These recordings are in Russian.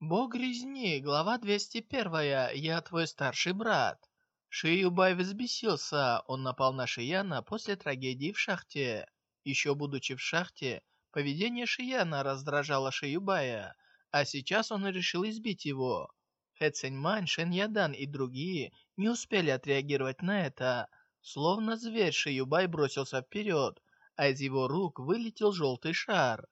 Бог резни, глава 201, я твой старший брат. Ши Юбай взбесился, он напал на Шияна после трагедии в шахте. Еще будучи в шахте, поведение Шияна раздражало Ши Юбая, а сейчас он решил избить его. Хэ Циньмань, Шен Ядан и другие не успели отреагировать на это. Словно зверь Ши Юбай бросился вперед, а из его рук вылетел желтый шар.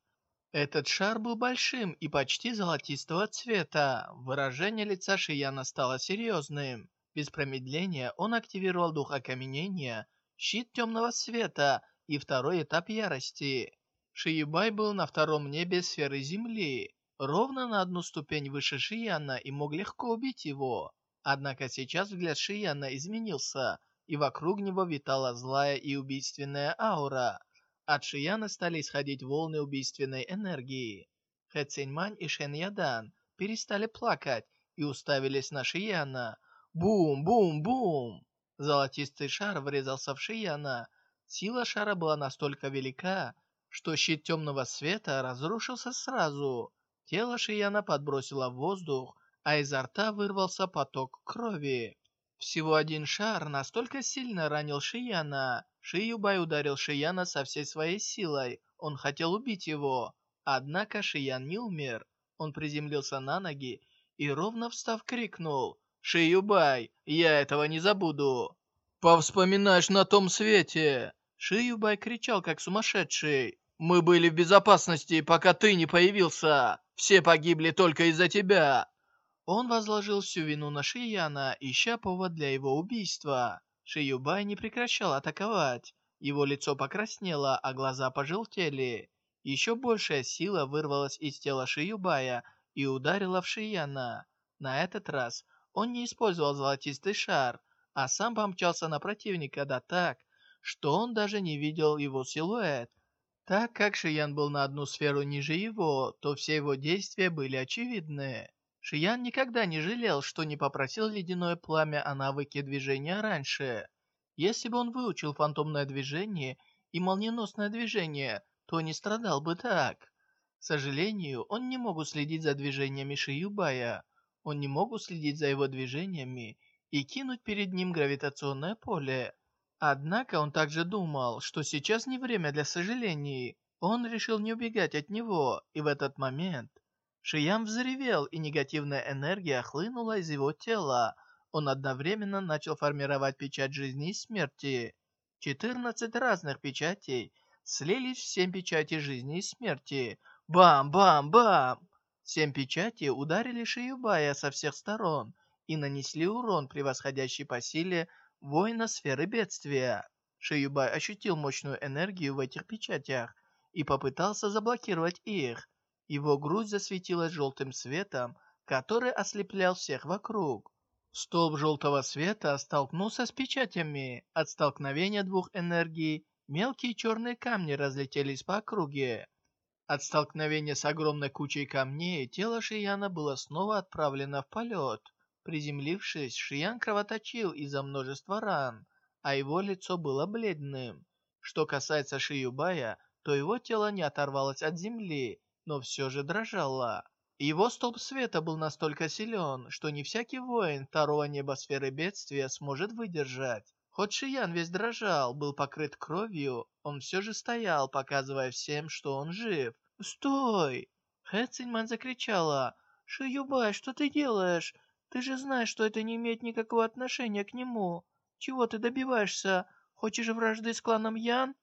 Этот шар был большим и почти золотистого цвета. Выражение лица Шияна стало серьезным. Без промедления он активировал дух окаменения, щит темного света и второй этап ярости. Шиюбай был на втором небе сферы Земли, ровно на одну ступень выше Шияна и мог легко убить его. Однако сейчас взгляд Шияна изменился, и вокруг него витала злая и убийственная аура. От Шияна стали исходить волны убийственной энергии. Хэ Циньмань и Шен Ядан перестали плакать и уставились на Шияна. Бум-бум-бум! Золотистый шар врезался в Шияна. Сила шара была настолько велика, что щит темного света разрушился сразу. Тело Шияна подбросило в воздух, а изо рта вырвался поток крови. Всего один шар настолько сильно ранил Шияна. Ши Юбай ударил Шияна со всей своей силой. Он хотел убить его. Однако Шиян не умер. Он приземлился на ноги и, ровно встав, крикнул «Ши Юбай, я этого не забуду!» «Повспоминаешь на том свете!» Ши Юбай кричал, как сумасшедший. «Мы были в безопасности, пока ты не появился! Все погибли только из-за тебя!» Он возложил всю вину на Шияна, ища повод для его убийства. Шиюбай не прекращал атаковать. Его лицо покраснело, а глаза пожелтели. Еще большая сила вырвалась из тела Шиюбая и ударила в Шияна. На этот раз он не использовал золотистый шар, а сам помчался на противника да так, что он даже не видел его силуэт. Так как Шиян был на одну сферу ниже его, то все его действия были очевидны. Шиян никогда не жалел, что не попросил ледяное пламя о навыке движения раньше. Если бы он выучил фантомное движение и молниеносное движение, то не страдал бы так. К сожалению, он не мог уследить за движениями Шиюбая. Он не мог уследить за его движениями и кинуть перед ним гравитационное поле. Однако он также думал, что сейчас не время для сожалений. Он решил не убегать от него, и в этот момент Шиям взревел, и негативная энергия хлынула из его тела. Он одновременно начал формировать печать жизни и смерти. 14 разных печатей слились в 7 печатей жизни и смерти. Бам-бам-бам! Семь печатей ударили Шиюбая со всех сторон и нанесли урон, превосходящий по силе воина сферы бедствия. Шиюбай ощутил мощную энергию в этих печатях и попытался заблокировать их. Его грудь засветилась желтым светом, который ослеплял всех вокруг. Столб желтого света столкнулся с печатями. От столкновения двух энергий мелкие черные камни разлетелись по округе. От столкновения с огромной кучей камней тело Шияна было снова отправлено в полет. Приземлившись, Шиян кровоточил из-за множества ран, а его лицо было бледным. Что касается Шиюбая, то его тело не оторвалось от земли, но все же дрожала. Его столб света был настолько силен, что не всякий воин второго небосферы бедствия сможет выдержать. Хоть Шиян весь дрожал, был покрыт кровью, он все же стоял, показывая всем, что он жив. «Стой!» Хэ Циньман закричала. «Шиюбай, что ты делаешь? Ты же знаешь, что это не имеет никакого отношения к нему. Чего ты добиваешься? Хочешь вражды с кланом Ян?»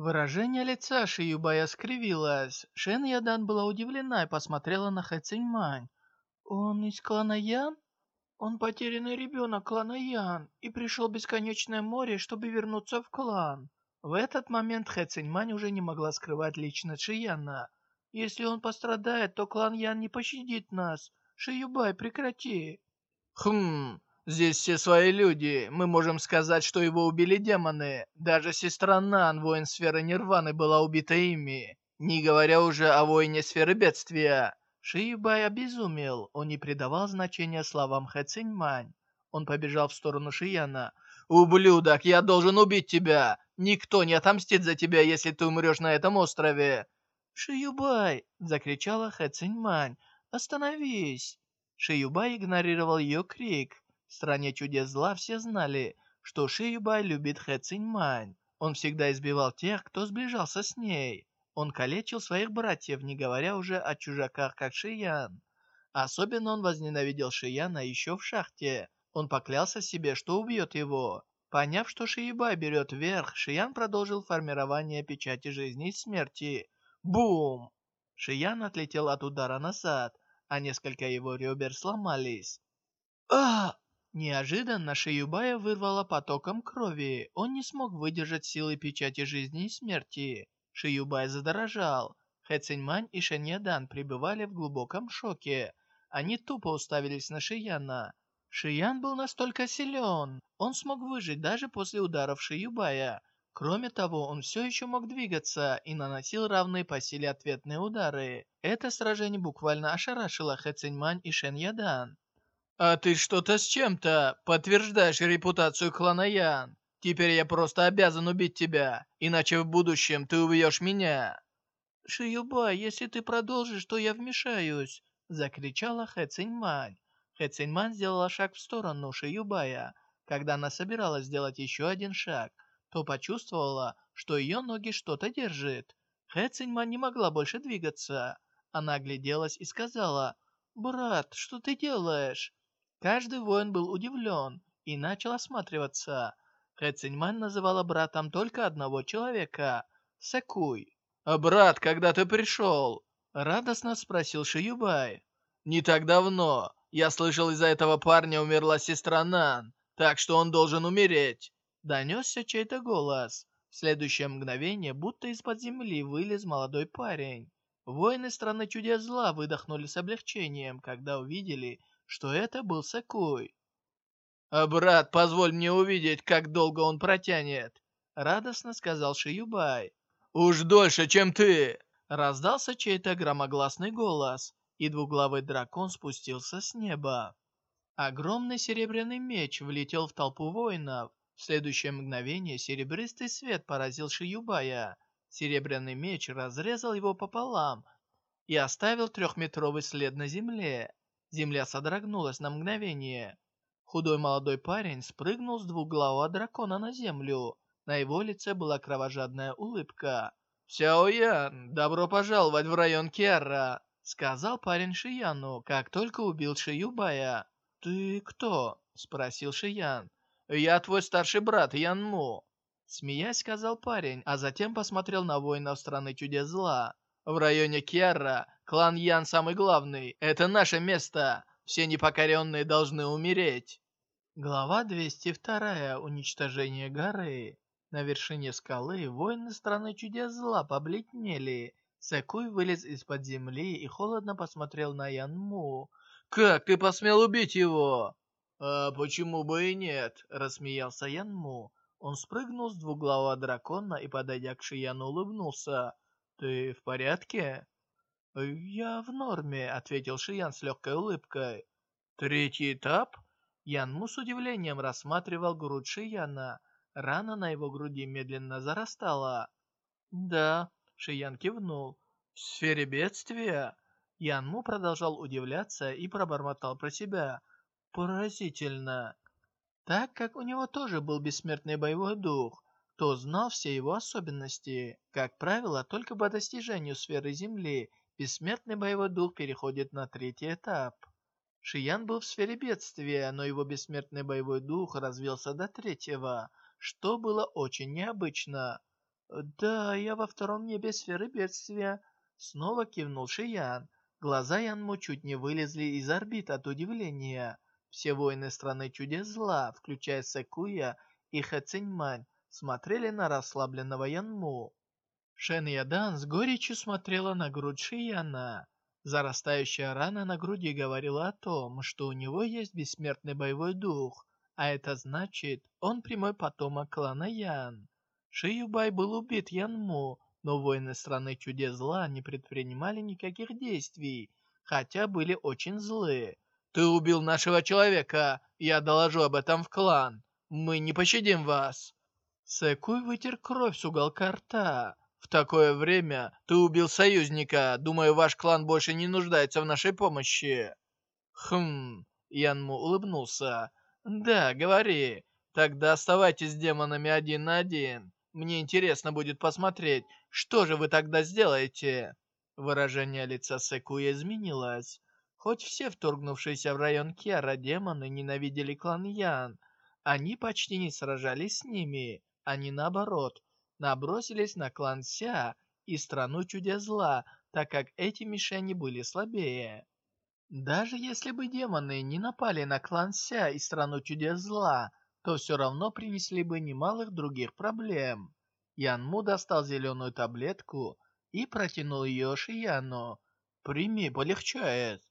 Выражение лица Шиюбая скривилось. Шен Ядан была удивлена и посмотрела на Хэ Циньмань. «Он из клана Ян?» «Он потерянный ребенок клана Ян и пришел в Бесконечное море, чтобы вернуться в клан». В этот момент Хэ Циньмань уже не могла скрывать личность Шияна. «Если он пострадает, то клан Ян не пощадит нас. Шиюбай, прекрати!» «Хм, Здесь все свои люди. Мы можем сказать, что его убили демоны. Даже сестра Нан, воин сферы Нирваны, была убита ими. Не говоря уже о воине сферы бедствия. Шиюбай обезумел. Он не придавал значения словам Хэ Циньмань. Он побежал в сторону Шияна. «Ублюдок, я должен убить тебя! Никто не отомстит за тебя, если ты умрешь на этом острове!» «Шиюбай!» — закричала Хэ Циньмань. Остановись!» Шиюбай игнорировал ее крик. В стране чудес зла все знали, что Шиюбай любит Хэ Циньмань. Он всегда избивал тех, кто сближался с ней. Он калечил своих братьев, не говоря уже о чужаках, как Шиян. Особенно он возненавидел Шияна еще в шахте. Он поклялся себе, что убьет его. Поняв, что Шиеба берет верх, Шиян продолжил формирование печати жизни и смерти. Бум! Шиян отлетел от удара назад, а несколько его ребер сломались. а Неожиданно Шиюбая вырвало потоком крови. Он не смог выдержать силы печати жизни и смерти. Шиюбай задрожал. Хэ Циньмань и Шэньядан пребывали в глубоком шоке. Они тупо уставились на Шияна. Шиян был настолько силен, он смог выжить даже после ударов Шиюбая. Кроме того, он все еще мог двигаться и наносил равные по силе ответные удары. Это сражение буквально ошарашило Хэ Циньмань и Шэн Ядан. «А ты что-то с чем-то подтверждаешь репутацию клана Ян. Теперь я просто обязан убить тебя, иначе в будущем ты убьешь меня». «Шиюбай, если ты продолжишь, то я вмешаюсь», — закричала Хэ Циньмань. Хэ Циньман сделала шаг в сторону Шиюбая. Когда она собиралась сделать еще один шаг, то почувствовала, что ее ноги что-то держит. Хэ Циньман не могла больше двигаться. Она огляделась и сказала, «Брат, что ты делаешь?» Каждый воин был удивлен и начал осматриваться. Хэ Циньман называла братом только одного человека — Сакуй. «А брат, когда ты пришел?» — радостно спросил Шиюбай. «Не так давно. Я слышал, из-за этого парня умерла сестра Нан, так что он должен умереть. Донесся чей-то голос. В следующее мгновение, будто из-под земли, вылез молодой парень. Воины страны чудес зла выдохнули с облегчением, когда увидели, что это был Сакуй. «А брат, позволь мне увидеть, как долго он протянет», — радостно сказал Шиюбай. «Уж дольше, чем ты!» — раздался чей-то громогласный голос и двуглавый дракон спустился с неба. Огромный серебряный меч влетел в толпу воинов. В следующее мгновение серебристый свет поразил Шиюбая. Серебряный меч разрезал его пополам и оставил трехметровый след на земле. Земля содрогнулась на мгновение. Худой молодой парень спрыгнул с двуглавого дракона на землю. На его лице была кровожадная улыбка. «Сяо Ян, добро пожаловать в район Керра!» Сказал парень Шияну, как только убил Шиюбая. «Ты кто?» — спросил Шиян. «Я твой старший брат Янму». Смеясь, сказал парень, а затем посмотрел на воинов страны чудес зла. «В районе Кьяра клан Ян самый главный. Это наше место. Все непокоренные должны умереть». Глава 202. Уничтожение горы. На вершине скалы воины страны чудес зла побледнели. Сэкуй вылез из-под земли и холодно посмотрел на Янму. «Как ты посмел убить его?» «А почему бы и нет?» — рассмеялся Янму. Он спрыгнул с двуглавого дракона и, подойдя к Шияну, улыбнулся. «Ты в порядке?» «Я в норме», — ответил Шиян с легкой улыбкой. «Третий этап?» Янму с удивлением рассматривал грудь Шияна. Рана на его груди медленно зарастала. «Да», Шиян кивнул. «В сфере бедствия?» Янму продолжал удивляться и пробормотал про себя. «Поразительно!» Так как у него тоже был бессмертный боевой дух, то знал все его особенности. Как правило, только по достижению сферы Земли бессмертный боевой дух переходит на третий этап. Шиян был в сфере бедствия, но его бессмертный боевой дух развился до третьего, что было очень необычно. «Да, я во втором небе сферы бедствия», — снова кивнул Шиян. Глаза Янму чуть не вылезли из орбит от удивления. Все воины страны чудес зла, включая Секуя и Хэ Циньмань, смотрели на расслабленного Янму. Шен Ядан с горечью смотрела на грудь Шияна. Зарастающая рана на груди говорила о том, что у него есть бессмертный боевой дух, а это значит, он прямой потомок клана Ян. Шиюбай был убит Янму, но воины страны чудес зла не предпринимали никаких действий, хотя были очень злые. «Ты убил нашего человека! Я доложу об этом в клан! Мы не пощадим вас!» Сэкуй вытер кровь с уголка рта. В такое время ты убил союзника. Думаю, ваш клан больше не нуждается в нашей помощи. Хм, Янму улыбнулся. Да, говори. Тогда оставайтесь с демонами один на один. Мне интересно будет посмотреть, что же вы тогда сделаете. Выражение лица Секуя изменилось. Хоть все вторгнувшиеся в район Кера демоны ненавидели клан Ян, они почти не сражались с ними. Они, наоборот, набросились на клан Ся и страну чудес зла, так как эти мишени были слабее. Даже если бы демоны не напали на клан Ся и страну чудес зла, то все равно принесли бы немалых других проблем. Ян Му достал зеленую таблетку и протянул ее Шияну. «Прими, полегчает».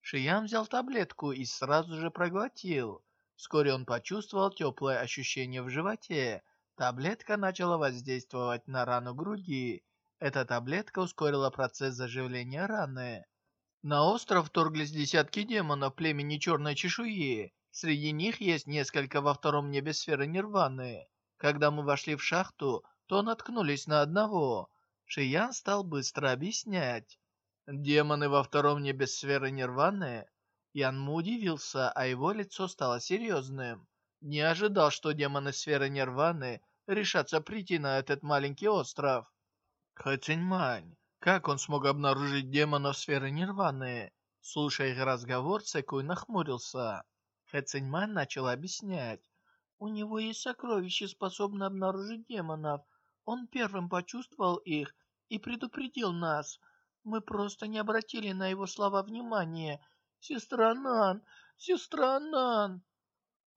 Шиян взял таблетку и сразу же проглотил. Вскоре он почувствовал теплое ощущение в животе. Таблетка начала воздействовать на рану груди. Эта таблетка ускорила процесс заживления раны. На остров вторглись десятки демонов племени Черной Чешуи. Среди них есть несколько во втором небе сферы Нирваны. Когда мы вошли в шахту, то наткнулись на одного. Шиян стал быстро объяснять. Демоны во втором небе сферы Нирваны? Янму удивился, а его лицо стало серьезным. Не ожидал, что демоны сферы Нирваны решатся прийти на этот маленький остров. Хэциньмань, как он смог обнаружить демонов сферы Нирваны? Слушая их разговор, Цекуй нахмурился. Хэциньмань начал объяснять. У него есть сокровище, способное обнаружить демонов. Он первым почувствовал их и предупредил нас. Мы просто не обратили на его слова внимания. «Сестра Нан! Сестра Нан!»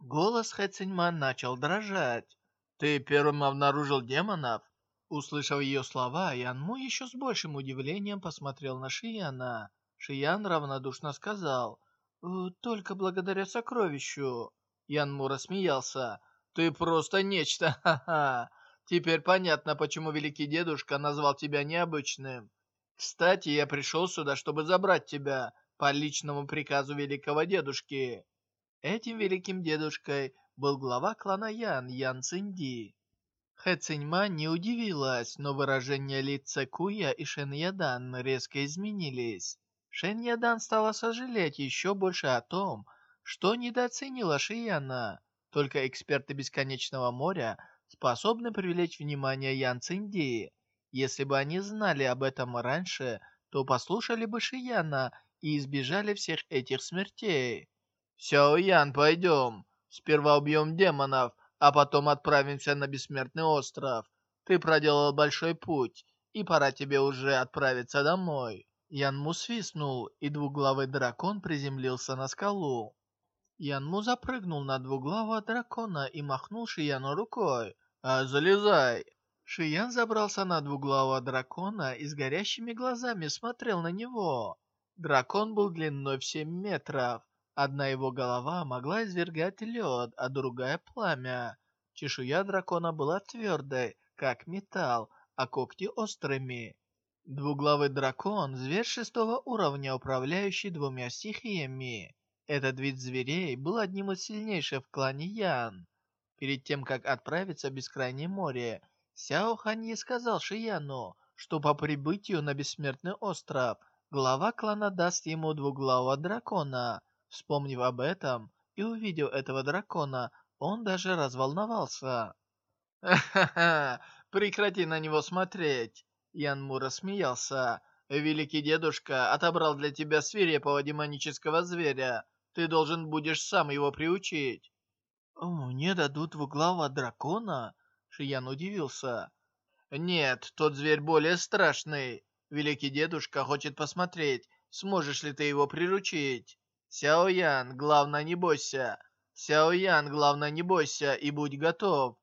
Голос Хэциньман начал дрожать. «Ты первым обнаружил демонов?» Услышав ее слова, Янму еще с большим удивлением посмотрел на Шияна. Шиян равнодушно сказал, «Э, «Только благодаря сокровищу». Янму рассмеялся. «Ты просто нечто, ха-ха! Теперь понятно, почему великий дедушка назвал тебя необычным. Кстати, я пришел сюда, чтобы забрать тебя по личному приказу великого дедушки. Этим великим дедушкой был глава клана Ян, Ян Цинди. Хэ Циньма не удивилась, но выражения лиц Куя и Шен Ядан резко изменились. Шен Ядан стала сожалеть еще больше о том, что недооценила Шияна. Только эксперты Бесконечного моря способны привлечь внимание Ян Цинди. Если бы они знали об этом раньше, то послушали бы Шияна и избежали всех этих смертей. «Сяо Ян, пойдем. Сперва убьем демонов, а потом отправимся на Бессмертный остров. Ты проделал большой путь, и пора тебе уже отправиться домой». Ян Му свистнул, и двуглавый дракон приземлился на скалу. Ян Му запрыгнул на двуглавого дракона и махнул Шияну рукой. «А, залезай!» Шиян забрался на двуглавого дракона и с горящими глазами смотрел на него. Дракон был длиной в семь метров. Одна его голова могла извергать лед, а другая — пламя. Чешуя дракона была твердой, как металл, а когти острыми. Двуглавый дракон — зверь шестого уровня, управляющий двумя стихиями. Этот вид зверей был одним из сильнейших в клане Ян. Перед тем, как отправиться в Бескрайнее море, Сяо Ханьи сказал Шияну, что по прибытию на Бессмертный остров глава клана даст ему двуглавого дракона. Вспомнив об этом и увидев этого дракона, он даже разволновался. «Ха-ха-ха! Прекрати на него смотреть!» Ян Му рассмеялся. «Великий дедушка отобрал для тебя свирепого демонического зверя. Ты должен будешь сам его приучить». «Мне дадут двуглавого дракона?» Шиян удивился. «Нет, тот зверь более страшный. Великий дедушка хочет посмотреть, сможешь ли ты его приручить. Сяо Ян, главное не бойся. Сяо Ян, главное не бойся и будь готов».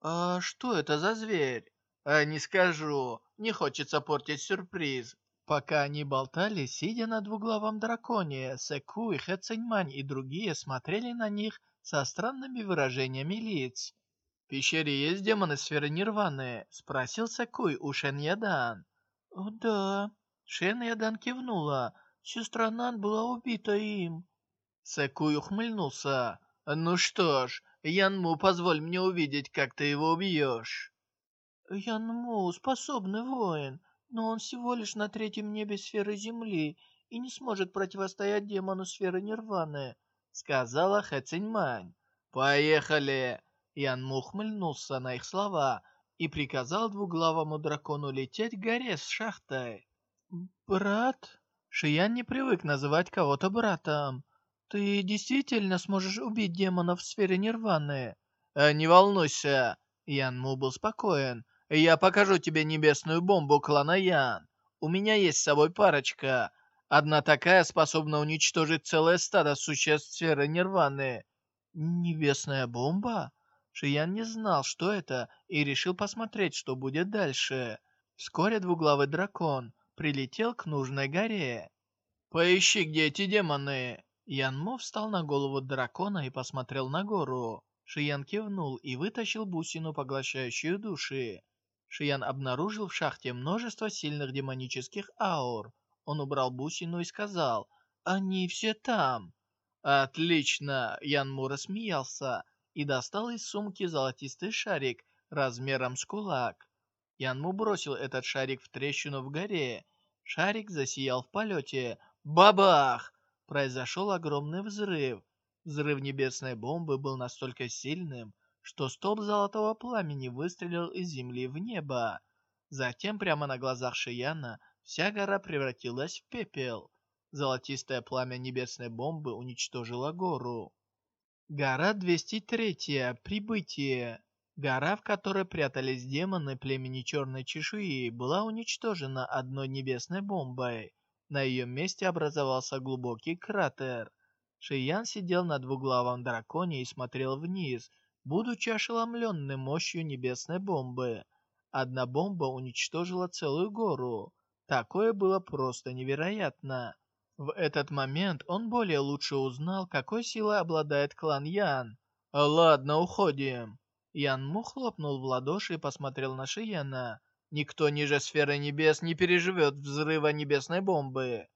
«А что это за зверь?» а, «Не скажу, не хочется портить сюрприз». Пока они болтали, сидя на двуглавом драконе, Сэку и Хэ Циньмань и другие смотрели на них со странными выражениями лиц. «В пещере есть демоны сферы Нирваны?» — спросил Сакуй у Шен Ядан. «О, да». Шен Ядан кивнула. Сестра Нан была убита им. Сакуй ухмыльнулся. «Ну что ж, Янму, позволь мне увидеть, как ты его убьешь». Янму способный воин, но он всего лишь на третьем небе сферы Земли и не сможет противостоять демону сферы Нирваны, сказала Хэ Циньмань. «Поехали!» Янму ухмыльнулся на их слова и приказал двуглавому дракону лететь к горе с шахтой. «Брат?» Шиян не привык называть кого-то братом. «Ты действительно сможешь убить демона в сфере Нирваны?» э, «Не волнуйся!» Ян Му был спокоен. «Я покажу тебе небесную бомбу клана Ян. У меня есть с собой парочка. Одна такая способна уничтожить целое стадо существ сферы Нирваны». «Небесная бомба?» Шиян не знал, что это, и решил посмотреть, что будет дальше. Вскоре двуглавый дракон прилетел к нужной горе. «Поищи, где эти демоны!» Ян Мо встал на голову дракона и посмотрел на гору. Шиян кивнул и вытащил бусину, поглощающую души. Шиян обнаружил в шахте множество сильных демонических аур. Он убрал бусину и сказал, «Они все там». «Отлично!» Ян Му рассмеялся и достал из сумки золотистый шарик размером с кулак. Янму бросил этот шарик в трещину в горе. Шарик засиял в полете. Бабах! Произошел огромный взрыв. Взрыв небесной бомбы был настолько сильным, что столб золотого пламени выстрелил из земли в небо. Затем прямо на глазах Шияна вся гора превратилась в пепел. Золотистое пламя небесной бомбы уничтожило гору. Гора 203. Прибытие. Гора, в которой прятались демоны племени Черной Чешуи, была уничтожена одной небесной бомбой. На ее месте образовался глубокий кратер. Шиян сидел на двуглавом драконе и смотрел вниз, будучи ошеломленным мощью небесной бомбы. Одна бомба уничтожила целую гору. Такое было просто невероятно. В этот момент он более лучше узнал, какой силой обладает клан Ян. «Ладно, уходим». Ян Му хлопнул в ладоши и посмотрел на Шияна. «Никто ниже сферы небес не переживет взрыва небесной бомбы!»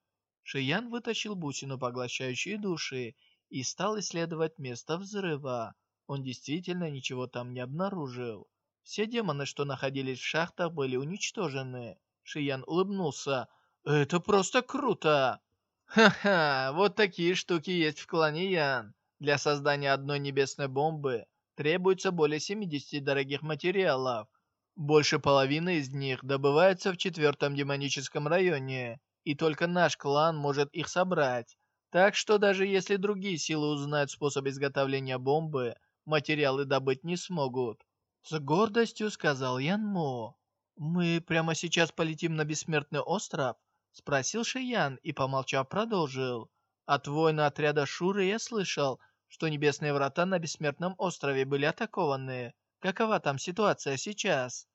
Шиян вытащил бусину, поглощающую души, и стал исследовать место взрыва. Он действительно ничего там не обнаружил. Все демоны, что находились в шахтах, были уничтожены. Шиян улыбнулся. «Это просто круто!» «Ха-ха, вот такие штуки есть в клане Ян. Для создания одной небесной бомбы требуется более 70 дорогих материалов. Больше половины из них добывается в четвертом демоническом районе, и только наш клан может их собрать. Так что даже если другие силы узнают способ изготовления бомбы, материалы добыть не смогут. С гордостью сказал Ян Мо. «Мы прямо сейчас полетим на Бессмертный остров?» Спросил Шиян и, помолчав, продолжил. От воина отряда Шуры я слышал, что небесные врата на Бессмертном острове были атакованы. Какова там ситуация сейчас?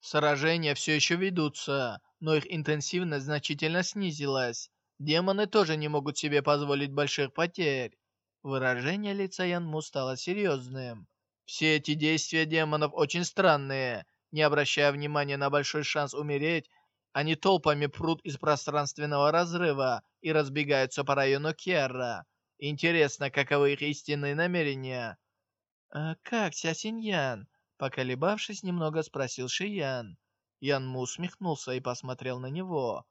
Сражения все еще ведутся, но их интенсивность значительно снизилась. Демоны тоже не могут себе позволить больших потерь. Выражение лица Янму стало серьезным. Все эти действия демонов очень странные. Не обращая внимания на большой шанс умереть, они толпами прут из пространственного разрыва и разбегаются по району Керра. Интересно, каковы их истинные намерения? «А как, Ся Синьян?» Поколебавшись немного, спросил Шиян. Ян Му усмехнулся и посмотрел на него.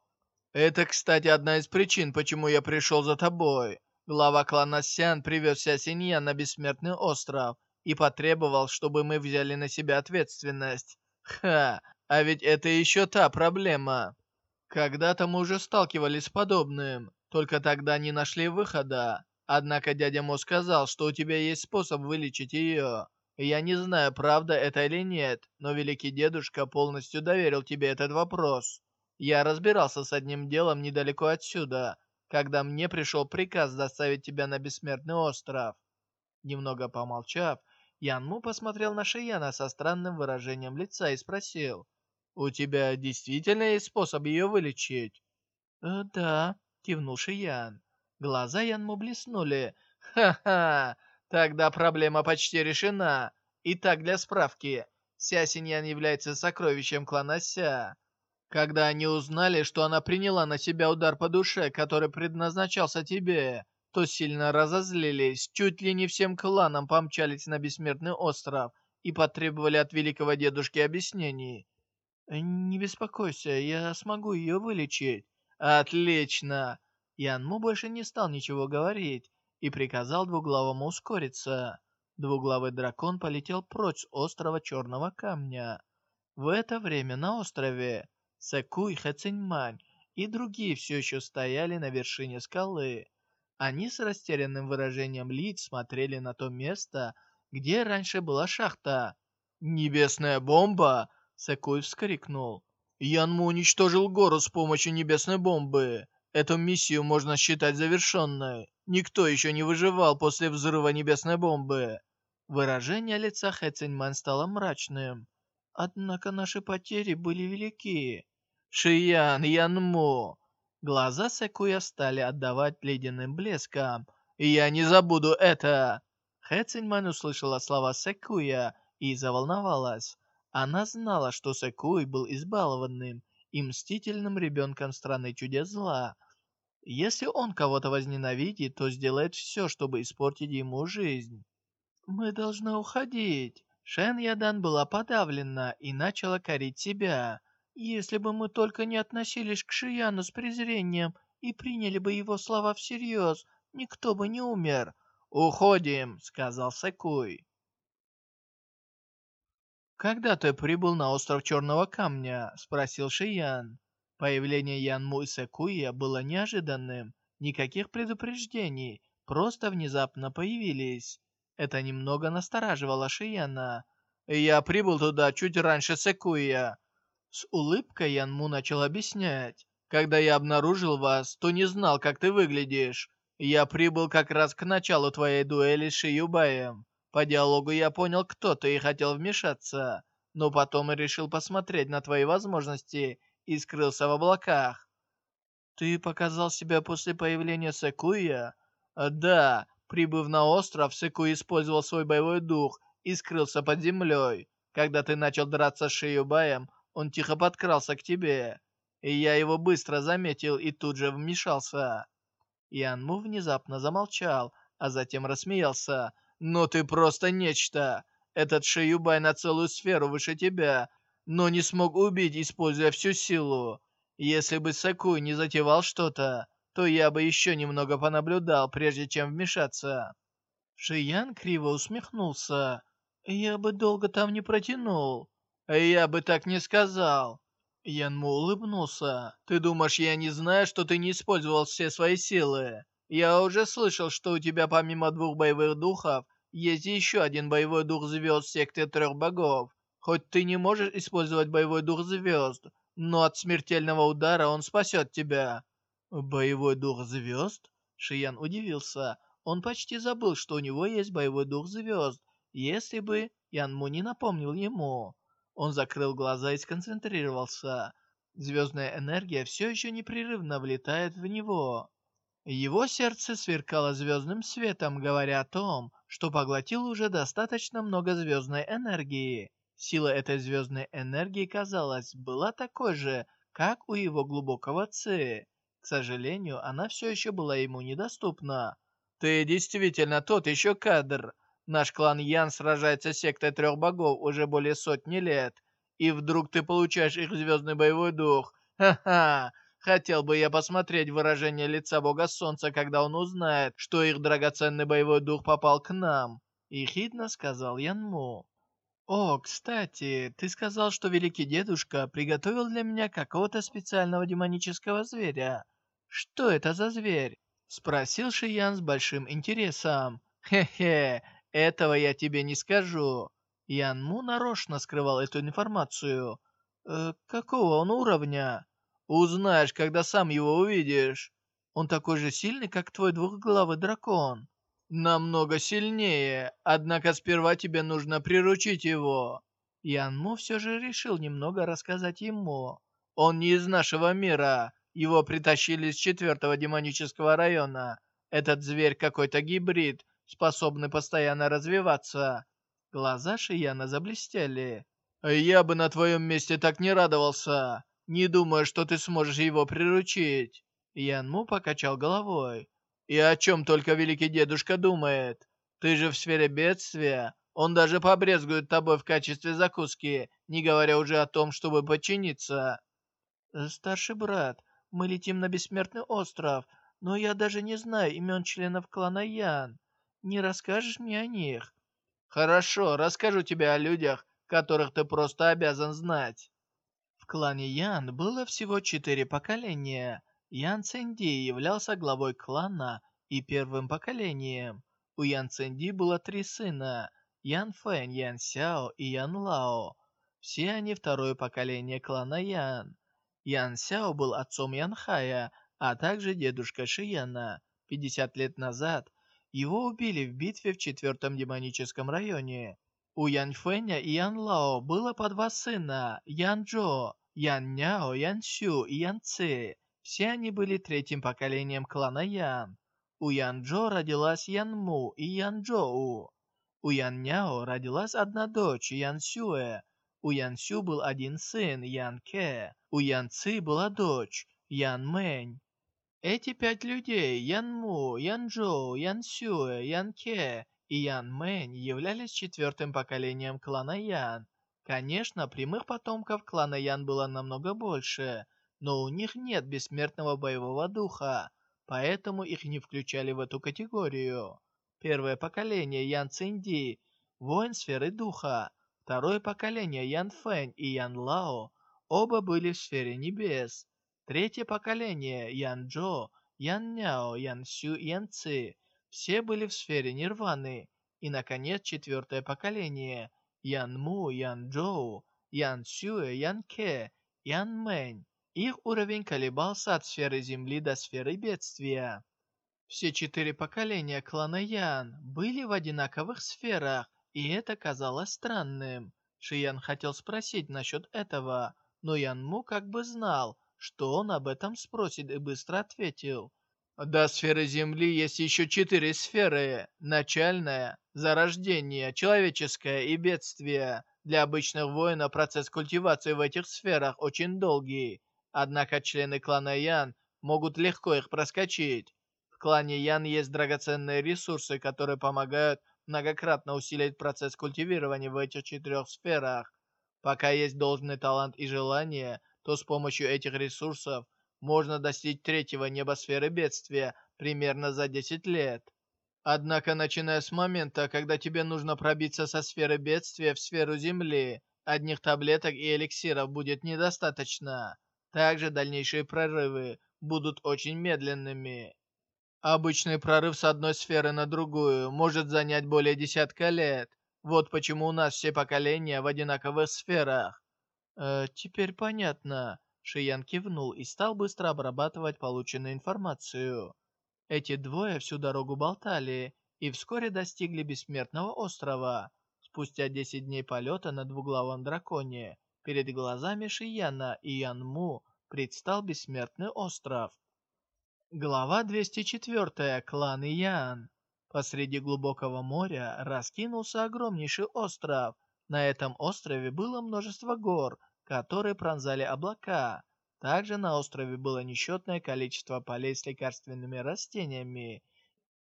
«Это, кстати, одна из причин, почему я пришел за тобой. Глава клана Сян привез Ся Синьян на Бессмертный остров и потребовал, чтобы мы взяли на себя ответственность. Ха, а ведь это еще та проблема. Когда-то мы уже сталкивались с подобным, только тогда не нашли выхода. Однако дядя Мо сказал, что у тебя есть способ вылечить ее. Я не знаю, правда это или нет, но великий дедушка полностью доверил тебе этот вопрос. Я разбирался с одним делом недалеко отсюда, когда мне пришел приказ доставить тебя на Бессмертный остров. Немного помолчав, Ян Му посмотрел на Шияна со странным выражением лица и спросил, «У тебя действительно есть способ ее вылечить?» «Э, «Да», — кивнул Шиян. Глаза Янму блеснули. «Ха-ха! Тогда проблема почти решена. Итак, для справки, Ся Синьян является сокровищем клана Ся. Когда они узнали, что она приняла на себя удар по душе, который предназначался тебе, то сильно разозлились, чуть ли не всем кланам помчались на Бессмертный остров и потребовали от великого дедушки объяснений. «Не беспокойся, я смогу ее вылечить». «Отлично!» Янму больше не стал ничего говорить и приказал двуглавому ускориться. Двуглавый дракон полетел прочь с острова Черного Камня. В это время на острове Секуй, Хэциньмань и другие все еще стояли на вершине скалы. Они с растерянным выражением лиц смотрели на то место, где раньше была шахта. «Небесная бомба!» Секуй вскрикнул. Янму уничтожил гору с помощью небесной бомбы. Эту миссию можно считать завершенной. Никто еще не выживал после взрыва небесной бомбы. Выражение лица Хэ Циньман стало мрачным. Однако наши потери были велики. Шиян, Янму. Глаза Секуя стали отдавать ледяным блеском. «Я не забуду это!» Хэ Циньман услышала слова Секуя и заволновалась. Она знала, что Секуй был избалованным и мстительным ребенком страны чудес зла. Если он кого-то возненавидит, то сделает все, чтобы испортить ему жизнь. «Мы должны уходить». Шен Ядан была подавлена и начала корить себя. Если бы мы только не относились к Шияну с презрением и приняли бы его слова всерьез, никто бы не умер. «Уходим», — сказал Секуй. «Когда ты прибыл на остров Черного Камня?» — спросил Шиян. Появление Янму и Секуя было неожиданным. Никаких предупреждений, просто внезапно появились. Это немного настораживало Шияна. «Я прибыл туда чуть раньше Секуя». С улыбкой Янму начал объяснять. «Когда я обнаружил вас, то не знал, как ты выглядишь. Я прибыл как раз к началу твоей дуэли с Шиюбаем. По диалогу я понял, кто ты и хотел вмешаться. Но потом и решил посмотреть на твои возможности и скрылся в облаках. Ты показал себя после появления Секуя? Да, Прибыв на остров, Сыку использовал свой боевой дух и скрылся под землей. Когда ты начал драться с Шиюбаем, он тихо подкрался к тебе. И я его быстро заметил и тут же вмешался. Янму внезапно замолчал, а затем рассмеялся. «Ну ты просто нечто! Этот Шиюбай на целую сферу выше тебя, но не смог убить, используя всю силу. Если бы Сакуй не затевал что-то, то я бы еще немного понаблюдал, прежде чем вмешаться. Шиян криво усмехнулся. Я бы долго там не протянул. Я бы так не сказал. Янму улыбнулся. Ты думаешь, я не знаю, что ты не использовал все свои силы? Я уже слышал, что у тебя помимо двух боевых духов, есть еще один боевой дух звезд секты трех богов. Хоть ты не можешь использовать боевой дух звезд, но от смертельного удара он спасет тебя. «Боевой дух звезд?» Шиян удивился. Он почти забыл, что у него есть боевой дух звезд, если бы Янму не напомнил ему. Он закрыл глаза и сконцентрировался. Звездная энергия все еще непрерывно влетает в него. Его сердце сверкало звездным светом, говоря о том, что поглотил уже достаточно много звездной энергии. Сила этой звездной энергии, казалось, была такой же, как у его глубокого ци. К сожалению, она все еще была ему недоступна. «Ты действительно тот еще кадр. Наш клан Ян сражается с сектой трех богов уже более сотни лет. И вдруг ты получаешь их звездный боевой дух. Ха-ха! Хотел бы я посмотреть выражение лица бога солнца, когда он узнает, что их драгоценный боевой дух попал к нам. Ехидно сказал Янму. «О, кстати, ты сказал, что великий дедушка приготовил для меня какого-то специального демонического зверя. Что это за зверь?» Спросил Шиян с большим интересом. «Хе-хе, этого я тебе не скажу». Ян Му нарочно скрывал эту информацию. «Э, «Какого он уровня?» «Узнаешь, когда сам его увидишь. Он такой же сильный, как твой двухглавый дракон». «Намного сильнее, однако сперва тебе нужно приручить его». Янму все же решил немного рассказать ему. «Он не из нашего мира, его притащили из четвертого демонического района. Этот зверь какой-то гибрид, способный постоянно развиваться». Глаза Шияна заблестели. «Я бы на твоем месте так не радовался. Не думаю, что ты сможешь его приручить». Янму покачал головой. И о чем только великий дедушка думает? Ты же в сфере бедствия. Он даже побрезгует тобой в качестве закуски, не говоря уже о том, чтобы подчиниться. Э, старший брат, мы летим на Бессмертный остров, но я даже не знаю имен членов клана Ян. Не расскажешь мне о них? Хорошо, расскажу тебе о людях, которых ты просто обязан знать. Клане Ян было всего четыре поколения. Ян Цэнди являлся главой клана и первым поколением. У Ян Цэнди было три сына – Ян Фэн, Ян Сяо и Ян Лао. Все они второе поколение клана Ян. Ян Сяо был отцом Ян Хая, а также дедушкой Шияна. 50 лет назад его убили в битве в четвертом демоническом районе. У Ян Фэня и Ян Лао было по два сына – Ян Джо, Ян Няо, Ян Сю и Ян Ци. Все они были третьим поколением клана Ян. У Ян Джо родилась Ян Му и Ян Джоу. У Ян Няо родилась одна дочь Ян Сюэ. У Ян Сю был один сын Ян Ке. У Ян Ци была дочь Ян Мэнь. Эти пять людей Ян Му, Ян Джоу, Ян Сюэ, Ян Ке и Ян Мэнь являлись четвертым поколением клана Ян. Конечно, прямых потомков клана Ян было намного больше – но у них нет бессмертного боевого духа, поэтому их не включали в эту категорию. Первое поколение Ян Цинди – воин сферы духа. Второе поколение Ян Фэнь и Ян Лао – оба были в сфере небес. Третье поколение Ян Джо, Ян Няо, Ян Сю и Ян Ци – все были в сфере нирваны. И, наконец, четвертое поколение Ян Му, Ян Джоу, Ян Сюэ, Ян Ке, Ян Мэнь их уровень колебался от сферы Земли до сферы бедствия. Все четыре поколения клана Ян были в одинаковых сферах, и это казалось странным. Шиян хотел спросить насчет этого, но Ян Му как бы знал, что он об этом спросит и быстро ответил. До сферы Земли есть еще четыре сферы. Начальная, зарождение, человеческое и бедствие. Для обычных воинов процесс культивации в этих сферах очень долгий. Однако члены клана Ян могут легко их проскочить. В клане Ян есть драгоценные ресурсы, которые помогают многократно усилить процесс культивирования в этих четырех сферах. Пока есть должный талант и желание, то с помощью этих ресурсов можно достичь третьего небосферы бедствия примерно за 10 лет. Однако, начиная с момента, когда тебе нужно пробиться со сферы бедствия в сферу Земли, одних таблеток и эликсиров будет недостаточно. Также дальнейшие прорывы будут очень медленными. Обычный прорыв с одной сферы на другую может занять более десятка лет. Вот почему у нас все поколения в одинаковых сферах. Э, теперь понятно. Шиян кивнул и стал быстро обрабатывать полученную информацию. Эти двое всю дорогу болтали и вскоре достигли Бессмертного острова. Спустя 10 дней полета на двуглавом драконе Перед глазами Шияна и Янму предстал бессмертный остров. Глава 204. Клан Ян. Посреди глубокого моря раскинулся огромнейший остров. На этом острове было множество гор, которые пронзали облака. Также на острове было несчетное количество полей с лекарственными растениями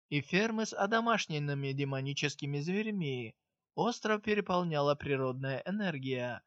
и фермы с одомашненными демоническими зверьми. Остров переполняла природная энергия.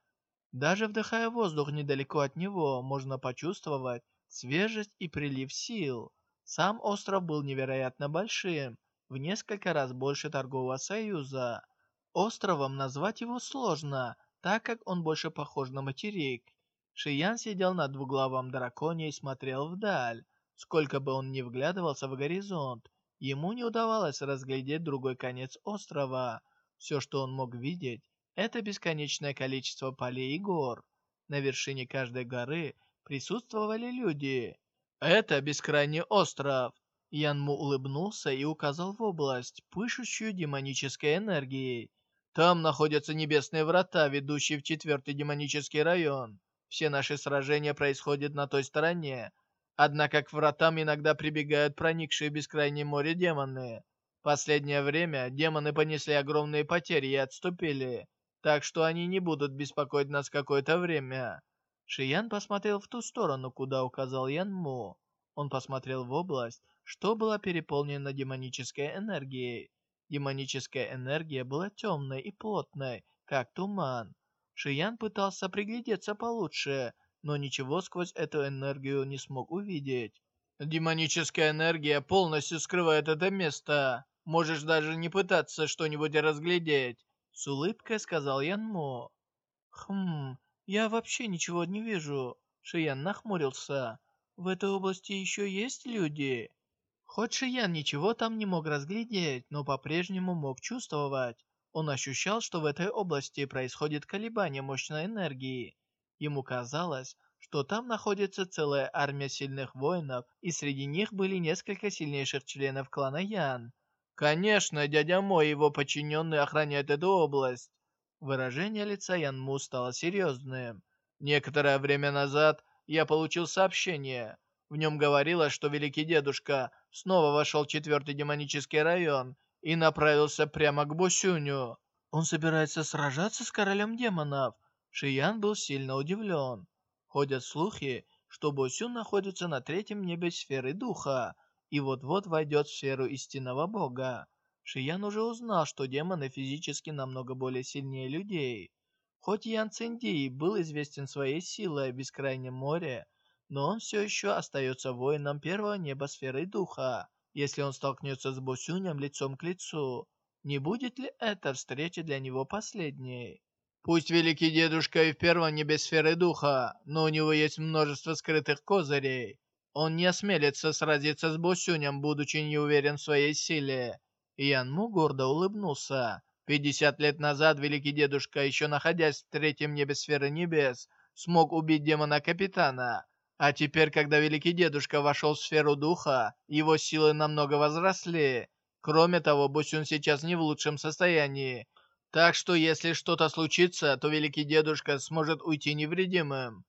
Даже вдыхая воздух недалеко от него, можно почувствовать свежесть и прилив сил. Сам остров был невероятно большим, в несколько раз больше торгового союза. Островом назвать его сложно, так как он больше похож на материк. Шиян сидел на двуглавом драконе и смотрел вдаль. Сколько бы он ни вглядывался в горизонт, ему не удавалось разглядеть другой конец острова. Все, что он мог видеть, это бесконечное количество полей и гор. На вершине каждой горы присутствовали люди. Это бескрайний остров. Янму улыбнулся и указал в область, пышущую демонической энергией. Там находятся небесные врата, ведущие в четвертый демонический район. Все наши сражения происходят на той стороне. Однако к вратам иногда прибегают проникшие в бескрайнее море демоны. Последнее время демоны понесли огромные потери и отступили так что они не будут беспокоить нас какое-то время». Шиян посмотрел в ту сторону, куда указал Ян Му. Он посмотрел в область, что была переполнена демонической энергией. Демоническая энергия была темной и плотной, как туман. Шиян пытался приглядеться получше, но ничего сквозь эту энергию не смог увидеть. «Демоническая энергия полностью скрывает это место. Можешь даже не пытаться что-нибудь разглядеть», — с улыбкой сказал Янмо. «Хм, я вообще ничего не вижу», — Шиян нахмурился. «В этой области еще есть люди?» Хоть Шиян ничего там не мог разглядеть, но по-прежнему мог чувствовать. Он ощущал, что в этой области происходит колебание мощной энергии. Ему казалось, что там находится целая армия сильных воинов, и среди них были несколько сильнейших членов клана Ян. Конечно, дядя мой и его подчиненные охраняют эту область. Выражение лица Ян Му стало серьезным. Некоторое время назад я получил сообщение. В нем говорилось, что Великий Дедушка снова вошел четвертый демонический район и направился прямо к Босюню. Он собирается сражаться с королем демонов. Шиян был сильно удивлен. Ходят слухи, что Босюн находится на третьем небе сферы духа и вот-вот войдет в сферу истинного бога. Шиян уже узнал, что демоны физически намного более сильнее людей. Хоть Ян Цинди был известен своей силой в бескрайнем море, но он все еще остается воином первого неба сферы духа. Если он столкнется с Босюнем лицом к лицу, не будет ли эта встреча для него последней? Пусть Великий Дедушка и в первом небе сферы духа, но у него есть множество скрытых козырей. Он не осмелится сразиться с Босюнем, будучи не уверен в своей силе. Ян Му гордо улыбнулся. Пятьдесят лет назад Великий Дедушка, еще находясь в третьем небе сферы небес, смог убить демона-капитана, а теперь, когда Великий Дедушка вошел в сферу духа, его силы намного возросли. Кроме того, Бусюн сейчас не в лучшем состоянии. Так что, если что-то случится, то Великий Дедушка сможет уйти невредимым.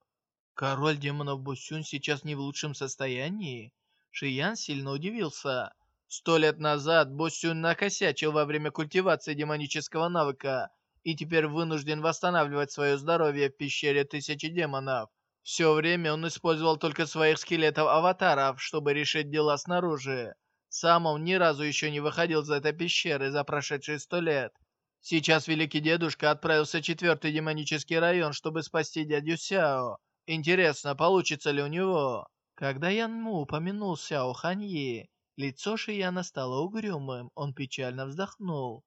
Король демонов Бусюн сейчас не в лучшем состоянии? Шиян сильно удивился. Сто лет назад Бусюн накосячил во время культивации демонического навыка и теперь вынужден восстанавливать свое здоровье в пещере тысячи демонов. Все время он использовал только своих скелетов-аватаров, чтобы решить дела снаружи. Сам он ни разу еще не выходил из этой пещеры за прошедшие сто лет. Сейчас Великий Дедушка отправился в четвертый демонический район, чтобы спасти дядю Сяо. Интересно, получится ли у него? Когда Ян Му упомянул Сяо Ханьи, лицо Шияна стало угрюмым, он печально вздохнул.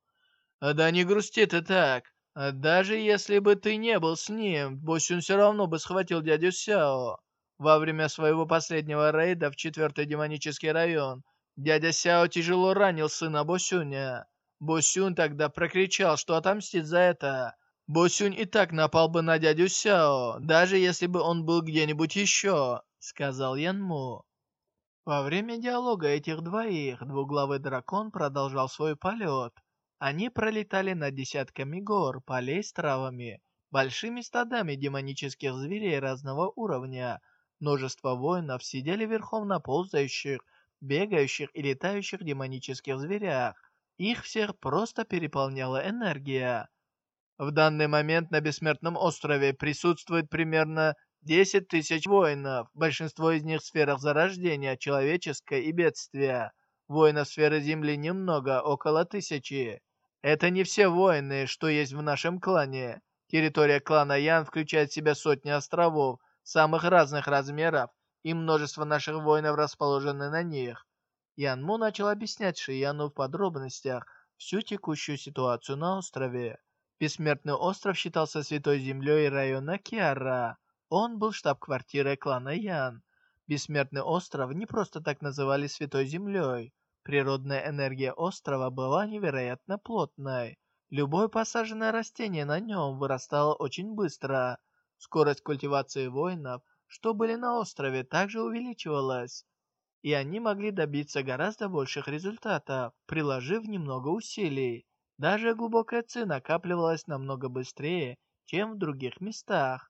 «Да не грусти ты так. А даже если бы ты не был с ним, Босюн все равно бы схватил дядю Сяо. Во время своего последнего рейда в четвертый демонический район дядя Сяо тяжело ранил сына Босюня. Босюн тогда прокричал, что отомстит за это. Босюнь и так напал бы на дядю Сяо, даже если бы он был где-нибудь еще, сказал Янму. Во время диалога этих двоих двуглавый дракон продолжал свой полет. Они пролетали над десятками гор, полей с травами, большими стадами демонических зверей разного уровня. Множество воинов сидели верхом на ползающих, бегающих и летающих демонических зверях. Их всех просто переполняла энергия. В данный момент на Бессмертном острове присутствует примерно 10 тысяч воинов, большинство из них в сферах зарождения, человеческое и бедствия. Воинов сферы Земли немного, около тысячи. Это не все воины, что есть в нашем клане. Территория клана Ян включает в себя сотни островов самых разных размеров, и множество наших воинов расположены на них. Ян Му начал объяснять Шияну в подробностях всю текущую ситуацию на острове. Бессмертный остров считался святой землей района Киара. Он был штаб-квартирой клана Ян. Бессмертный остров не просто так называли святой землей. Природная энергия острова была невероятно плотной. Любое посаженное растение на нем вырастало очень быстро. Скорость культивации воинов, что были на острове, также увеличивалась. И они могли добиться гораздо больших результатов, приложив немного усилий. Даже глубокая ци накапливалась намного быстрее, чем в других местах.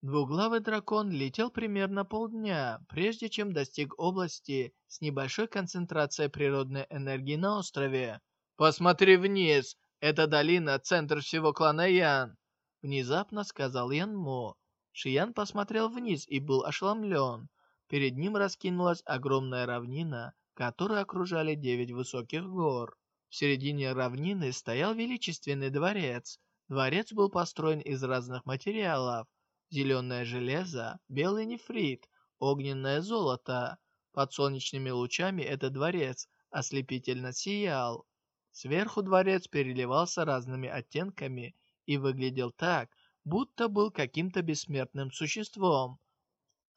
Двуглавый дракон летел примерно полдня, прежде чем достиг области с небольшой концентрацией природной энергии на острове. «Посмотри вниз! Это долина, центр всего клана Ян!» Внезапно сказал Ян Мо. Шиян посмотрел вниз и был ошеломлен. Перед ним раскинулась огромная равнина, которую окружали девять высоких гор. В середине равнины стоял величественный дворец. Дворец был построен из разных материалов. Зеленое железо, белый нефрит, огненное золото. Под солнечными лучами этот дворец ослепительно сиял. Сверху дворец переливался разными оттенками и выглядел так, будто был каким-то бессмертным существом.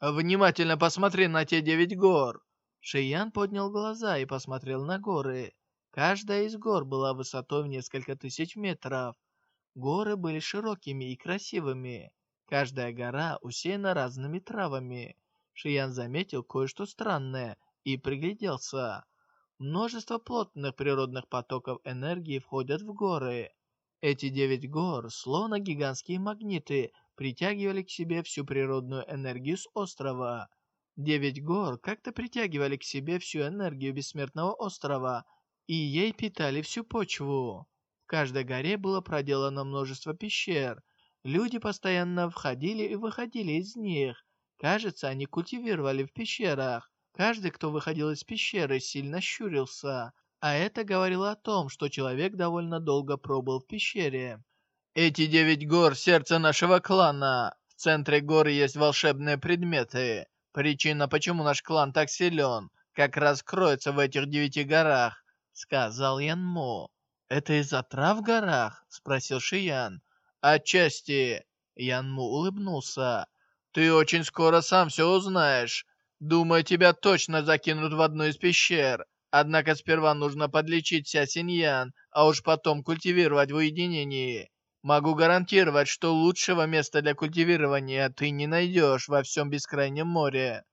«Внимательно посмотри на те девять гор!» Шиян поднял глаза и посмотрел на горы. Каждая из гор была высотой в несколько тысяч метров. Горы были широкими и красивыми. Каждая гора усеяна разными травами. Шиян заметил кое-что странное и пригляделся. Множество плотных природных потоков энергии входят в горы. Эти девять гор, словно гигантские магниты, притягивали к себе всю природную энергию с острова. Девять гор как-то притягивали к себе всю энергию бессмертного острова, и ей питали всю почву. В каждой горе было проделано множество пещер. Люди постоянно входили и выходили из них. Кажется, они культивировали в пещерах. Каждый, кто выходил из пещеры, сильно щурился. А это говорило о том, что человек довольно долго пробыл в пещере. «Эти девять гор — сердце нашего клана. В центре горы есть волшебные предметы. Причина, почему наш клан так силен, как раз кроется в этих девяти горах», — сказал Янмо. «Это из-за трав в горах?» — спросил Шиян. «Отчасти». Янмо улыбнулся. «Ты очень скоро сам все узнаешь. Думаю, тебя точно закинут в одну из пещер. Однако сперва нужно подлечить Ся Синьян, а уж потом культивировать в уединении. Могу гарантировать, что лучшего места для культивирования ты не найдешь во всем бескрайнем море».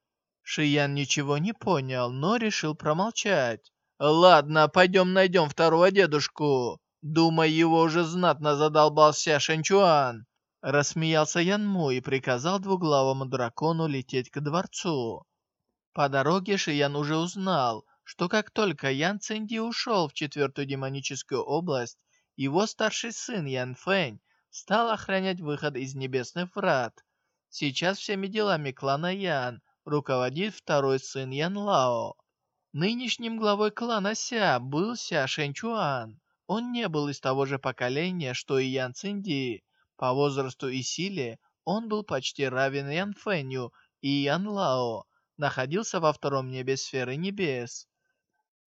Шиян ничего не понял, но решил промолчать. «Ладно, пойдем найдем второго дедушку. Думаю, его уже знатно задолбался Шэнчуан». Рассмеялся Янму и приказал двуглавому дракону лететь к дворцу. По дороге Шиян уже узнал, что как только Ян Цинди ушел в четвертую демоническую область, его старший сын Ян Фэнь стал охранять выход из небесных врат. Сейчас всеми делами клана Ян руководит второй сын Ян Лао. Нынешним главой клана Ся был Ся Шэньчуан. Он не был из того же поколения, что и Ян Цинди. По возрасту и силе он был почти равен Ян Фэню и Ян Лао, находился во втором небе сферы небес.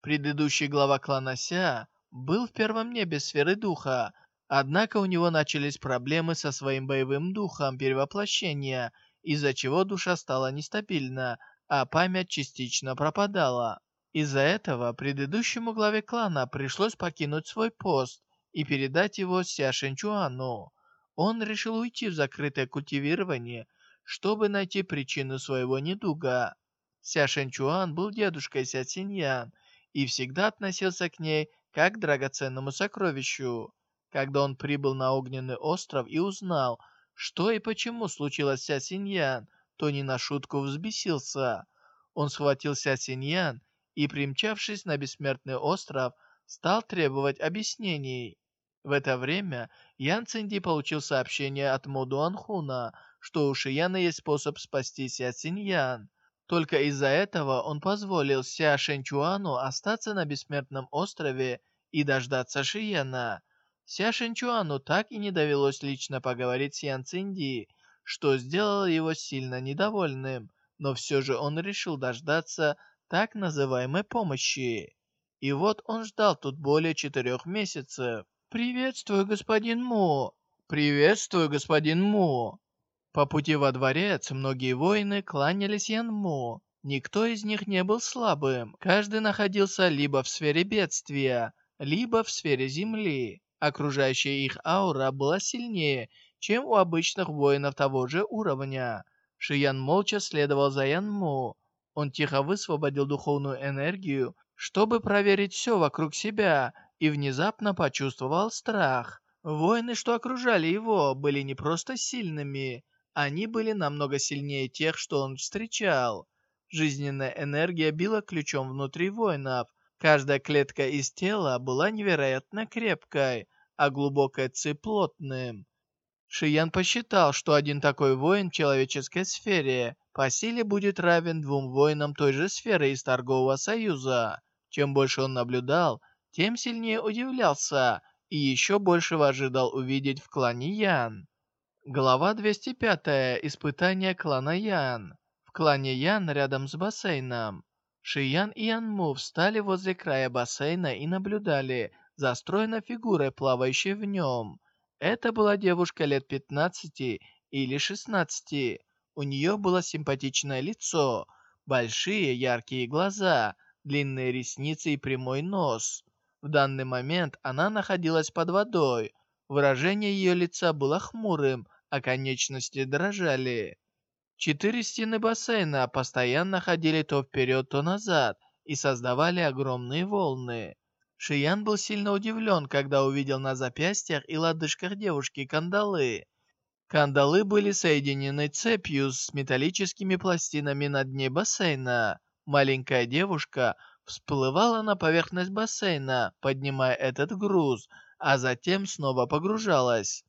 Предыдущий глава клана Ся был в первом небе сферы духа, однако у него начались проблемы со своим боевым духом перевоплощения, из-за чего душа стала нестабильна, а память частично пропадала. Из-за этого предыдущему главе клана пришлось покинуть свой пост и передать его Ся Шэньчуану. Он решил уйти в закрытое культивирование, чтобы найти причину своего недуга. Ся Шэньчуан был дедушкой Ся Циньян, и всегда относился к ней как к драгоценному сокровищу. Когда он прибыл на Огненный остров и узнал, что и почему случилось Ся Синьян, то не на шутку взбесился. Он схватил Ся Синьян и, примчавшись на Бессмертный остров, стал требовать объяснений. В это время Ян Цинди получил сообщение от Мо Дуанхуна, что у Шияна есть способ спасти Ся Синьян. Только из-за этого он позволил Ся Шэньчуану остаться на Бессмертном острове и дождаться Шиена. Ся Шэньчуану так и не довелось лично поговорить с Ян Цинди, что сделало его сильно недовольным, но все же он решил дождаться так называемой помощи. И вот он ждал тут более четырех месяцев. «Приветствую, господин Му!» «Приветствую, господин Му!» По пути во дворец многие воины кланялись Янму. Никто из них не был слабым. Каждый находился либо в сфере бедствия, либо в сфере земли. Окружающая их аура была сильнее, чем у обычных воинов того же уровня. Шиян молча следовал за Янму. Он тихо высвободил духовную энергию, чтобы проверить все вокруг себя, и внезапно почувствовал страх. Воины, что окружали его, были не просто сильными, они были намного сильнее тех, что он встречал. Жизненная энергия била ключом внутри воинов. Каждая клетка из тела была невероятно крепкой, а глубокая ци плотным. Шиян посчитал, что один такой воин в человеческой сфере по силе будет равен двум воинам той же сферы из торгового союза. Чем больше он наблюдал, тем сильнее удивлялся и еще большего ожидал увидеть в клане Ян. Глава 205. Испытание клана Ян. В клане Ян рядом с бассейном. Шиян и Янму встали возле края бассейна и наблюдали за стройной фигурой, плавающей в нем. Это была девушка лет 15 или 16. У нее было симпатичное лицо, большие яркие глаза, длинные ресницы и прямой нос. В данный момент она находилась под водой. Выражение ее лица было хмурым, а конечности дрожали. Четыре стены бассейна постоянно ходили то вперед, то назад и создавали огромные волны. Шиян был сильно удивлен, когда увидел на запястьях и лодыжках девушки кандалы. Кандалы были соединены цепью с металлическими пластинами на дне бассейна. Маленькая девушка всплывала на поверхность бассейна, поднимая этот груз, а затем снова погружалась.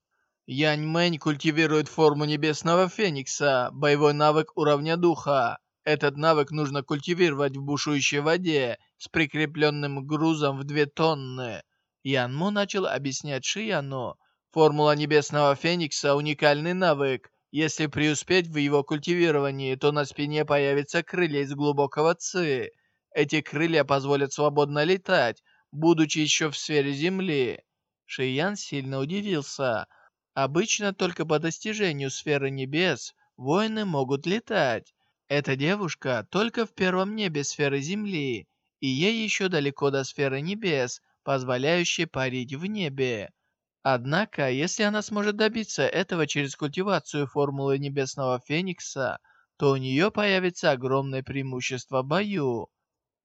Янь Мэнь культивирует форму Небесного Феникса, боевой навык уровня духа. Этот навык нужно культивировать в бушующей воде с прикрепленным грузом в две тонны. Ян Му начал объяснять Шияну, Формула Небесного Феникса – уникальный навык. Если преуспеть в его культивировании, то на спине появятся крылья из глубокого ци. Эти крылья позволят свободно летать, будучи еще в сфере Земли. Шиян сильно удивился. Обычно только по достижению сферы небес воины могут летать. Эта девушка только в первом небе сферы Земли, и ей еще далеко до сферы небес, позволяющей парить в небе. Однако, если она сможет добиться этого через культивацию формулы Небесного Феникса, то у нее появится огромное преимущество в бою.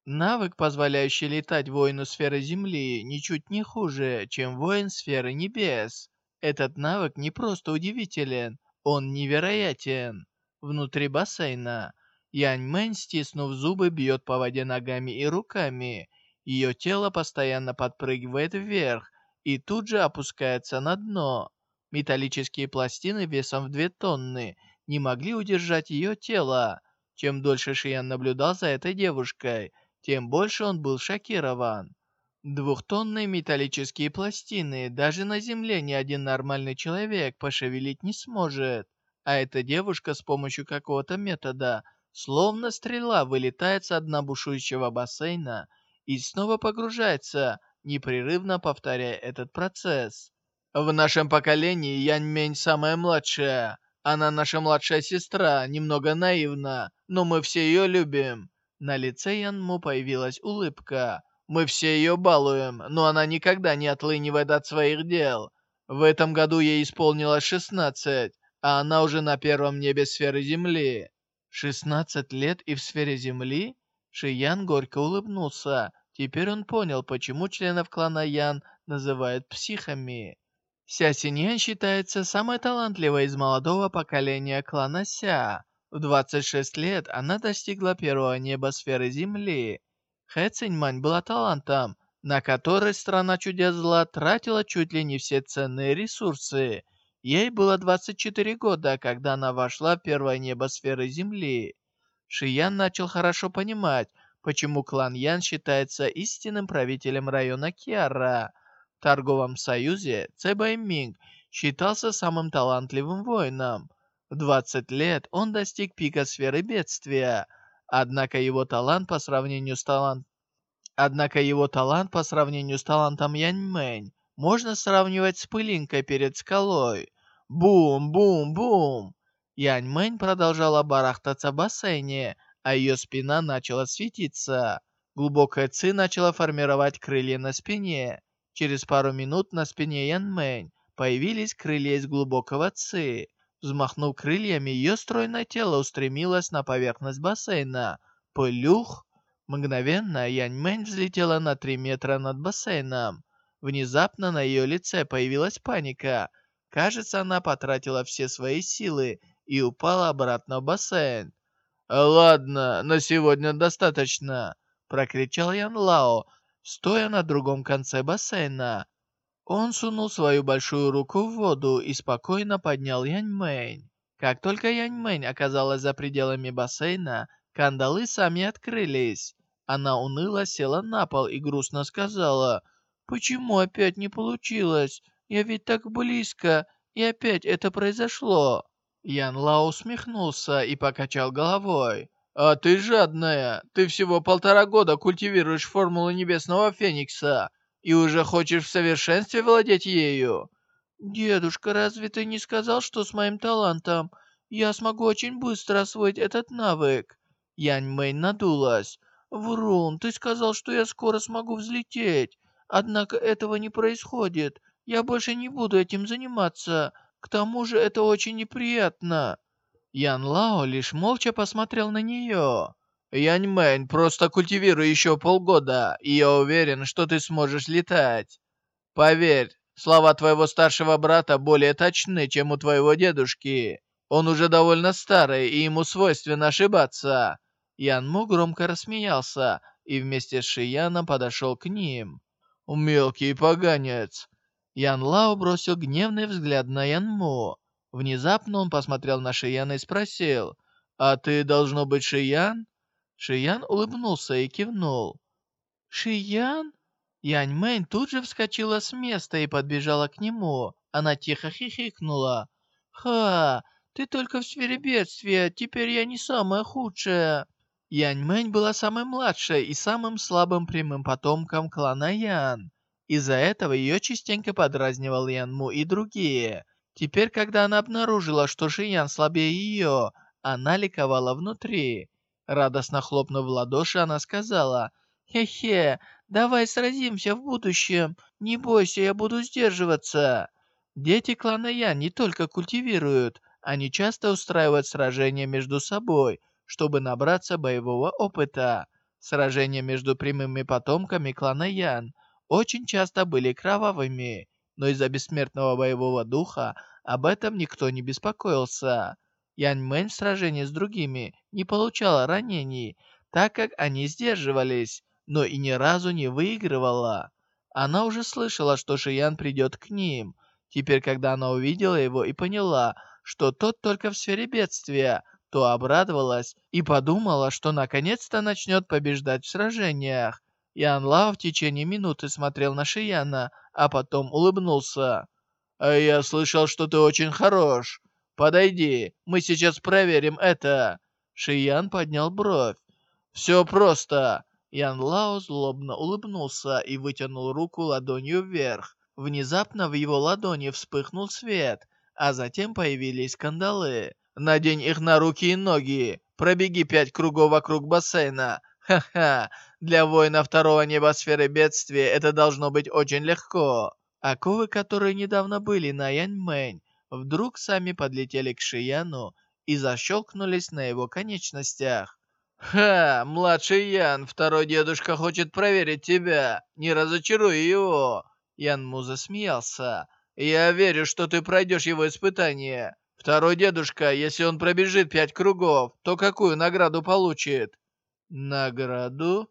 Навык, позволяющий летать воину сферы Земли, ничуть не хуже, чем воин сферы Небес. Этот навык не просто удивителен, он невероятен. Внутри бассейна Янь Мэнь, стиснув зубы, бьет по воде ногами и руками. Ее тело постоянно подпрыгивает вверх, и тут же опускается на дно. Металлические пластины весом в две тонны не могли удержать ее тело. Чем дольше Шиян наблюдал за этой девушкой, тем больше он был шокирован. Двухтонные металлические пластины даже на земле ни один нормальный человек пошевелить не сможет. А эта девушка с помощью какого-то метода, словно стрела, вылетает с дна бушующего бассейна и снова погружается непрерывно повторяя этот процесс. В нашем поколении Яньмень самая младшая. Она наша младшая сестра, немного наивна, но мы все ее любим. На лице Янму появилась улыбка. Мы все ее балуем, но она никогда не отлынивает от своих дел. В этом году ей исполнилось 16, а она уже на первом небе сферы Земли. 16 лет и в сфере Земли? Шиян горько улыбнулся. Теперь он понял, почему членов клана Ян называют психами. Ся Синьян считается самой талантливой из молодого поколения клана Ся. В 26 лет она достигла первого неба сферы Земли. Хэ Циньмань была талантом, на который страна чудес зла тратила чуть ли не все ценные ресурсы. Ей было 24 года, когда она вошла в первое небо сферы Земли. Шиян начал хорошо понимать, почему клан Ян считается истинным правителем района Киара. В торговом союзе Цэбэй Минг считался самым талантливым воином. В 20 лет он достиг пика сферы бедствия, однако его талант по сравнению с талант... Однако его талант по сравнению с талантом Яньмэнь можно сравнивать с пылинкой перед скалой. Бум-бум-бум! Яньмэнь продолжала барахтаться в бассейне, а ее спина начала светиться. Глубокая ци начала формировать крылья на спине. Через пару минут на спине Ян Мэнь появились крылья из глубокого ци. Взмахнув крыльями, ее стройное тело устремилось на поверхность бассейна. Плюх! Мгновенно Янь Мэнь взлетела на 3 метра над бассейном. Внезапно на ее лице появилась паника. Кажется, она потратила все свои силы и упала обратно в бассейн. «Ладно, на сегодня достаточно», — прокричал Ян Лао, стоя на другом конце бассейна. Он сунул свою большую руку в воду и спокойно поднял Янь Мэнь. Как только Янь Мэнь оказалась за пределами бассейна, кандалы сами открылись. Она уныло села на пол и грустно сказала, «Почему опять не получилось? Я ведь так близко, и опять это произошло». Ян Лао усмехнулся и покачал головой. «А ты жадная! Ты всего полтора года культивируешь формулу Небесного Феникса и уже хочешь в совершенстве владеть ею!» «Дедушка, разве ты не сказал, что с моим талантом я смогу очень быстро освоить этот навык?» Янь Мэй надулась. «Врун, ты сказал, что я скоро смогу взлететь. Однако этого не происходит. Я больше не буду этим заниматься. К тому же это очень неприятно». Ян Лао лишь молча посмотрел на нее. «Янь Мэнь, просто культивируй еще полгода, и я уверен, что ты сможешь летать. Поверь, Слова твоего старшего брата более точны, чем у твоего дедушки. Он уже довольно старый, и ему свойственно ошибаться». Ян Му громко рассмеялся и вместе с Шияном подошел к ним. «Мелкий поганец!» Ян Лао бросил гневный взгляд на Ян Му. Внезапно он посмотрел на Шияна и спросил, «А ты, должно быть, Шиян?» Шиян улыбнулся и кивнул. «Шиян?» Янь Мэнь тут же вскочила с места и подбежала к нему. Она тихо хихикнула. «Ха, ты только в сфере теперь я не самая худшая». Янь Мэнь была самой младшей и самым слабым прямым потомком клана Ян. Из-за этого ее частенько подразнивал Ян Му и другие. Теперь, когда она обнаружила, что Шиян слабее ее, она ликовала внутри. Радостно хлопнув в ладоши, она сказала, «Хе-хе, Давай сразимся в будущем. Не бойся, я буду сдерживаться. Дети клана Ян не только культивируют, они часто устраивают сражения между собой, чтобы набраться боевого опыта. Сражения между прямыми потомками клана Ян очень часто были кровавыми, но из-за бессмертного боевого духа об этом никто не беспокоился. Янь Мэнь в сражении с другими не получала ранений, так как они сдерживались, но и ни разу не выигрывала. Она уже слышала, что Шиян придет к ним. Теперь, когда она увидела его и поняла, что тот только в сфере бедствия, то обрадовалась и подумала, что наконец-то начнет побеждать в сражениях. Ян Лао в течение минуты смотрел на Шияна, а потом улыбнулся. «А я слышал, что ты очень хорош. Подойди, мы сейчас проверим это». Шиян поднял бровь. «Все просто. Ян Лао злобно улыбнулся и вытянул руку ладонью вверх. Внезапно в его ладони вспыхнул свет, а затем появились кандалы. «Надень их на руки и ноги! Пробеги пять кругов вокруг бассейна! Ха-ха! Для воина второго небосферы бедствия это должно быть очень легко!» Аковы, которые недавно были на Яньмэнь, вдруг сами подлетели к Шияну и защелкнулись на его конечностях. «Ха, младший Ян, второй дедушка хочет проверить тебя. Не разочаруй его!» Ян Му засмеялся. «Я верю, что ты пройдешь его испытание. Второй дедушка, если он пробежит пять кругов, то какую награду получит?» «Награду?»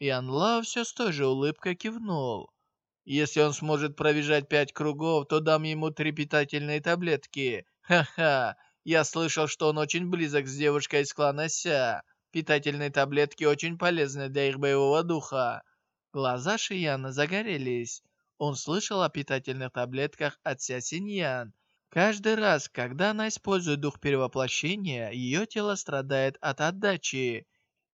Ян Лао все с той же улыбкой кивнул. «Если он сможет пробежать пять кругов, то дам ему три питательные таблетки. Ха-ха, я слышал, что он очень близок с девушкой из клана Ся. Питательные таблетки очень полезны для их боевого духа. Глаза Шияна загорелись. Он слышал о питательных таблетках от Ся Синьян. Каждый раз, когда она использует дух перевоплощения, ее тело страдает от отдачи.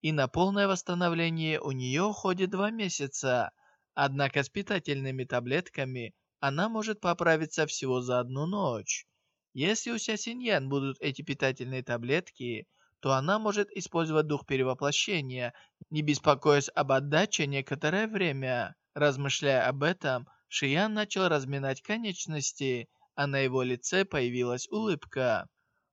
И на полное восстановление у нее уходит два месяца. Однако с питательными таблетками она может поправиться всего за одну ночь. Если у Ся Синьян будут эти питательные таблетки, то она может использовать дух перевоплощения, не беспокоясь об отдаче некоторое время. Размышляя об этом, Шиян начал разминать конечности, а на его лице появилась улыбка.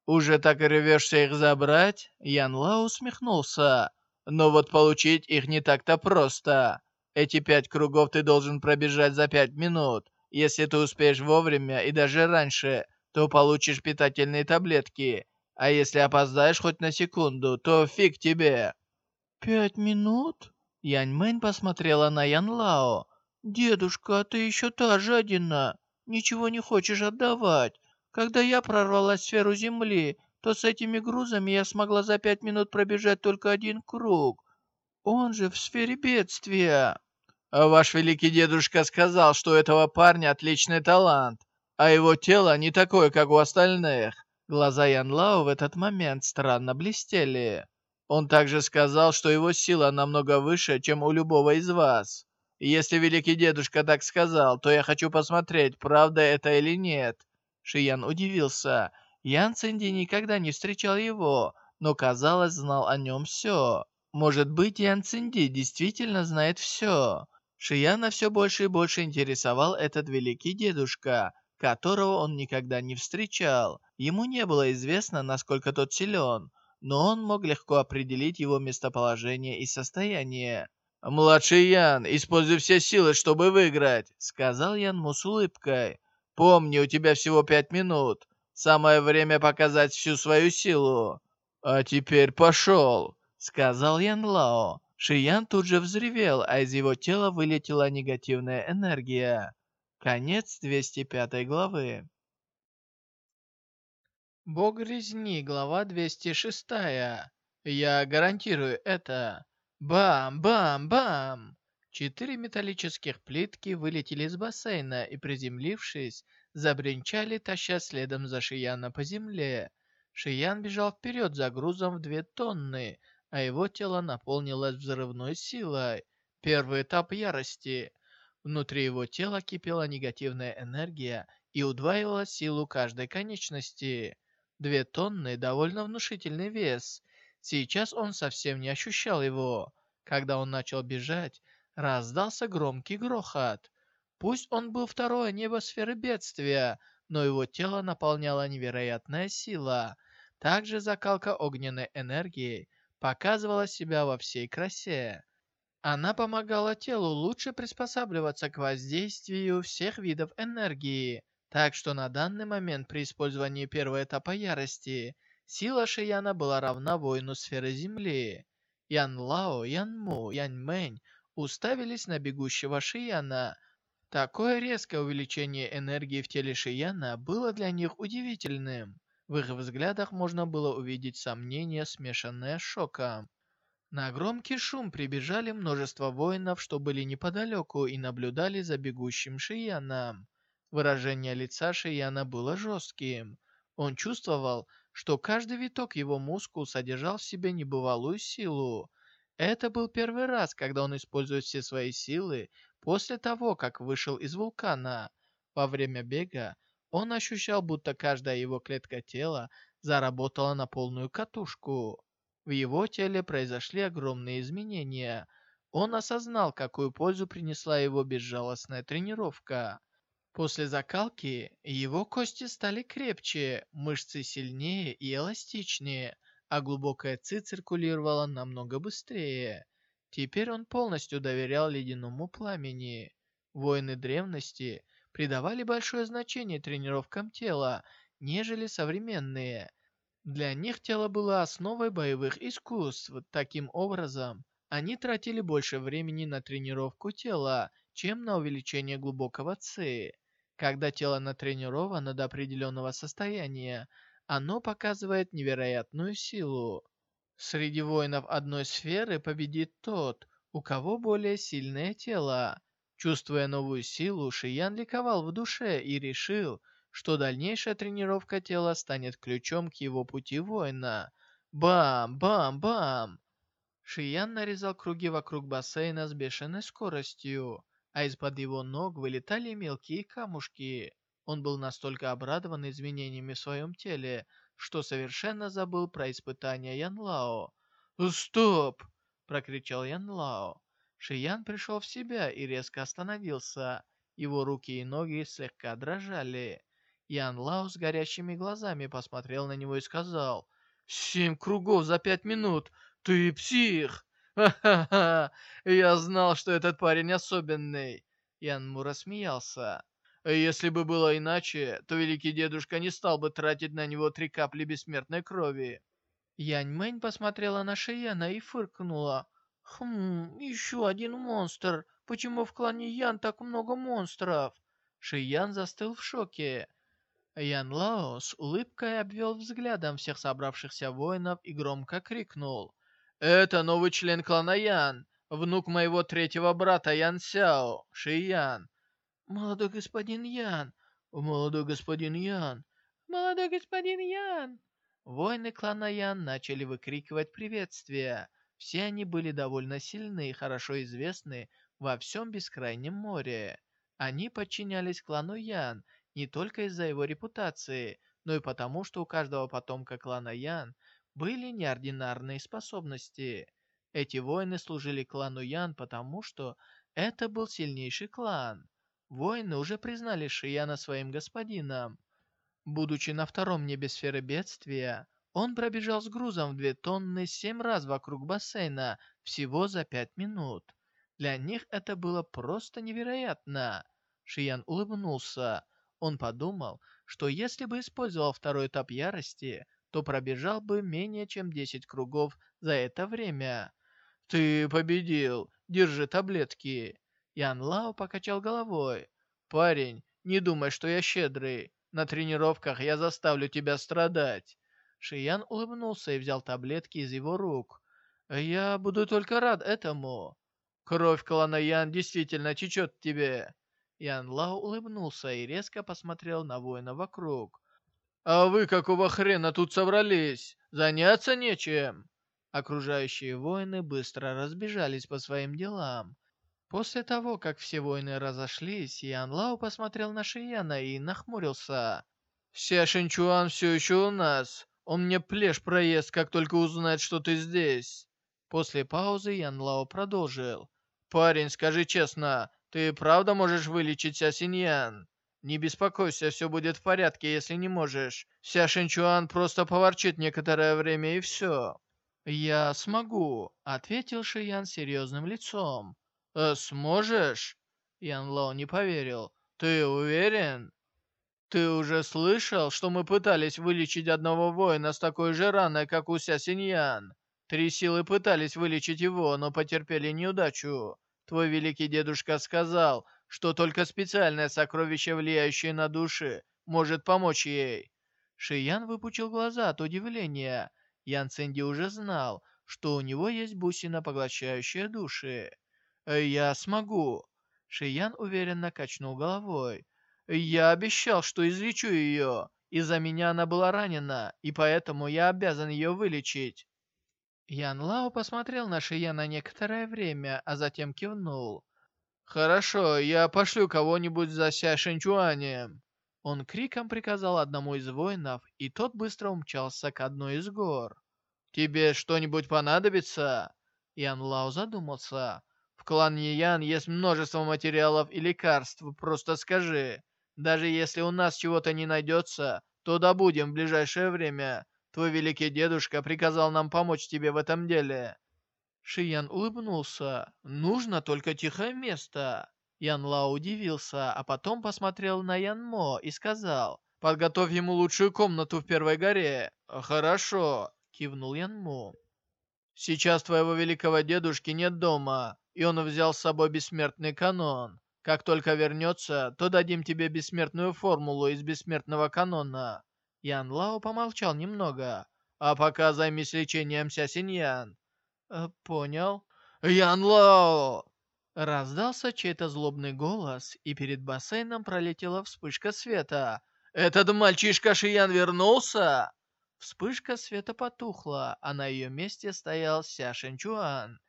«Уже так рвешься их забрать?» Ян Лао усмехнулся. «Но вот получить их не так-то просто. Эти пять кругов ты должен пробежать за пять минут. Если ты успеешь вовремя и даже раньше, то получишь питательные таблетки. А если опоздаешь хоть на секунду, то фиг тебе!» «Пять минут?» Янь Мэнь посмотрела на Ян Лао. «Дедушка, ты еще та жадина. Ничего не хочешь отдавать. Когда я прорвала сферу Земли, то с этими грузами я смогла за пять минут пробежать только один круг. Он же в сфере бедствия. А ваш великий дедушка сказал, что у этого парня отличный талант, а его тело не такое, как у остальных. Глаза Ян Лао в этот момент странно блестели. Он также сказал, что его сила намного выше, чем у любого из вас. Если великий дедушка так сказал, то я хочу посмотреть, правда это или нет. Шиян удивился. Ян Цинди никогда не встречал его, но, казалось, знал о нем все. Может быть, Ян Цинди действительно знает все. Шияна все больше и больше интересовал этот великий дедушка, которого он никогда не встречал. Ему не было известно, насколько тот силен, но он мог легко определить его местоположение и состояние. «Младший Ян, используй все силы, чтобы выиграть», — сказал Ян Му с улыбкой. «Помни, у тебя всего пять минут. Самое время показать всю свою силу». «А теперь пошел!» сказал Ян Лао. Шиян тут же взревел, а из его тела вылетела негативная энергия. Конец 205 главы. Бог резни, глава 206. Я гарантирую это. Бам-бам-бам! Четыре металлических плитки вылетели из бассейна и, приземлившись, забринчали, таща следом за Шияна по земле. Шиян бежал вперед за грузом в две тонны, а его тело наполнилось взрывной силой. Первый этап ярости. Внутри его тела кипела негативная энергия и удваивала силу каждой конечности. Две тонны – довольно внушительный вес. Сейчас он совсем не ощущал его. Когда он начал бежать, раздался громкий грохот. Пусть он был второе небо сферы бедствия, но его тело наполняла невероятная сила. Также закалка огненной энергией показывала себя во всей красе. Она помогала телу лучше приспосабливаться к воздействию всех видов энергии, так что на данный момент при использовании первого этапа ярости сила Шияна была равна воину сферы Земли. Ян Лао, Ян Му, Ян Мэнь уставились на бегущего Шияна. Такое резкое увеличение энергии в теле Шияна было для них удивительным. В их взглядах можно было увидеть сомнение, смешанное с шоком. На громкий шум прибежали множество воинов, что были неподалеку и наблюдали за бегущим Шияном. Выражение лица Шияна было жестким. Он чувствовал, что каждый виток его мускул содержал в себе небывалую силу. Это был первый раз, когда он использует все свои силы после того, как вышел из вулкана. Во время бега он ощущал, будто каждая его клетка тела заработала на полную катушку. В его теле произошли огромные изменения. Он осознал, какую пользу принесла его безжалостная тренировка. После закалки его кости стали крепче, мышцы сильнее и эластичнее, а глубокая ци циркулировала намного быстрее. Теперь он полностью доверял ледяному пламени. Воины древности придавали большое значение тренировкам тела, нежели современные. Для них тело было основой боевых искусств. Таким образом, они тратили больше времени на тренировку тела, чем на увеличение глубокого ци. Когда тело натренировано до определенного состояния, оно показывает невероятную силу. Среди воинов одной сферы победит тот, у кого более сильное тело. Чувствуя новую силу, Шиян ликовал в душе и решил, что дальнейшая тренировка тела станет ключом к его пути воина. Бам-бам-бам! Шиян нарезал круги вокруг бассейна с бешеной скоростью, а из-под его ног вылетали мелкие камушки. Он был настолько обрадован изменениями в своем теле, что совершенно забыл про испытания Ян Лао. «Стоп!» – прокричал Ян Лао. Шиян пришел в себя и резко остановился. Его руки и ноги слегка дрожали. Ян Лао с горящими глазами посмотрел на него и сказал, «Семь кругов за пять минут! Ты псих!» «Ха-ха-ха! Я знал, что этот парень особенный!» Ян Му рассмеялся. «Если бы было иначе, то великий дедушка не стал бы тратить на него три капли бессмертной крови». Янь Мэнь посмотрела на Шияна и фыркнула. «Хм, еще один монстр. Почему в клане Ян так много монстров?» Шиян застыл в шоке. Ян Лао с улыбкой обвел взглядом всех собравшихся воинов и громко крикнул. Это новый член клана Ян, внук моего третьего брата Ян Сяо, Ши Ян. Молодой господин Ян, молодой господин Ян, молодой господин Ян. Воины клана Ян начали выкрикивать приветствия. Все они были довольно сильны и хорошо известны во всем бескрайнем море. Они подчинялись клану Ян не только из-за его репутации, но и потому, что у каждого потомка клана Ян были неординарные способности. Эти воины служили клану Ян потому, что это был сильнейший клан. Воины уже признали Шияна своим господином. Будучи на втором небе сферы бедствия, он пробежал с грузом в две тонны семь раз вокруг бассейна всего за пять минут. Для них это было просто невероятно. Шиян улыбнулся. Он подумал, что если бы использовал второй этап ярости, то пробежал бы менее чем 10 кругов за это время. «Ты победил! Держи таблетки!» Ян Лао покачал головой. «Парень, не думай, что я щедрый. На тренировках я заставлю тебя страдать». Шиян улыбнулся и взял таблетки из его рук. «Я буду только рад этому. Кровь клана Ян действительно течет тебе. Ян Лао улыбнулся и резко посмотрел на воина вокруг. «А вы какого хрена тут собрались? Заняться нечем?» Окружающие воины быстро разбежались по своим делам. После того, как все воины разошлись, Ян Лао посмотрел на Шияна и нахмурился. «Ся Шинчуан все еще у нас. Он мне плешь проест, как только узнает, что ты здесь». После паузы Ян Лао продолжил. «Парень, скажи честно, ты правда можешь вылечить Ся Синьян? Не беспокойся, все будет в порядке, если не можешь. Ся Шинчуан просто поворчит некоторое время и все». «Я смогу», — ответил Шиян серьезным лицом. «Э, «Сможешь?» Ян Лао не поверил. «Ты уверен?» «Ты уже слышал, что мы пытались вылечить одного воина с такой же раной, как у Ся Синьян? Три силы пытались вылечить его, но потерпели неудачу. Твой великий дедушка сказал, что только специальное сокровище, влияющее на души, может помочь ей». Шиян выпучил глаза от удивления. Ян Цинди уже знал, что у него есть бусина, поглощающая души. «Я смогу». Шиян уверенно качнул головой. «Я обещал, что излечу ее. Из-за меня она была ранена, и поэтому я обязан ее вылечить». Ян Лао посмотрел на Шияна некоторое время, а затем кивнул. «Хорошо, я пошлю кого-нибудь за Ся Шэньчуанем». Он криком приказал одному из воинов, и тот быстро умчался к одной из гор. «Тебе что-нибудь понадобится?» Ян Лао задумался. «В клане Ян есть множество материалов и лекарств, просто скажи. Даже если у нас чего-то не найдется, то добудем в ближайшее время. Твой великий дедушка приказал нам помочь тебе в этом деле». Шиян улыбнулся. «Нужно только тихое место». Ян Лао удивился, а потом посмотрел на Ян Мо и сказал, «Подготовь ему лучшую комнату в Первой горе». «Хорошо», — кивнул Ян Мо. «Сейчас твоего великого дедушки нет дома, и он взял с собой бессмертный канон. Как только вернется, то дадим тебе бессмертную формулу из бессмертного канона. Ян Лао помолчал немного. «А пока займись лечением Ся Синьян». Э, «Понял». «Ян Лао!» Раздался чей-то злобный голос, и перед бассейном пролетела вспышка света. «Этот мальчишка Шиян вернулся?» Вспышка света потухла, а на ее месте стоял Ся Шэньчуан.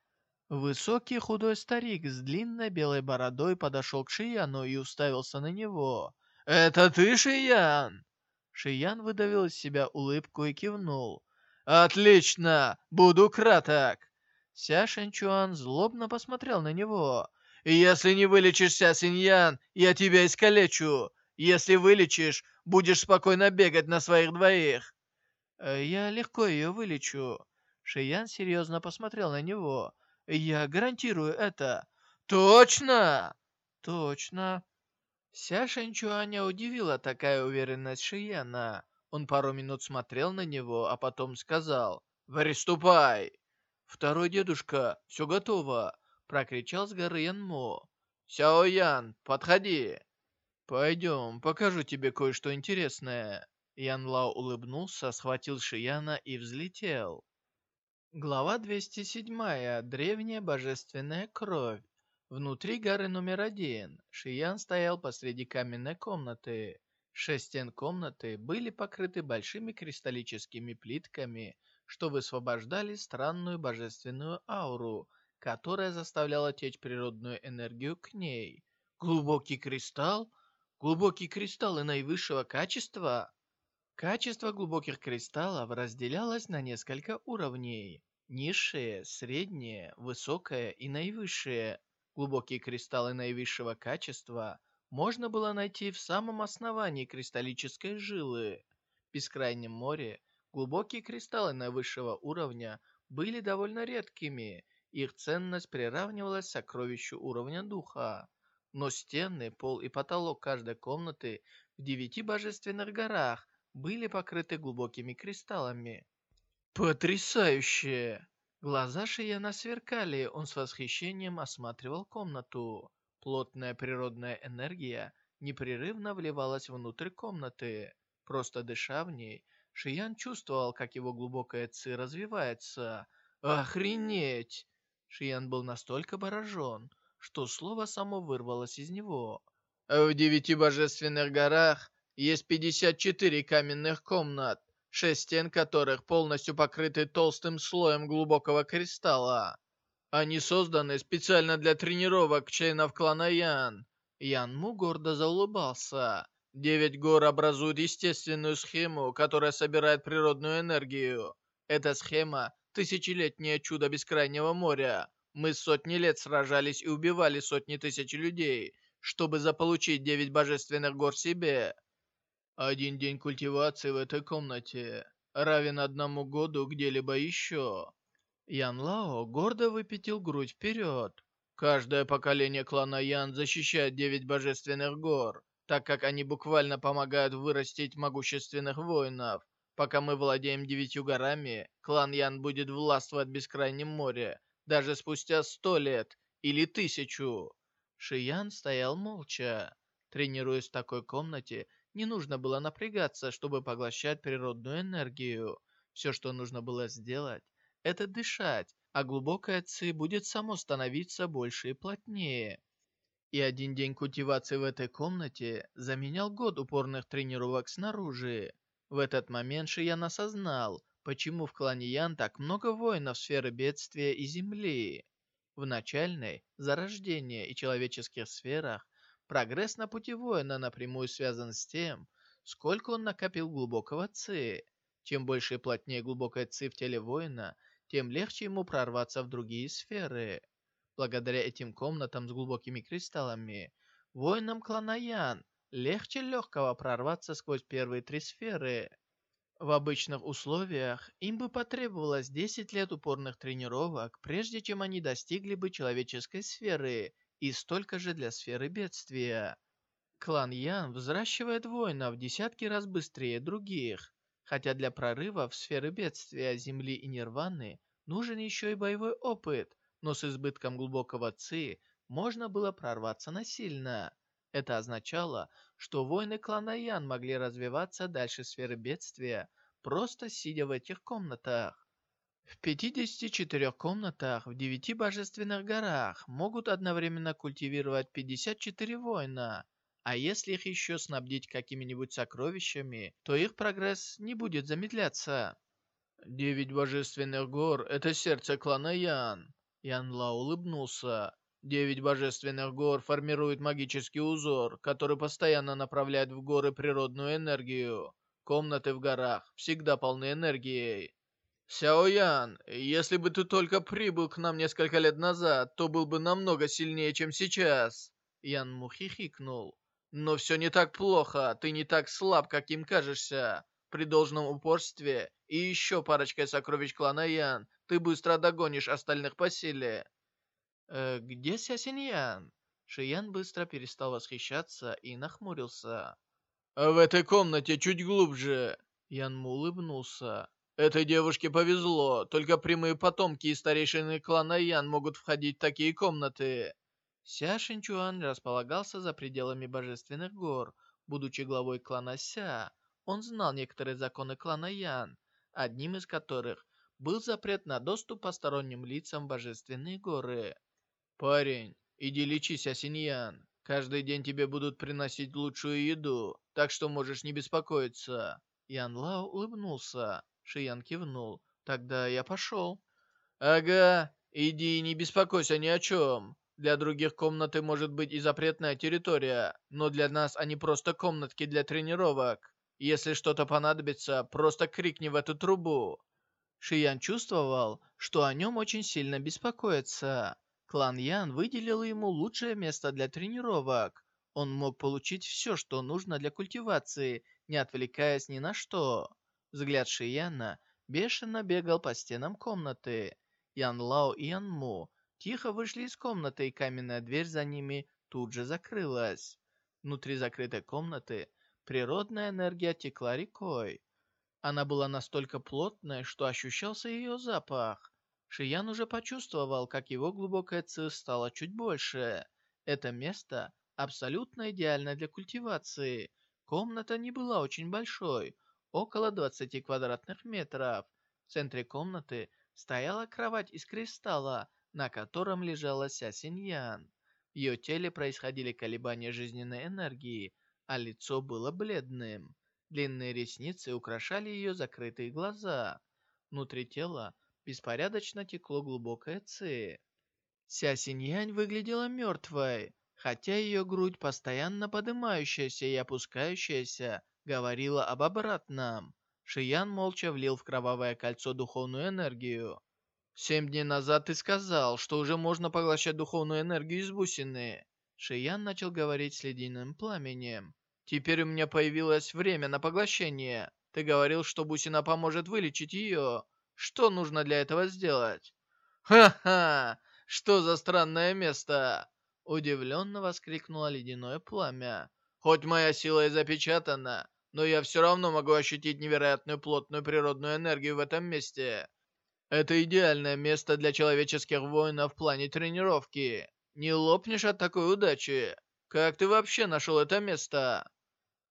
Высокий худой старик с длинной белой бородой подошел к Шияну и уставился на него. «Это ты, Шиян?» Шиян выдавил из себя улыбку и кивнул. «Отлично! Буду краток!» Ся Шэньчуан злобно посмотрел на него. «Если не вылечишь Ся Синьян, я тебя искалечу. Если вылечишь, будешь спокойно бегать на своих двоих». «Э, «Я легко ее вылечу». Шиян серьезно посмотрел на него. «Я гарантирую это». «Точно?» «Точно». Ся Шэньчуаня удивила такая уверенность Шияна. Он пару минут смотрел на него, а потом сказал «Приступай!» «Второй дедушка, все готово!» Прокричал с горы Янмо. «Сяо Ян, подходи!» «Пойдем, покажу тебе кое-что интересное!» Ян Лао улыбнулся, схватил Шияна и взлетел. Глава 207. Древняя божественная кровь. Внутри горы номер один Шиян стоял посреди каменной комнаты. Шесть стен комнаты были покрыты большими кристаллическими плитками, что высвобождали странную божественную ауру, которая заставляла течь природную энергию к ней. Глубокий кристалл? Глубокие кристаллы наивысшего качества? Качество глубоких кристаллов разделялось на несколько уровней. Низшие, средние, высокое и наивысшие. Глубокие кристаллы наивысшего качества можно было найти в самом основании кристаллической жилы. В бескрайнем море глубокие кристаллы наивысшего уровня были довольно редкими, их ценность приравнивалась к сокровищу уровня духа. Но стены, пол и потолок каждой комнаты в девяти божественных горах были покрыты глубокими кристаллами. Потрясающе! Глаза Шияна сверкали, он с восхищением осматривал комнату. Плотная природная энергия непрерывно вливалась внутрь комнаты. Просто дыша в ней, Шиян чувствовал, как его глубокая ци развивается. Охренеть! Шиян был настолько поражен, что слово само вырвалось из него. В девяти божественных горах есть 54 каменных комнат, шесть стен которых полностью покрыты толстым слоем глубокого кристалла. Они созданы специально для тренировок членов клана Ян. Ян Му гордо заулыбался. Девять гор образуют естественную схему, которая собирает природную энергию. Эта схема — тысячелетнее чудо бескрайнего моря. Мы сотни лет сражались и убивали сотни тысяч людей, чтобы заполучить девять божественных гор себе. Один день культивации в этой комнате равен одному году где-либо еще. Ян Лао гордо выпятил грудь вперед. Каждое поколение клана Ян защищает девять божественных гор, так как они буквально помогают вырастить могущественных воинов. Пока мы владеем девятью горами, клан Ян будет властвовать в бескрайнем море, даже спустя сто лет или тысячу. Шиян стоял молча. Тренируясь в такой комнате, не нужно было напрягаться, чтобы поглощать природную энергию. Все, что нужно было сделать, это дышать, а глубокая ци будет само становиться больше и плотнее. И один день культивации в этой комнате заменял год упорных тренировок снаружи. В этот момент Шиян осознал, почему в клане Ян так много воинов сферы бедствия и земли. В начальной, зарождения и человеческих сферах Прогресс на пути воина напрямую связан с тем, сколько он накопил глубокого ци. Чем больше и плотнее глубокая ци в теле воина, тем легче ему прорваться в другие сферы. Благодаря этим комнатам с глубокими кристаллами, воинам клана Ян легче легкого прорваться сквозь первые три сферы. В обычных условиях им бы потребовалось 10 лет упорных тренировок, прежде чем они достигли бы человеческой сферы и столько же для сферы бедствия. Клан Ян взращивает воинов десятки раз быстрее других, хотя для прорыва в сферы бедствия Земли и Нирваны нужен еще и боевой опыт, но с избытком глубокого ци можно было прорваться насильно. Это означало, что воины клана Ян могли развиваться дальше сферы бедствия, просто сидя в этих комнатах. В 54 комнатах в 9 божественных горах могут одновременно культивировать 54 воина. А если их еще снабдить какими-нибудь сокровищами, то их прогресс не будет замедляться. Девять божественных гор — это сердце клана Ян. Ян Ла улыбнулся. Девять божественных гор формируют магический узор, который постоянно направляет в горы природную энергию. Комнаты в горах всегда полны энергией. Сяо Ян, если бы ты только прибыл к нам несколько лет назад, то был бы намного сильнее, чем сейчас. Ян Му хихикнул. Но все не так плохо, ты не так слаб, каким кажешься. При должном упорстве и еще парочкой сокровищ клана Ян ты быстро догонишь остальных по силе. Э, где Ся Синьян? Шиян быстро перестал восхищаться и нахмурился. «В этой комнате чуть глубже!» Ян Му улыбнулся. Этой девушке повезло, только прямые потомки и старейшины клана Ян могут входить в такие комнаты. Ся Шинчуан располагался за пределами Божественных гор. Будучи главой клана Ся, он знал некоторые законы клана Ян, одним из которых был запрет на доступ посторонним лицам в Божественные горы. «Парень, иди лечись, Асиньян. Каждый день тебе будут приносить лучшую еду, так что можешь не беспокоиться». Ян Лао улыбнулся. Шиян кивнул. «Тогда я пошел». «Ага, иди и не беспокойся ни о чем. Для других комнаты может быть и запретная территория, но для нас они просто комнатки для тренировок. Если что-то понадобится, просто крикни в эту трубу». Шиян чувствовал, что о нем очень сильно беспокоятся. Клан Ян выделил ему лучшее место для тренировок. Он мог получить все, что нужно для культивации, не отвлекаясь ни на что. Взгляд Шияна бешено бегал по стенам комнаты. Ян Лао и Ян Му тихо вышли из комнаты, и каменная дверь за ними тут же закрылась. Внутри закрытой комнаты природная энергия текла рекой. Она была настолько плотной, что ощущался ее запах. Шиян уже почувствовал, как его глубокая ци стала чуть больше. Это место абсолютно идеально для культивации. Комната не была очень большой, около 20 квадратных метров. В центре комнаты стояла кровать из кристалла, на котором лежала Ся Синьян. В ее теле происходили колебания жизненной энергии, а лицо было бледным. Длинные ресницы украшали ее закрытые глаза. Внутри тела беспорядочно текло глубокое ци. Ся Синьянь выглядела мертвой, хотя ее грудь, постоянно поднимающаяся и опускающаяся, говорила об обратном. Шиян молча влил в кровавое кольцо духовную энергию. «Семь дней назад ты сказал, что уже можно поглощать духовную энергию из бусины». Шиян начал говорить с ледяным пламенем. «Теперь у меня появилось время на поглощение. Ты говорил, что бусина поможет вылечить ее. Что нужно для этого сделать?» «Ха-ха! Что за странное место!» Удивленно воскликнуло ледяное пламя. «Хоть моя сила и запечатана, но я все равно могу ощутить невероятную плотную природную энергию в этом месте. Это идеальное место для человеческих воинов в плане тренировки. Не лопнешь от такой удачи. Как ты вообще нашел это место?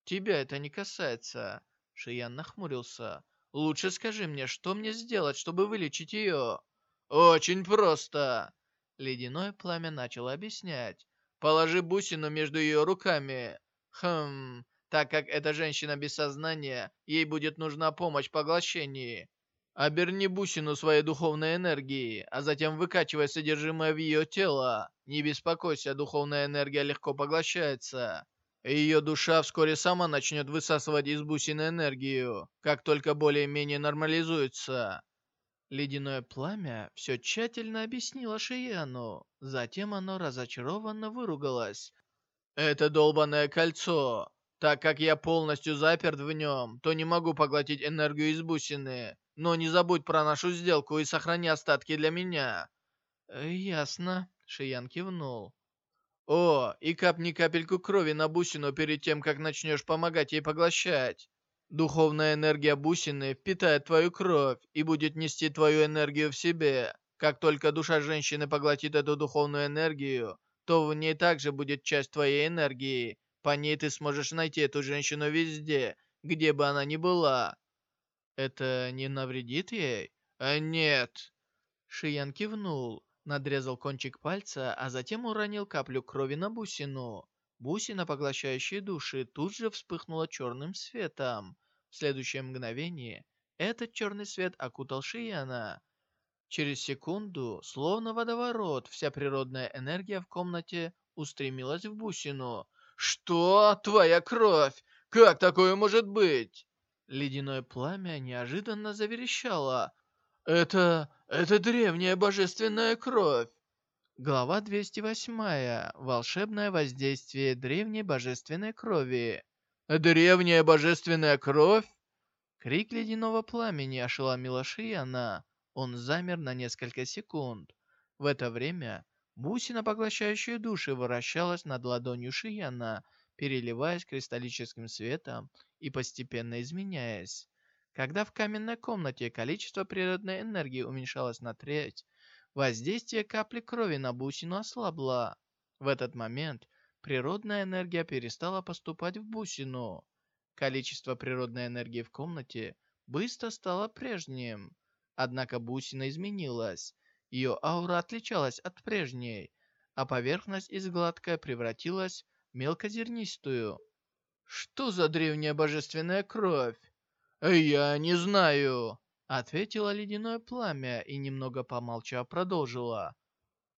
Тебя это не касается. Шиян нахмурился. Лучше скажи мне, что мне сделать, чтобы вылечить ее? Очень просто. Ледяное пламя начало объяснять. Положи бусину между ее руками. Хм, так как эта женщина без сознания, ей будет нужна помощь в поглощении. Оберни бусину своей духовной энергии, а затем выкачивай содержимое в ее тело. Не беспокойся, духовная энергия легко поглощается. Ее душа вскоре сама начнет высасывать из бусины энергию, как только более-менее нормализуется. Ледяное пламя все тщательно объяснило Шияну. Затем оно разочарованно выругалось. «Это долбанное кольцо. Так как я полностью заперт в нем, то не могу поглотить энергию из бусины. Но не забудь про нашу сделку и сохрани остатки для меня». Э, «Ясно», — Шиян кивнул. «О, и капни капельку крови на бусину перед тем, как начнешь помогать ей поглощать. Духовная энергия бусины впитает твою кровь и будет нести твою энергию в себе. Как только душа женщины поглотит эту духовную энергию, то в ней также будет часть твоей энергии, по ней ты сможешь найти эту женщину везде, где бы она ни была. Это не навредит ей? А нет. Шиян кивнул, надрезал кончик пальца, а затем уронил каплю крови на бусину. Бусина, поглощающая души, тут же вспыхнула черным светом. В следующее мгновение этот черный свет окутал Шияна. Через секунду, словно водоворот, вся природная энергия в комнате устремилась в бусину, «Что? Твоя кровь? Как такое может быть?» Ледяное пламя неожиданно заверещало. «Это... это древняя божественная кровь!» Глава 208. Волшебное воздействие древней божественной крови. «Древняя божественная кровь?» Крик ледяного пламени ошеломила Шияна. Он замер на несколько секунд. В это время Бусина, поглощающая души, вращалась над ладонью Шияна, переливаясь кристаллическим светом и постепенно изменяясь. Когда в каменной комнате количество природной энергии уменьшалось на треть, воздействие капли крови на бусину ослабло. В этот момент природная энергия перестала поступать в бусину. Количество природной энергии в комнате быстро стало прежним. Однако бусина изменилась. Ее аура отличалась от прежней, а поверхность из гладкой превратилась в мелкозернистую. «Что за древняя божественная кровь?» «Я не знаю», — ответила ледяное пламя и, немного помолчав, продолжила.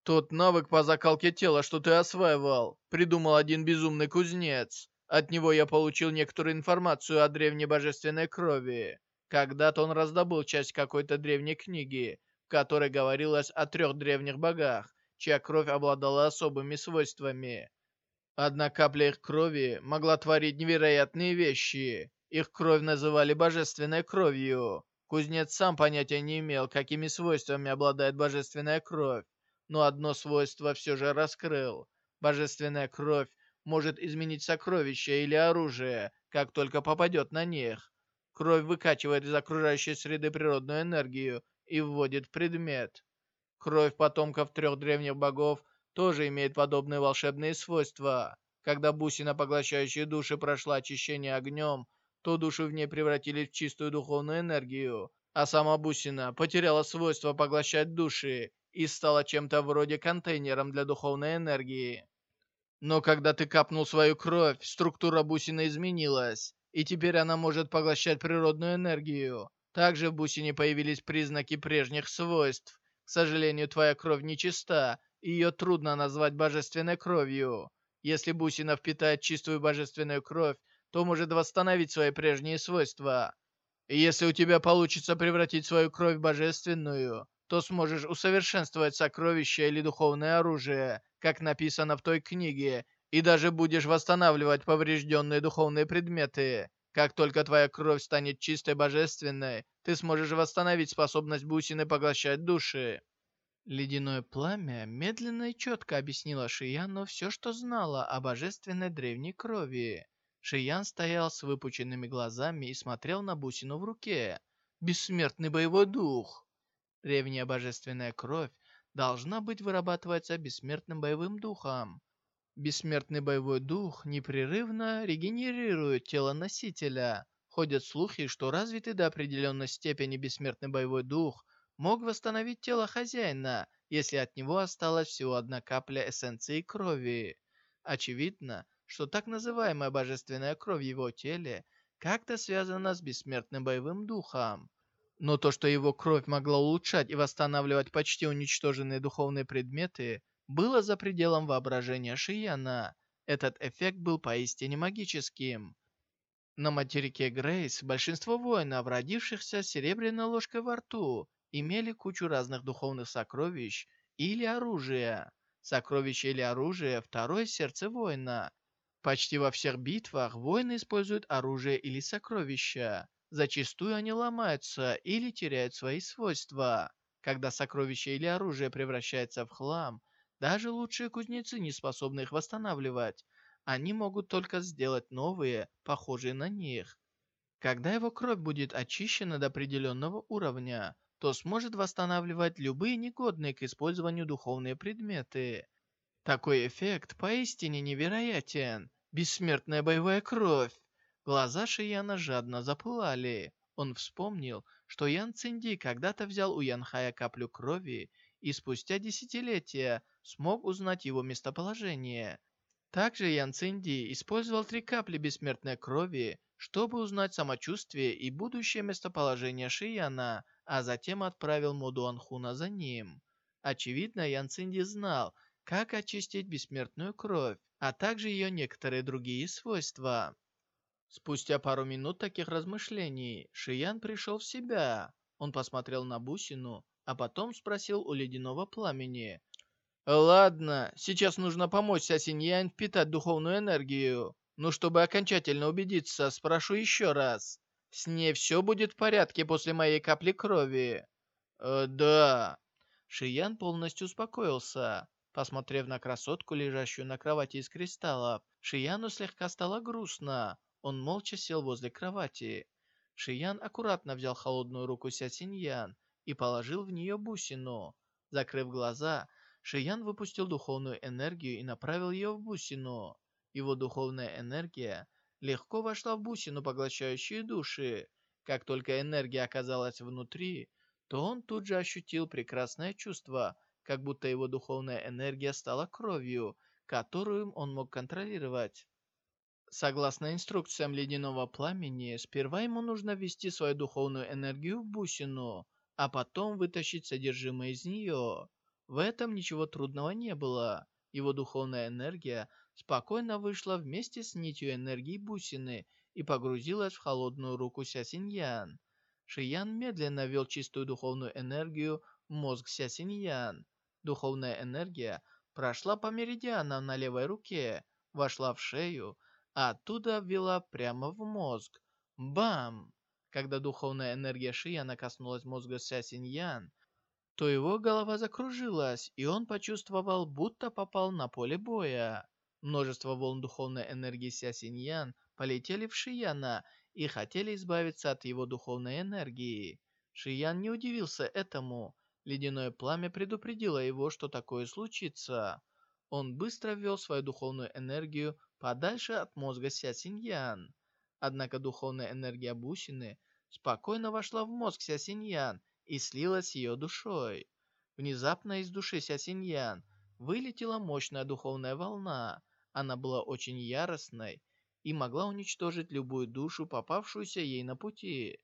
«Тот навык по закалке тела, что ты осваивал, придумал один безумный кузнец. От него я получил некоторую информацию о древней божественной крови. Когда-то он раздобыл часть какой-то древней книги, в которой говорилось о трех древних богах, чья кровь обладала особыми свойствами. Одна капля их крови могла творить невероятные вещи. Их кровь называли божественной кровью. Кузнец сам понятия не имел, какими свойствами обладает божественная кровь, но одно свойство все же раскрыл. Божественная кровь может изменить сокровища или оружие, как только попадет на них. Кровь выкачивает из окружающей среды природную энергию и вводит предмет. Кровь потомков трех древних богов тоже имеет подобные волшебные свойства. Когда бусина, поглощающая души, прошла очищение огнем, то души в ней превратились в чистую духовную энергию, а сама бусина потеряла свойство поглощать души и стала чем-то вроде контейнером для духовной энергии. Но когда ты капнул свою кровь, структура бусины изменилась, и теперь она может поглощать природную энергию. Также в бусине появились признаки прежних свойств. К сожалению, твоя кровь нечиста, и ее трудно назвать божественной кровью. Если бусина впитает чистую божественную кровь, то может восстановить свои прежние свойства. И если у тебя получится превратить свою кровь в божественную, то сможешь усовершенствовать сокровища или духовное оружие, как написано в той книге, и даже будешь восстанавливать поврежденные духовные предметы. Как только твоя кровь станет чистой божественной, ты сможешь восстановить способность бусины поглощать души. Ледяное пламя медленно и четко объяснило Шияну все, что знала о божественной древней крови. Шиян стоял с выпученными глазами и смотрел на бусину в руке. Бессмертный боевой дух. Древняя божественная кровь должна быть вырабатываться бессмертным боевым духом. Бессмертный боевой дух непрерывно регенерирует тело носителя. Ходят слухи, что развитый до определенной степени бессмертный боевой дух мог восстановить тело хозяина, если от него осталась всего одна капля эссенции крови. Очевидно, что так называемая божественная кровь в его теле как-то связана с бессмертным боевым духом. Но то, что его кровь могла улучшать и восстанавливать почти уничтоженные духовные предметы, было за пределом воображения Шияна. Этот эффект был поистине магическим. На материке Грейс большинство воинов, родившихся с серебряной ложкой во рту, имели кучу разных духовных сокровищ или оружия. Сокровище или оружие – второе сердце воина. Почти во всех битвах воины используют оружие или сокровища. Зачастую они ломаются или теряют свои свойства. Когда сокровище или оружие превращается в хлам, даже лучшие кузнецы не способны их восстанавливать. Они могут только сделать новые, похожие на них. Когда его кровь будет очищена до определенного уровня, то сможет восстанавливать любые негодные к использованию духовные предметы. Такой эффект поистине невероятен. Бессмертная боевая кровь. Глаза Шияна жадно запылали. Он вспомнил, что Ян Цинди когда-то взял у Янхая каплю крови и спустя десятилетия смог узнать его местоположение. Также Ян Цинди использовал три капли бессмертной крови, чтобы узнать самочувствие и будущее местоположение Шияна, а затем отправил Моду Анхуна за ним. Очевидно, Ян Цинди знал, как очистить бессмертную кровь, а также ее некоторые другие свойства. Спустя пару минут таких размышлений, Шиян пришел в себя. Он посмотрел на бусину, а потом спросил у ледяного пламени. «Ладно, сейчас нужно помочь Сясиньянь впитать духовную энергию. Но чтобы окончательно убедиться, спрошу еще раз. С ней все будет в порядке после моей капли крови?» э, «Да». Шиян полностью успокоился. Посмотрев на красотку, лежащую на кровати из кристаллов, Шияну слегка стало грустно. Он молча сел возле кровати. Шиян аккуратно взял холодную руку Ся Синьян и положил в нее бусину. Закрыв глаза, Шиян выпустил духовную энергию и направил ее в бусину. Его духовная энергия легко вошла в бусину, поглощающую души. Как только энергия оказалась внутри, то он тут же ощутил прекрасное чувство, как будто его духовная энергия стала кровью, которую он мог контролировать. Согласно инструкциям ледяного пламени, сперва ему нужно ввести свою духовную энергию в бусину, а потом вытащить содержимое из нее. В этом ничего трудного не было. Его духовная энергия спокойно вышла вместе с нитью энергии бусины и погрузилась в холодную руку Сясиньян. Шиян медленно ввел чистую духовную энергию в мозг Сясиньян. Духовная энергия прошла по меридианам на левой руке, вошла в шею, а оттуда ввела прямо в мозг. Бам! Когда духовная энергия Шияна коснулась мозга Ся Синьян, то его голова закружилась, и он почувствовал, будто попал на поле боя. Множество волн духовной энергии Ся Синьян полетели в Шияна и хотели избавиться от его духовной энергии. Шиян не удивился этому. Ледяное пламя предупредило его, что такое случится. Он быстро ввел свою духовную энергию подальше от мозга Ся Синьян. Однако духовная энергия бусины спокойно вошла в мозг Ся Синьян и слилась с ее душой. Внезапно из души Ся Синьян вылетела мощная духовная волна. Она была очень яростной и могла уничтожить любую душу, попавшуюся ей на пути.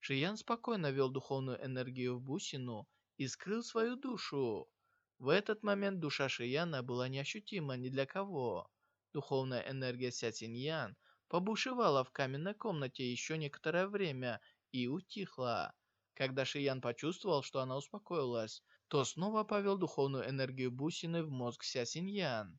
Шиян спокойно вел духовную энергию в бусину и скрыл свою душу. В этот момент душа Шияна была неощутима ни для кого. Духовная энергия Ся Синьян побушевала в каменной комнате еще некоторое время и утихла. Когда Шиян почувствовал, что она успокоилась, то снова повел духовную энергию бусины в мозг Ся Синьян.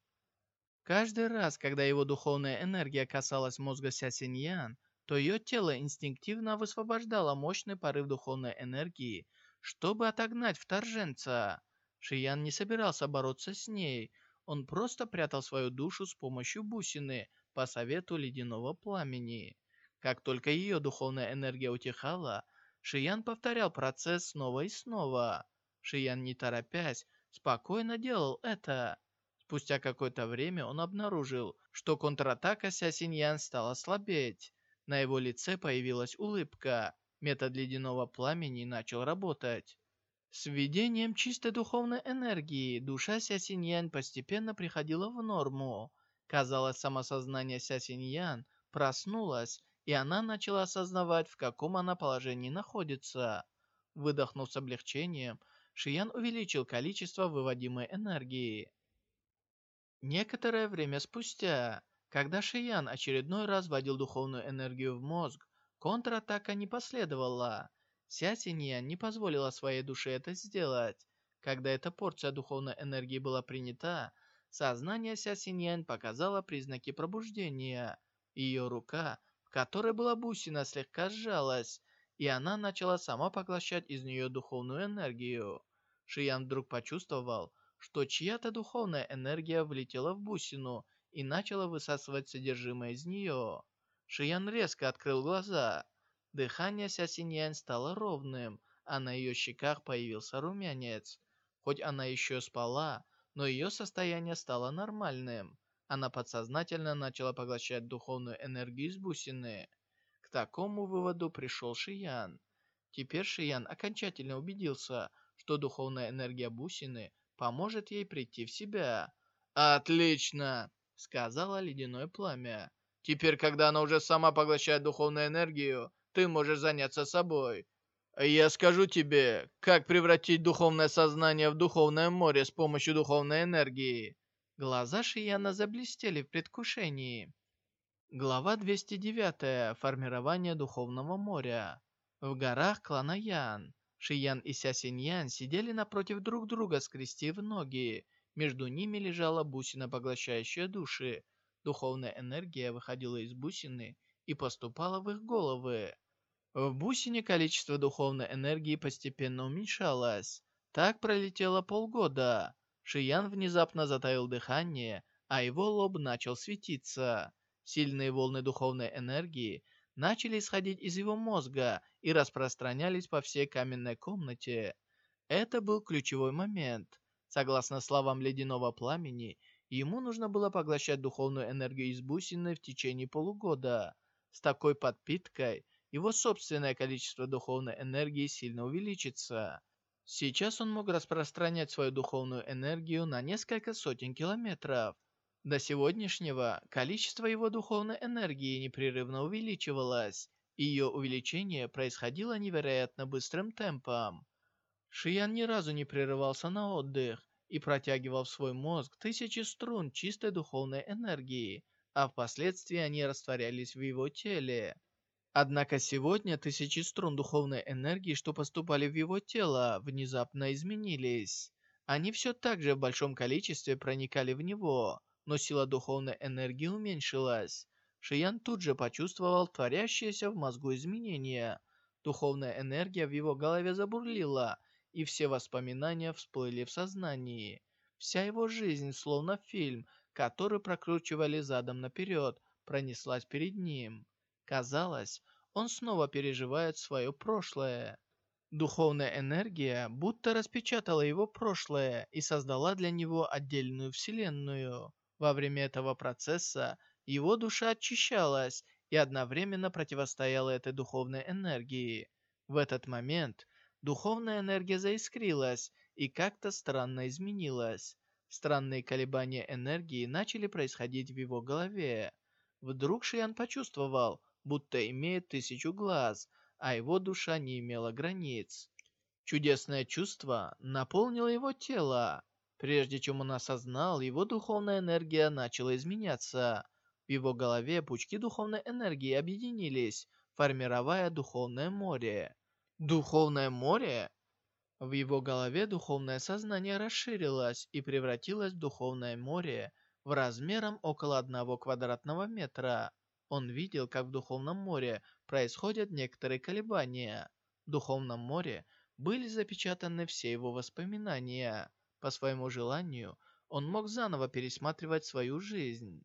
Каждый раз, когда его духовная энергия касалась мозга Ся Синьян, то ее тело инстинктивно высвобождало мощный порыв духовной энергии, чтобы отогнать вторженца. Шиян не собирался бороться с ней, он просто прятал свою душу с помощью бусины по совету ледяного пламени. Как только ее духовная энергия утихала, Шиян повторял процесс снова и снова. Шиян, не торопясь, спокойно делал это. Спустя какое-то время он обнаружил, что контратака Сясиньян стала слабеть. На его лице появилась улыбка. Метод ледяного пламени начал работать. С введением чистой духовной энергии душа Сясиньян постепенно приходила в норму. Казалось, самосознание Сясиньян проснулось, и она начала осознавать, в каком она положении находится. Выдохнув с облегчением, Шиян увеличил количество выводимой энергии. Некоторое время спустя, когда Шиян очередной раз вводил духовную энергию в мозг, контратака не последовала. Ся Синьян не позволила своей душе это сделать. Когда эта порция духовной энергии была принята, сознание Ся Синьян показало признаки пробуждения. Ее рука, которой была бусина, слегка сжалась, и она начала сама поглощать из нее духовную энергию. Шиян вдруг почувствовал, что чья-то духовная энергия влетела в бусину и начала высасывать содержимое из нее. Шиян резко открыл глаза. Дыхание Сясиньян стало ровным, а на ее щеках появился румянец. Хоть она еще спала, но ее состояние стало нормальным. Она подсознательно начала поглощать духовную энергию из бусины. К такому выводу пришел Шиян. Теперь Шиян окончательно убедился, что духовная энергия бусины поможет ей прийти в себя. «Отлично!» — сказала ледяное пламя. «Теперь, когда она уже сама поглощает духовную энергию, ты можешь заняться собой. Я скажу тебе, как превратить духовное сознание в духовное море с помощью духовной энергии». Глаза Шияна заблестели в предвкушении. Глава 209. Формирование духовного моря. В горах клана Ян. Шиян и Ся Синьян сидели напротив друг друга, скрестив ноги. Между ними лежала бусина, поглощающая души. Духовная энергия выходила из бусины и поступала в их головы. В бусине количество духовной энергии постепенно уменьшалось. Так пролетело полгода. Шиян внезапно затаил дыхание, а его лоб начал светиться. Сильные волны духовной энергии начали исходить из его мозга и распространялись по всей каменной комнате. Это был ключевой момент. Согласно словам ледяного пламени, ему нужно было поглощать духовную энергию из бусины в течение полугода. С такой подпиткой его собственное количество духовной энергии сильно увеличится. Сейчас он мог распространять свою духовную энергию на несколько сотен километров. До сегодняшнего количество его духовной энергии непрерывно увеличивалось, и ее увеличение происходило невероятно быстрым темпом. Шиян ни разу не прерывался на отдых и протягивал в свой мозг тысячи струн чистой духовной энергии, а впоследствии они растворялись в его теле. Однако сегодня тысячи струн духовной энергии, что поступали в его тело, внезапно изменились. Они все так же в большом количестве проникали в него, но сила духовной энергии уменьшилась. Шиян тут же почувствовал творящиеся в мозгу изменения. Духовная энергия в его голове забурлила, и все воспоминания всплыли в сознании. Вся его жизнь, словно фильм, который прокручивали задом наперед, пронеслась перед ним. Казалось, он снова переживает свое прошлое. Духовная энергия будто распечатала его прошлое и создала для него отдельную вселенную. Во время этого процесса его душа очищалась и одновременно противостояла этой духовной энергии. В этот момент духовная энергия заискрилась и как-то странно изменилась. Странные колебания энергии начали происходить в его голове. Вдруг Шиян почувствовал, будто имеет тысячу глаз, а его душа не имела границ. Чудесное чувство наполнило его тело. Прежде чем он осознал, его духовная энергия начала изменяться. В его голове пучки духовной энергии объединились, формировая духовное море. Духовное море? В его голове духовное сознание расширилось и превратилось в духовное море в размером около одного квадратного метра. Он видел, как в Духовном море происходят некоторые колебания. В Духовном море были запечатаны все его воспоминания. По своему желанию, он мог заново пересматривать свою жизнь.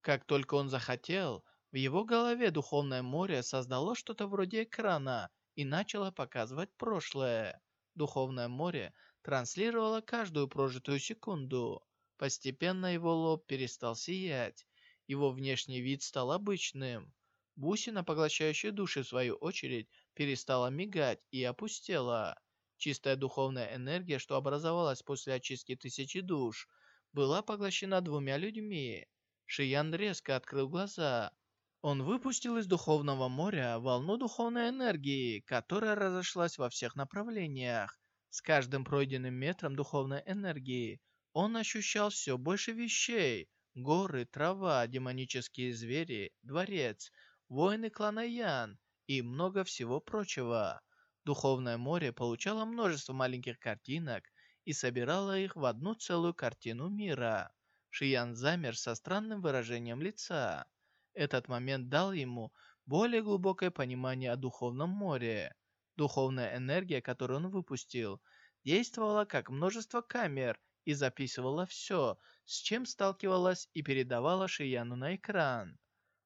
Как только он захотел, в его голове Духовное море создало что-то вроде экрана и начало показывать прошлое. Духовное море транслировало каждую прожитую секунду. Постепенно его лоб перестал сиять, его внешний вид стал обычным. Бусина, поглощающая души в свою очередь, перестала мигать и опустела. Чистая духовная энергия, что образовалась после очистки тысячи душ, была поглощена двумя людьми. Шиян резко открыл глаза. Он выпустил из духовного моря волну духовной энергии, которая разошлась во всех направлениях. С каждым пройденным метром духовной энергии он ощущал все больше вещей, горы, трава, демонические звери, дворец, воины клана Ян и много всего прочего. Духовное море получало множество маленьких картинок и собирало их в одну целую картину мира. Шиян замер со странным выражением лица. Этот момент дал ему более глубокое понимание о Духовном море. Духовная энергия, которую он выпустил, действовала как множество камер и записывала все, с чем сталкивалась и передавала Шияну на экран.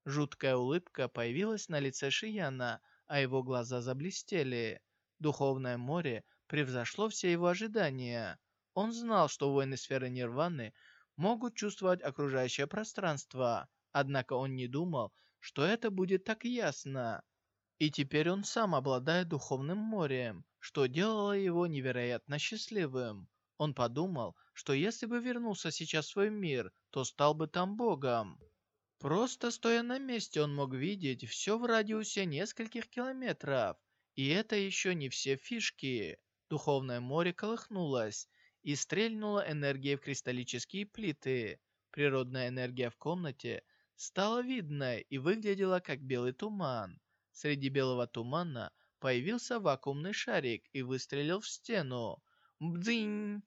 Жуткая улыбка появилась на лице Шияна, а его глаза заблестели. Духовное море превзошло все его ожидания. Он знал, что воины сферы Нирваны могут чувствовать окружающее пространство, однако он не думал, что это будет так ясно. И теперь он сам обладает духовным морем, что делало его невероятно счастливым. Он подумал, что если бы вернулся сейчас в свой мир, то стал бы там богом. Просто стоя на месте, он мог видеть все в радиусе нескольких километров. И это еще не все фишки. Духовное море колыхнулось и стрельнула энергия в кристаллические плиты. Природная энергия в комнате стала видной и выглядела как белый туман. Среди белого тумана появился вакуумный шарик и выстрелил в стену. Бдзинь!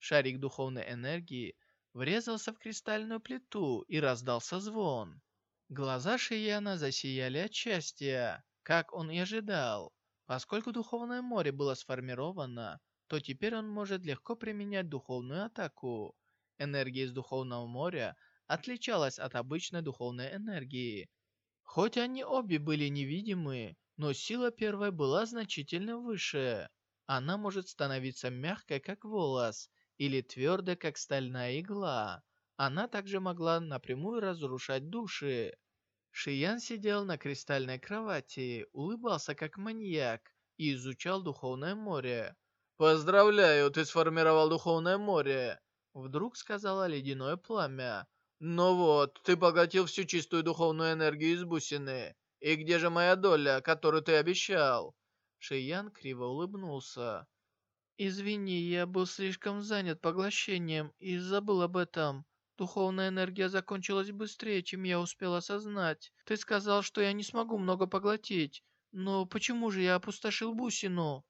Шарик духовной энергии врезался в кристальную плиту и раздался звон. Глаза Шияна засияли от счастья, как он и ожидал. Поскольку духовное море было сформировано, то теперь он может легко применять духовную атаку. Энергия из духовного моря отличалась от обычной духовной энергии. Хоть они обе были невидимы, но сила первой была значительно выше. Она может становиться мягкой, как волос, или твердой, как стальная игла. Она также могла напрямую разрушать души. Шиян сидел на кристальной кровати, улыбался как маньяк и изучал Духовное море. «Поздравляю, ты сформировал Духовное море!» Вдруг сказала ледяное пламя. «Ну вот, ты поглотил всю чистую духовную энергию из бусины. И где же моя доля, которую ты обещал?» Шиян криво улыбнулся. «Извини, я был слишком занят поглощением и забыл об этом. Духовная энергия закончилась быстрее, чем я успел осознать. Ты сказал, что я не смогу много поглотить. Но почему же я опустошил бусину?»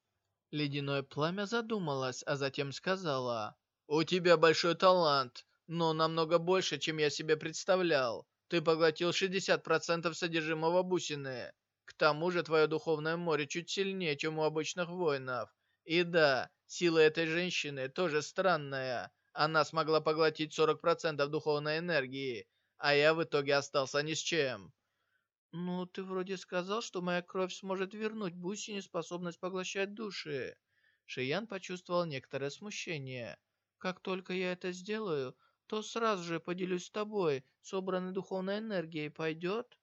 Ледяное пламя задумалось, а затем сказала. «У тебя большой талант, но намного больше, чем я себе представлял. Ты поглотил 60% содержимого бусины. К тому же твое духовное море чуть сильнее, чем у обычных воинов. И да, сила этой женщины тоже странная. Она смогла поглотить 40% духовной энергии, а я в итоге остался ни с чем. «Ну, ты вроде сказал, что моя кровь сможет вернуть бусине способность поглощать души». Шиян почувствовал некоторое смущение. Как только я это сделаю, то сразу же поделюсь с тобой, собранной духовной энергией, пойдет?»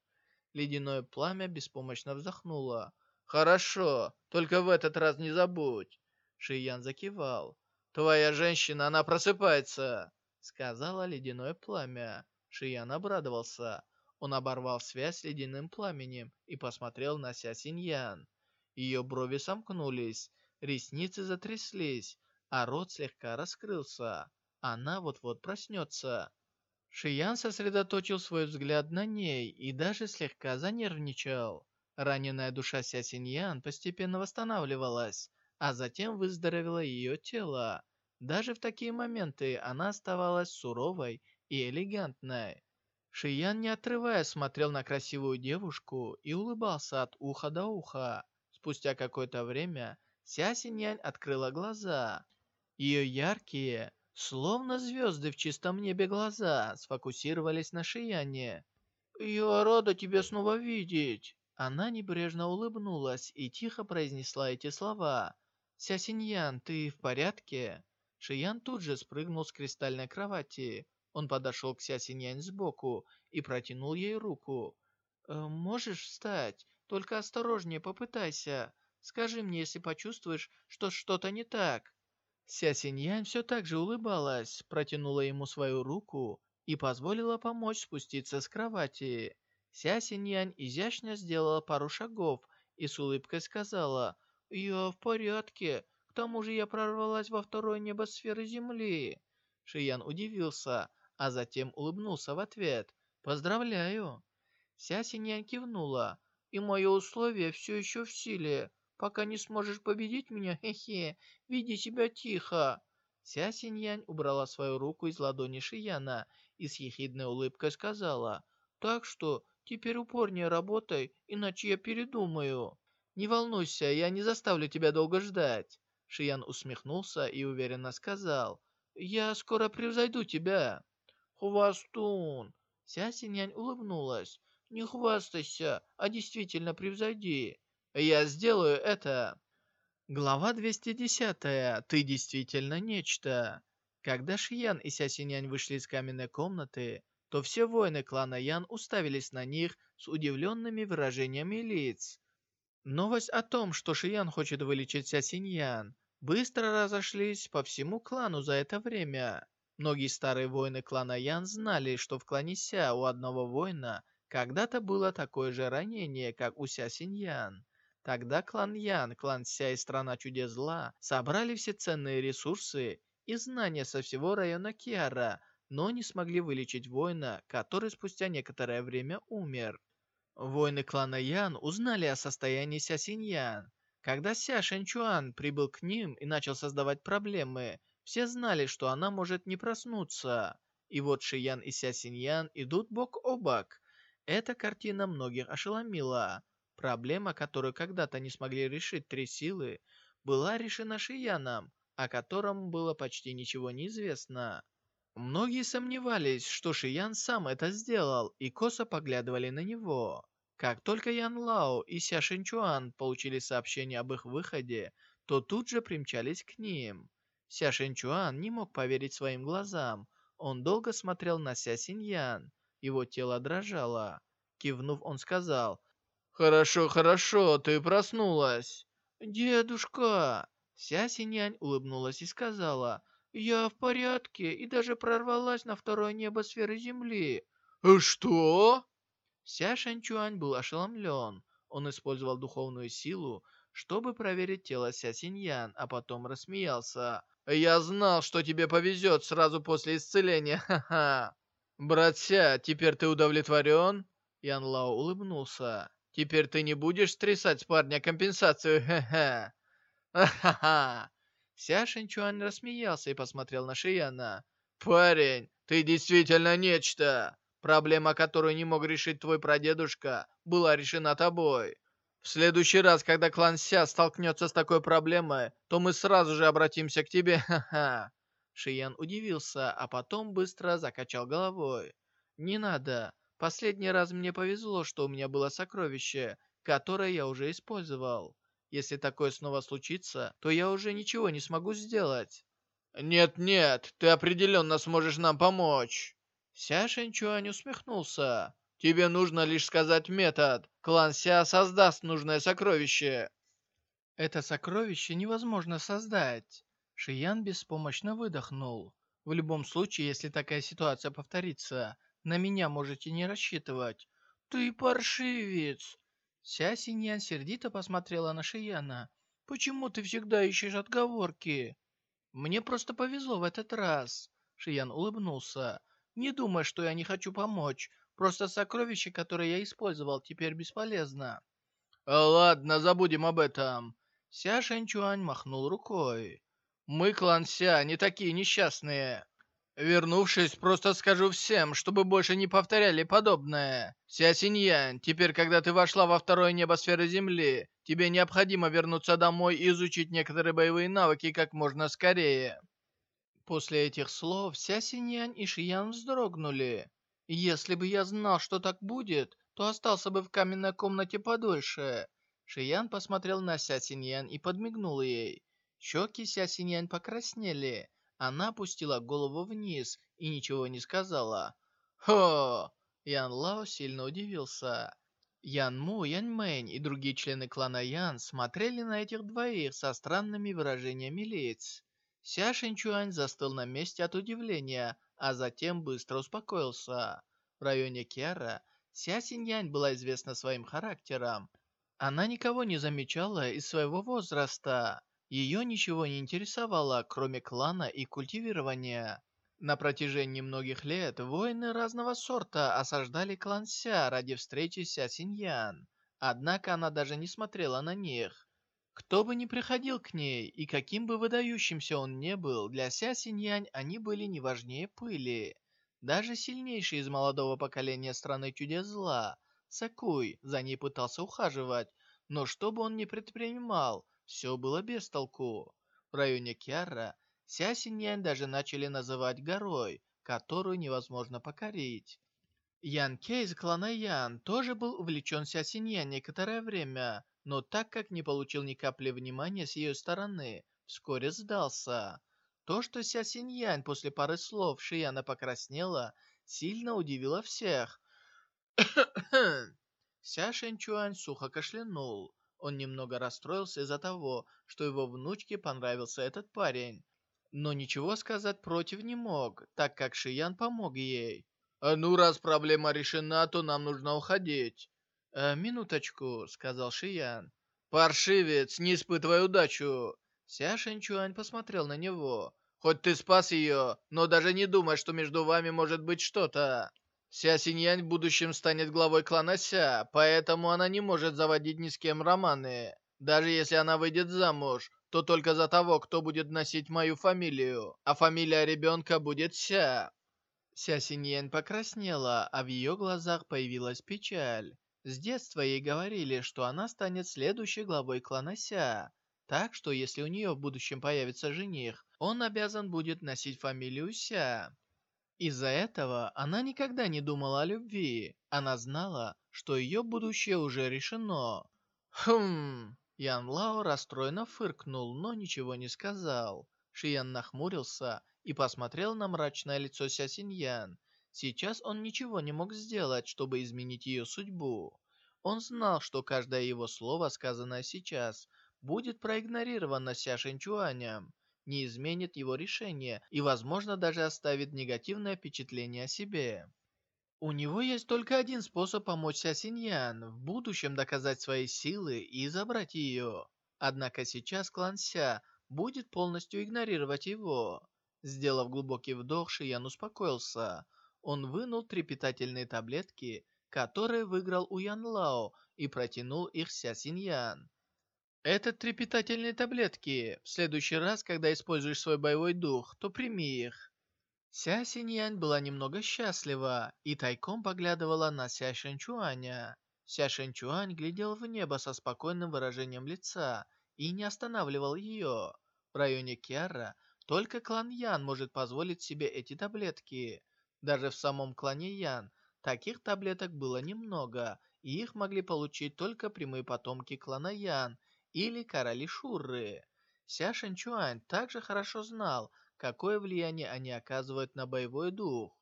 Ледяное пламя беспомощно вздохнуло. «Хорошо, только в этот раз не забудь!» Шиян закивал. «Твоя женщина, она просыпается!» Сказала ледяное пламя. Шиян обрадовался. Он оборвал связь с ледяным пламенем и посмотрел на Ся Синьян. Ее брови сомкнулись, ресницы затряслись, а рот слегка раскрылся. Она вот-вот проснется. Шиян сосредоточил свой взгляд на ней и даже слегка занервничал. Раненая душа Ся Синьян постепенно восстанавливалась, а затем выздоровело ее тело. Даже в такие моменты она оставалась суровой и элегантной. Шиян, не отрывая, смотрел на красивую девушку и улыбался от уха до уха. Спустя какое-то время Ся Синьянь открыла глаза. Ее яркие, словно звезды в чистом небе глаза, сфокусировались на Шияне. «Я рада тебя снова видеть!» Она небрежно улыбнулась и тихо произнесла эти слова. «Ся Синьян, ты в порядке?» Шиян тут же спрыгнул с кристальной кровати. Он подошел к Ся Синьян сбоку и протянул ей руку. «Э, «Можешь встать? Только осторожнее попытайся. Скажи мне, если почувствуешь, что что-то не так». Ся Синьянь все так же улыбалась, протянула ему свою руку и позволила помочь спуститься с кровати. Ся Синьянь изящно сделала пару шагов и с улыбкой сказала «Я в порядке, к тому же я прорвалась во второе небо сферы Земли». Шиян удивился, а затем улыбнулся в ответ «Поздравляю». Ся Синьянь кивнула «И мое условие все еще в силе. Пока не сможешь победить меня, хе-хе, веди себя тихо». Ся Синьянь убрала свою руку из ладони Шияна и с ехидной улыбкой сказала, «Так что теперь упорнее работай, иначе я передумаю». «Не волнуйся, я не заставлю тебя долго ждать». Шиян усмехнулся и уверенно сказал, «Я скоро превзойду тебя». «Хвастун!» Ся Синьянь улыбнулась. «Не хвастайся, а действительно превзойди. Я сделаю это!» Глава 210. Ты действительно нечто. Когда Шиян и Ся Синянь вышли из каменной комнаты, то все воины клана Ян уставились на них с удивленными выражениями лиц. Новость о том, что Шиян хочет вылечить Ся Синьян, быстро разошлись по всему клану за это время. Многие старые воины клана Ян знали, что в клане Ся у одного воина когда-то было такое же ранение, как у Ся Синьян. Тогда клан Ян, клан Ся и Страна Чудес Зла собрали все ценные ресурсы и знания со всего района Киара, но не смогли вылечить воина, который спустя некоторое время умер. Воины клана Ян узнали о состоянии Ся Синьян. Когда Ся Шэнчуан прибыл к ним и начал создавать проблемы, все знали, что она может не проснуться. И вот Шиян и Ся Синьян идут бок о бок. Эта картина многих ошеломила. Проблема, которую когда-то не смогли решить три силы, была решена Шияном, о котором было почти ничего не известно. Многие сомневались, что Шиян сам это сделал, и косо поглядывали на него. Как только Ян Лао и Ся Шинчуан получили сообщение об их выходе, то тут же примчались к ним. Ся Шинчуан не мог поверить своим глазам. Он долго смотрел на Ся Синьян. Его тело дрожало. Кивнув, он сказал, «Хорошо, хорошо, ты проснулась». «Дедушка!» Ся Синянь улыбнулась и сказала, «Я в порядке и даже прорвалась на второе небо сферы Земли». «Что?» Ся Шанчуань был ошеломлен. Он использовал духовную силу, чтобы проверить тело Ся Синьян, а потом рассмеялся. «Я знал, что тебе повезет сразу после исцеления, ха-ха!» «Брат Ся, теперь ты удовлетворен?» Ян Лао улыбнулся. «Теперь ты не будешь стрясать с парня компенсацию, ха-ха!» «Ха-ха-ха!» Ся Шинчуань рассмеялся и посмотрел на Шияна. «Парень, ты действительно нечто! Проблема, которую не мог решить твой прадедушка, была решена тобой. В следующий раз, когда клан Ся столкнется с такой проблемой, то мы сразу же обратимся к тебе, ха-ха!» Шиян удивился, а потом быстро закачал головой. «Не надо. Последний раз мне повезло, что у меня было сокровище, которое я уже использовал. Если такое снова случится, то я уже ничего не смогу сделать». «Нет-нет, ты определенно сможешь нам помочь!» Ся Шэньчуань усмехнулся. «Тебе нужно лишь сказать метод. Клан Ся создаст нужное сокровище». «Это сокровище невозможно создать». Шиян беспомощно выдохнул. «В любом случае, если такая ситуация повторится, на меня можете не рассчитывать». «Ты паршивец!» Ся Синьян сердито посмотрела на Шияна. «Почему ты всегда ищешь отговорки?» «Мне просто повезло в этот раз». Шиян улыбнулся. Не думай, что я не хочу помочь. Просто сокровище, которое я использовал, теперь бесполезно. Ладно, забудем об этом. Ся Шэньчуань махнул рукой. Мы, клан Ся, не такие несчастные. Вернувшись, просто скажу всем, чтобы больше не повторяли подобное. Ся Синьян, теперь, когда ты вошла во второе небо сферы Земли, тебе необходимо вернуться домой и изучить некоторые боевые навыки как можно скорее. После этих слов Ся Синьянь и Шиян вздрогнули. Если бы я знал, что так будет, то остался бы в каменной комнате подольше. Шиян посмотрел на Ся Синьян и подмигнул ей. Щеки Ся Синьян покраснели. Она опустила голову вниз и ничего не сказала. «Хо!» Ян Лао сильно удивился. Ян Му, Ян Мэнь и другие члены клана Ян смотрели на этих двоих со странными выражениями лиц. Ся Шинчуань застыл на месте от удивления, а затем быстро успокоился. В районе Кера Ся Синьянь была известна своим характером. Она никого не замечала из своего возраста. Ее ничего не интересовало, кроме клана и культивирования. На протяжении многих лет воины разного сорта осаждали клан Ся ради встречи Ся Синьян. Однако она даже не смотрела на них. Кто бы ни приходил к ней, и каким бы выдающимся он не был, для Ся Синьянь они были не важнее пыли. Даже сильнейший из молодого поколения страны чудес зла, Сакуй, за ней пытался ухаживать, но что бы он ни предпринимал, все было без толку. В районе Киара Ся Синьянь даже начали называть горой, которую невозможно покорить. Ян Кей из клана Ян тоже был увлечен Ся Синьянь некоторое время, но так как не получил ни капли внимания с ее стороны, вскоре сдался. То, что Ся Синьянь после пары слов Шияна покраснела, сильно удивило всех. Ся Шэньчуань сухо кашлянул. Он немного расстроился из-за того, что его внучке понравился этот парень. Но ничего сказать против не мог, так как Шиян помог ей. «А ну, раз проблема решена, то нам нужно уходить. «Э, «Минуточку», — сказал Шиян. «Паршивец, не испытывай удачу!» Ся Шэньчуань посмотрел на него. «Хоть ты спас ее, но даже не думай, что между вами может быть что-то. Ся Синьянь в будущем станет главой клана Ся, поэтому она не может заводить ни с кем романы. Даже если она выйдет замуж, то только за того, кто будет носить мою фамилию, а фамилия ребенка будет Ся». Ся Синьян покраснела, а в ее глазах появилась печаль. С детства ей говорили, что она станет следующей главой клана Ся. Так что, если у нее в будущем появится жених, он обязан будет носить фамилию Ся. Из-за этого она никогда не думала о любви. Она знала, что ее будущее уже решено. Хм... Ян Лао расстроенно фыркнул, но ничего не сказал. Шиян нахмурился и посмотрел на мрачное лицо Ся Синьян. Сейчас он ничего не мог сделать, чтобы изменить ее судьбу. Он знал, что каждое его слово, сказанное сейчас, будет проигнорировано Ся Шэньчуанем, не изменит его решение и, возможно, даже оставит негативное впечатление о себе. У него есть только один способ помочь Ся Синьян, в будущем доказать свои силы и забрать ее. Однако сейчас клан Ся будет полностью игнорировать его. Сделав глубокий вдох, Шиян успокоился. Он вынул три питательные таблетки, которые выиграл у Ян Лао, и протянул их Ся Синьян. Это три питательные таблетки. В следующий раз, когда используешь свой боевой дух, то прими их. Ся Синьянь была немного счастлива и тайком поглядывала на Ся Шэньчуаня. Ся Шэньчуань глядел в небо со спокойным выражением лица и не останавливал ее. В районе Киара только клан Ян может позволить себе эти таблетки. Даже в самом клане Ян таких таблеток было немного, и их могли получить только прямые потомки клана Ян или короли Шурры. Ся Шэньчуань также хорошо знал, какое влияние они оказывают на боевой дух.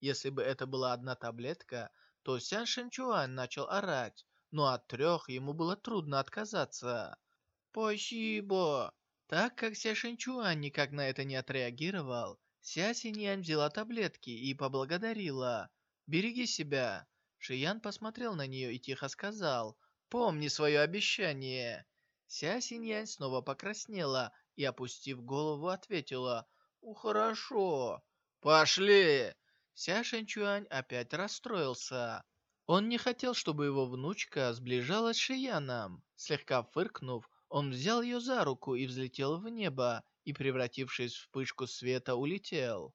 Если бы это была одна таблетка, то Сян Шэньчуань начал орать, но от трех ему было трудно отказаться. «Спасибо!» Так как Ся Шэньчуань никак на это не отреагировал, Ся Синьян взяла таблетки и поблагодарила. «Береги себя!» Шиян посмотрел на нее и тихо сказал, «Помни свое обещание!» Ся Синьян снова покраснела и, опустив голову, ответила, «У, хорошо. Пошли!» Ся Шэньчуань опять расстроился. Он не хотел, чтобы его внучка сближалась с Шияном. Слегка фыркнув, он взял ее за руку и взлетел в небо, и, превратившись в вспышку света, улетел.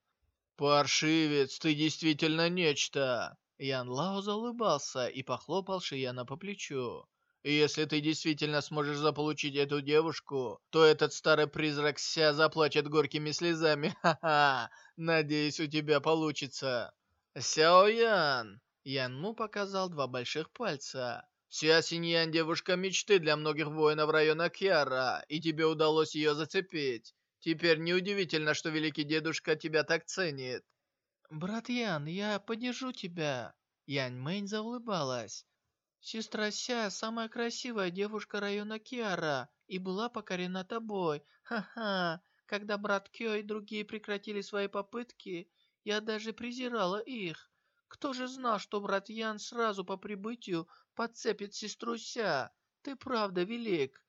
«Паршивец, ты действительно нечто!» Ян Лао заулыбался и похлопал Шияна по плечу. И если ты действительно сможешь заполучить эту девушку, то этот старый призрак Ся заплачет горькими слезами. Ха-ха! Надеюсь, у тебя получится. Сяо Ян! Ян Му показал два больших пальца. Ся Синьян девушка мечты для многих воинов района Кьяра, и тебе удалось ее зацепить. Теперь неудивительно, что великий дедушка тебя так ценит. Брат Ян, я поддержу тебя. Янь Мэнь заулыбалась. Сестра Ся самая красивая девушка района Киара и была покорена тобой. Ха-ха. Когда брат Кё и другие прекратили свои попытки, я даже презирала их. Кто же знал, что брат Ян сразу по прибытию подцепит сестру Ся? Ты правда велик.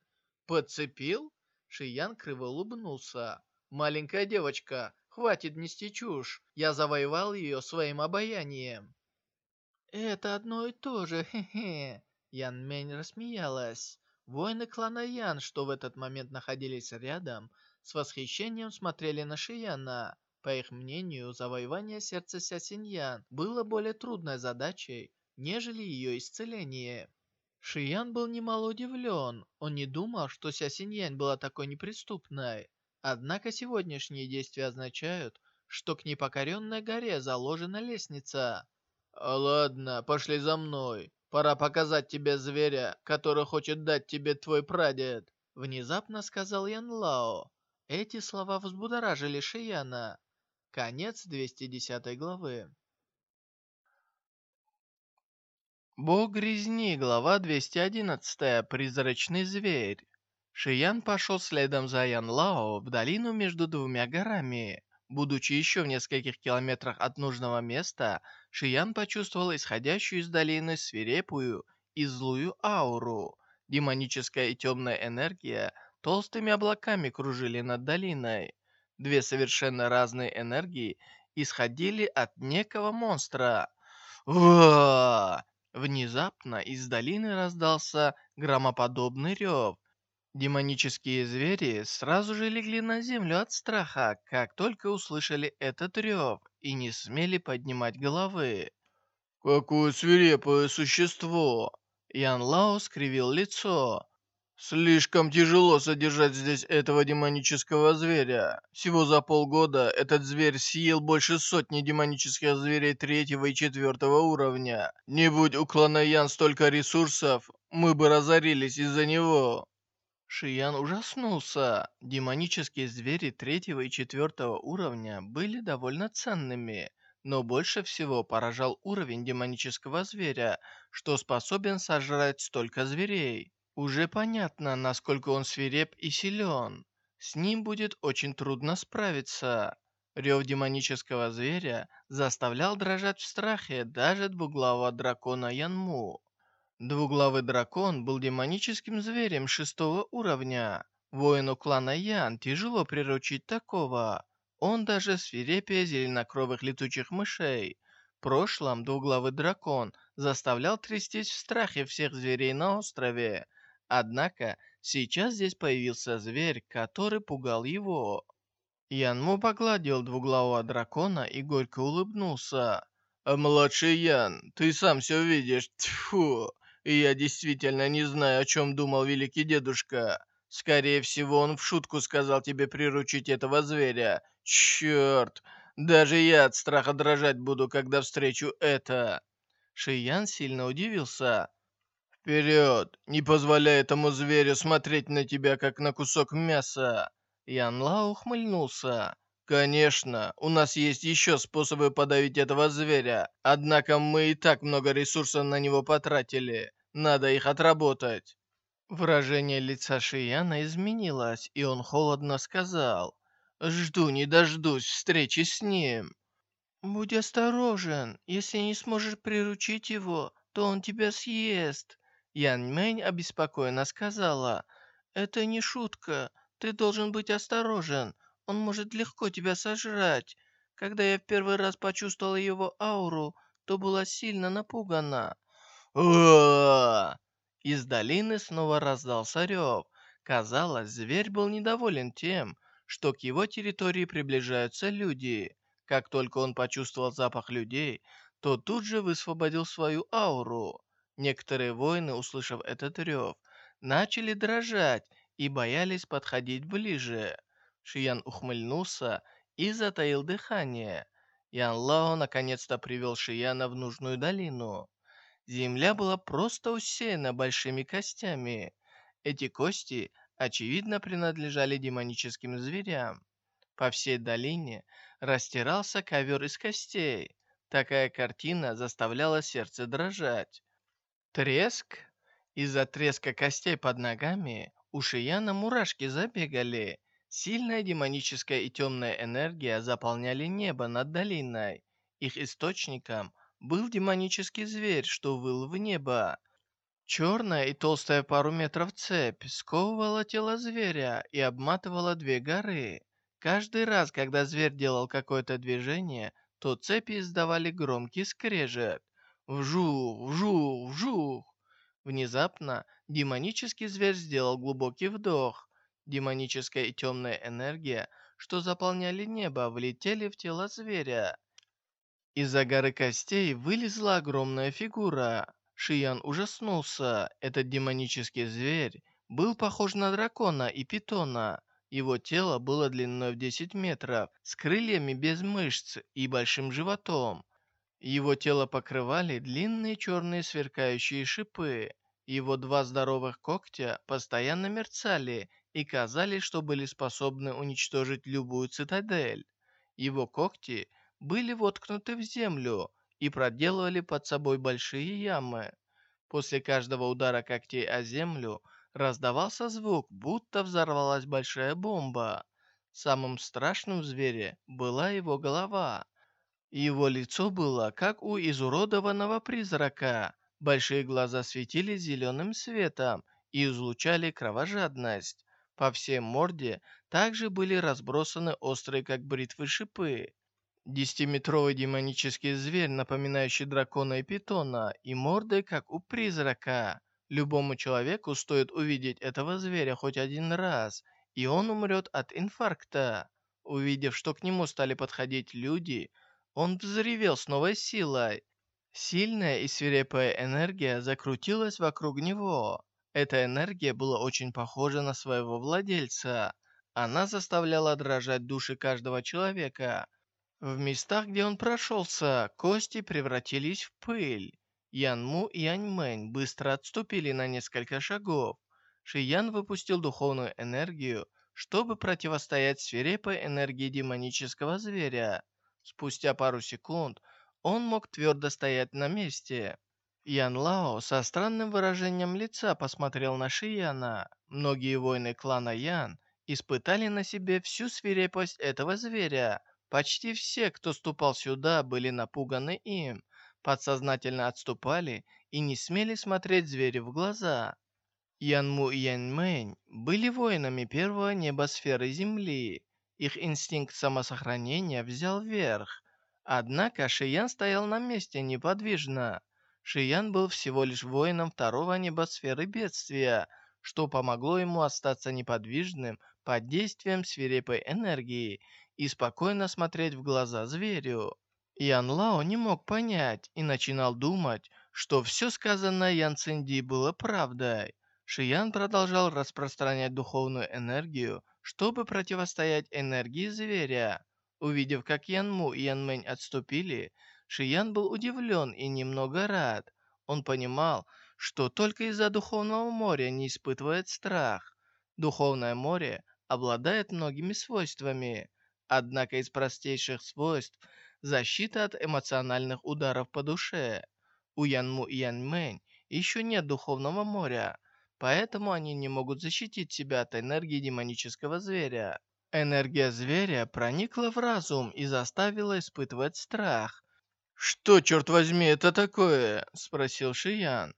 Подцепил? Шиян криво улыбнулся. Маленькая девочка, хватит нести чушь. Я завоевал ее своим обаянием. «Это одно и то же, хе-хе!» Ян Мень рассмеялась. Воины клана Ян, что в этот момент находились рядом, с восхищением смотрели на Шияна. По их мнению, завоевание сердца Ся Синьян было более трудной задачей, нежели ее исцеление. Шиян был немало удивлен. Он не думал, что Ся Синьян была такой неприступной. Однако сегодняшние действия означают, что к непокоренной горе заложена лестница. «Ладно, пошли за мной. Пора показать тебе зверя, который хочет дать тебе твой прадед», — внезапно сказал Ян Лао. Эти слова взбудоражили Шияна. Конец 210 главы. Бог резни, глава 211, призрачный зверь. Шиян пошел следом за Ян Лао в долину между двумя горами. Будучи еще в нескольких километрах от нужного места, Шиян почувствовал исходящую из долины свирепую и злую ауру. Демоническая и темная энергия толстыми облаками кружили над долиной. Две совершенно разные энергии исходили от некого монстра. Внезапно из долины раздался громоподобный рев, Демонические звери сразу же легли на землю от страха, как только услышали этот рев, и не смели поднимать головы. «Какое свирепое существо!» Ян Лао скривил лицо. «Слишком тяжело содержать здесь этого демонического зверя. Всего за полгода этот зверь съел больше сотни демонических зверей третьего и четвертого уровня. Не будь у клана Ян столько ресурсов, мы бы разорились из-за него». Шиян ужаснулся. Демонические звери третьего и четвертого уровня были довольно ценными, Но больше всего поражал уровень демонического зверя, что способен сожрать столько зверей. Уже понятно, насколько он свиреп и силен. С ним будет очень трудно справиться. Рев демонического зверя заставлял дрожать в страхе даже двуглавого дракона Янму. Двуглавый дракон был демоническим зверем шестого уровня. Воину клана Ян тяжело приручить такого. Он даже свирепее зеленокровых летучих мышей. В прошлом двуглавый дракон заставлял трястись в страхе всех зверей на острове. Однако сейчас здесь появился зверь, который пугал его. Янму погладил двуглавого дракона и горько улыбнулся. «А «Младший Ян, ты сам все видишь, тьфу! И я действительно не знаю, о чем думал великий дедушка. Скорее всего, он в шутку сказал тебе приручить этого зверя. Черт! Даже я от страха дрожать буду, когда встречу это!» Шиян сильно удивился. «Вперед! Не позволяй этому зверю смотреть на тебя, как на кусок мяса!» Ян Лао ухмыльнулся. «Конечно, у нас есть еще способы подавить этого зверя, однако мы и так много ресурсов на него потратили. Надо их отработать». Выражение лица Шияна изменилось, и он холодно сказал. «Жду не дождусь встречи с ним». «Будь осторожен, если не сможешь приручить его, то он тебя съест». Ян Мэнь обеспокоенно сказала. «Это не шутка. Ты должен быть осторожен. Он может легко тебя сожрать. Когда я в первый раз почувствовала его ауру, то была сильно напугана. Из долины снова раздался рев. Казалось, зверь был недоволен тем, что к его территории приближаются люди. Как только он почувствовал запах людей, то тут же высвободил свою ауру. Некоторые воины, услышав этот рев, начали дрожать и боялись подходить ближе. Шиян ухмыльнулся и затаил дыхание. Ян Лао наконец-то привел Шияна в нужную долину. Земля была просто усеяна большими костями. Эти кости, очевидно, принадлежали демоническим зверям. По всей долине растирался ковер из костей. Такая картина заставляла сердце дрожать. Треск. Из-за треска костей под ногами у Шияна мурашки забегали. Сильная демоническая и темная энергия заполняли небо над долиной. Их источником был демонический зверь, что выл в небо. Черная и толстая пару метров цепь сковывала тело зверя и обматывала две горы. Каждый раз, когда зверь делал какое-то движение, то цепи издавали громкий скрежет. Вжух, вжух, вжух. Внезапно демонический зверь сделал глубокий вдох. Демоническая и темная энергия, что заполняли небо, влетели в тело зверя. Из-за горы костей вылезла огромная фигура. Шиян ужаснулся. Этот демонический зверь был похож на дракона и питона. Его тело было длиной в 10 метров, с крыльями без мышц и большим животом. Его тело покрывали длинные черные сверкающие шипы. Его два здоровых когтя постоянно мерцали и казались, что были способны уничтожить любую цитадель. Его когти были воткнуты в землю и проделывали под собой большие ямы. После каждого удара когтей о землю раздавался звук, будто взорвалась большая бомба. Самым страшным в звере была его голова. Его лицо было, как у изуродованного призрака. Большие глаза светились зеленым светом и излучали кровожадность. По всей морде также были разбросаны острые, как бритвы, шипы. Десятиметровый демонический зверь, напоминающий дракона и питона, и мордой, как у призрака. Любому человеку стоит увидеть этого зверя хоть один раз, и он умрет от инфаркта. Увидев, что к нему стали подходить люди, он взревел с новой силой. Сильная и свирепая энергия закрутилась вокруг него. Эта энергия была очень похожа на своего владельца. Она заставляла дрожать души каждого человека. В местах, где он прошелся, кости превратились в пыль. Янму и Яньмэнь быстро отступили на несколько шагов. Шиян выпустил духовную энергию, чтобы противостоять свирепой энергии демонического зверя. Спустя пару секунд он мог твердо стоять на месте. Ян Лао со странным выражением лица посмотрел на Шияна. Многие воины клана Ян испытали на себе всю свирепость этого зверя. Почти все, кто ступал сюда, были напуганы им, подсознательно отступали и не смели смотреть зверю в глаза. Янму и Янмэнь были воинами первого небосферы Земли. Их инстинкт самосохранения взял верх. Однако Шиян стоял на месте неподвижно. Шиян был всего лишь воином второго небосферы бедствия, что помогло ему остаться неподвижным под действием свирепой энергии и спокойно смотреть в глаза зверю. Ян Лао не мог понять и начинал думать, что все сказанное Ян Цинди было правдой. Шиян продолжал распространять духовную энергию, чтобы противостоять энергии зверя. Увидев, как Ян Му и Ян Мэнь отступили, Шиян был удивлен и немного рад. Он понимал, что только из-за Духовного моря не испытывает страх. Духовное море обладает многими свойствами. Однако из простейших свойств – защита от эмоциональных ударов по душе. У Янму и Янмэнь еще нет Духовного моря, поэтому они не могут защитить себя от энергии демонического зверя. Энергия зверя проникла в разум и заставила испытывать страх. «Что, черт возьми, это такое?» — спросил Шиян.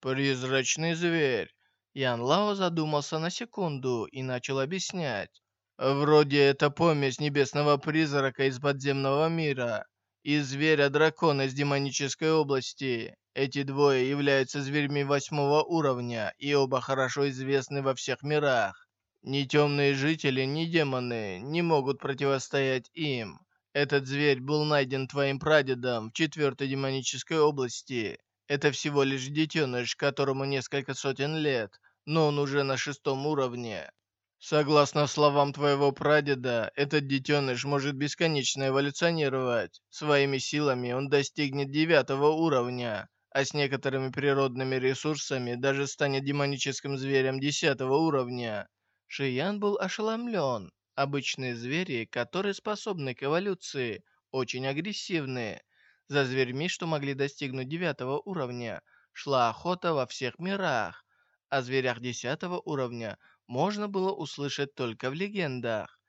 «Призрачный зверь». Ян Лао задумался на секунду и начал объяснять. «Вроде это помесь небесного призрака из подземного мира и зверя-дракона из демонической области. Эти двое являются зверьми восьмого уровня и оба хорошо известны во всех мирах. Ни темные жители, ни демоны не могут противостоять им. Этот зверь был найден твоим прадедом в четвертой демонической области. Это всего лишь детеныш, которому несколько сотен лет, но он уже на шестом уровне. Согласно словам твоего прадеда, этот детеныш может бесконечно эволюционировать. Своими силами он достигнет девятого уровня, а с некоторыми природными ресурсами даже станет демоническим зверем десятого уровня. Шиян был ошеломлен. Обычные звери, которые способны к эволюции, очень агрессивные. За зверьми, что могли достигнуть девятого уровня, шла охота во всех мирах. О зверях десятого уровня можно было услышать только в легендах.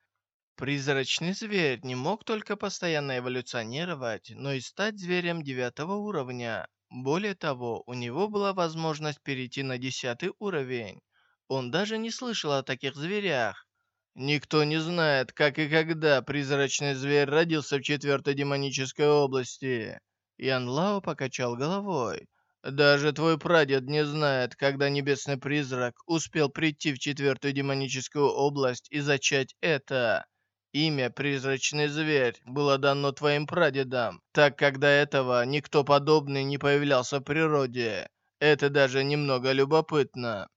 Призрачный зверь не мог только постоянно эволюционировать, но и стать зверем девятого уровня. Более того, у него была возможность перейти на десятый уровень. Он даже не слышал о таких зверях. Никто не знает, как и когда призрачный зверь родился в четвертой демонической области. Ян Лао покачал головой. Даже твой прадед не знает, когда небесный призрак успел прийти в четвертую демоническую область и зачать это. Имя «Призрачный зверь» было дано твоим прадедам, так как до этого никто подобный не появлялся в природе. Это даже немного любопытно.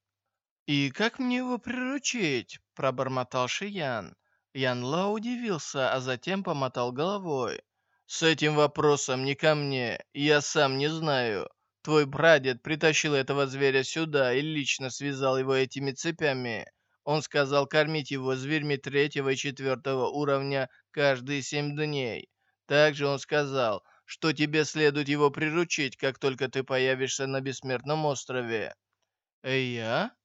«И как мне его приручить?» – пробормотал Шиян. Ян Ла удивился, а затем помотал головой. «С этим вопросом не ко мне, я сам не знаю. Твой прадед притащил этого зверя сюда и лично связал его этими цепями. Он сказал кормить его зверьми третьего и четвертого уровня каждые семь дней. Также он сказал, что тебе следует его приручить, как только ты появишься на Бессмертном острове». «Эй, я?»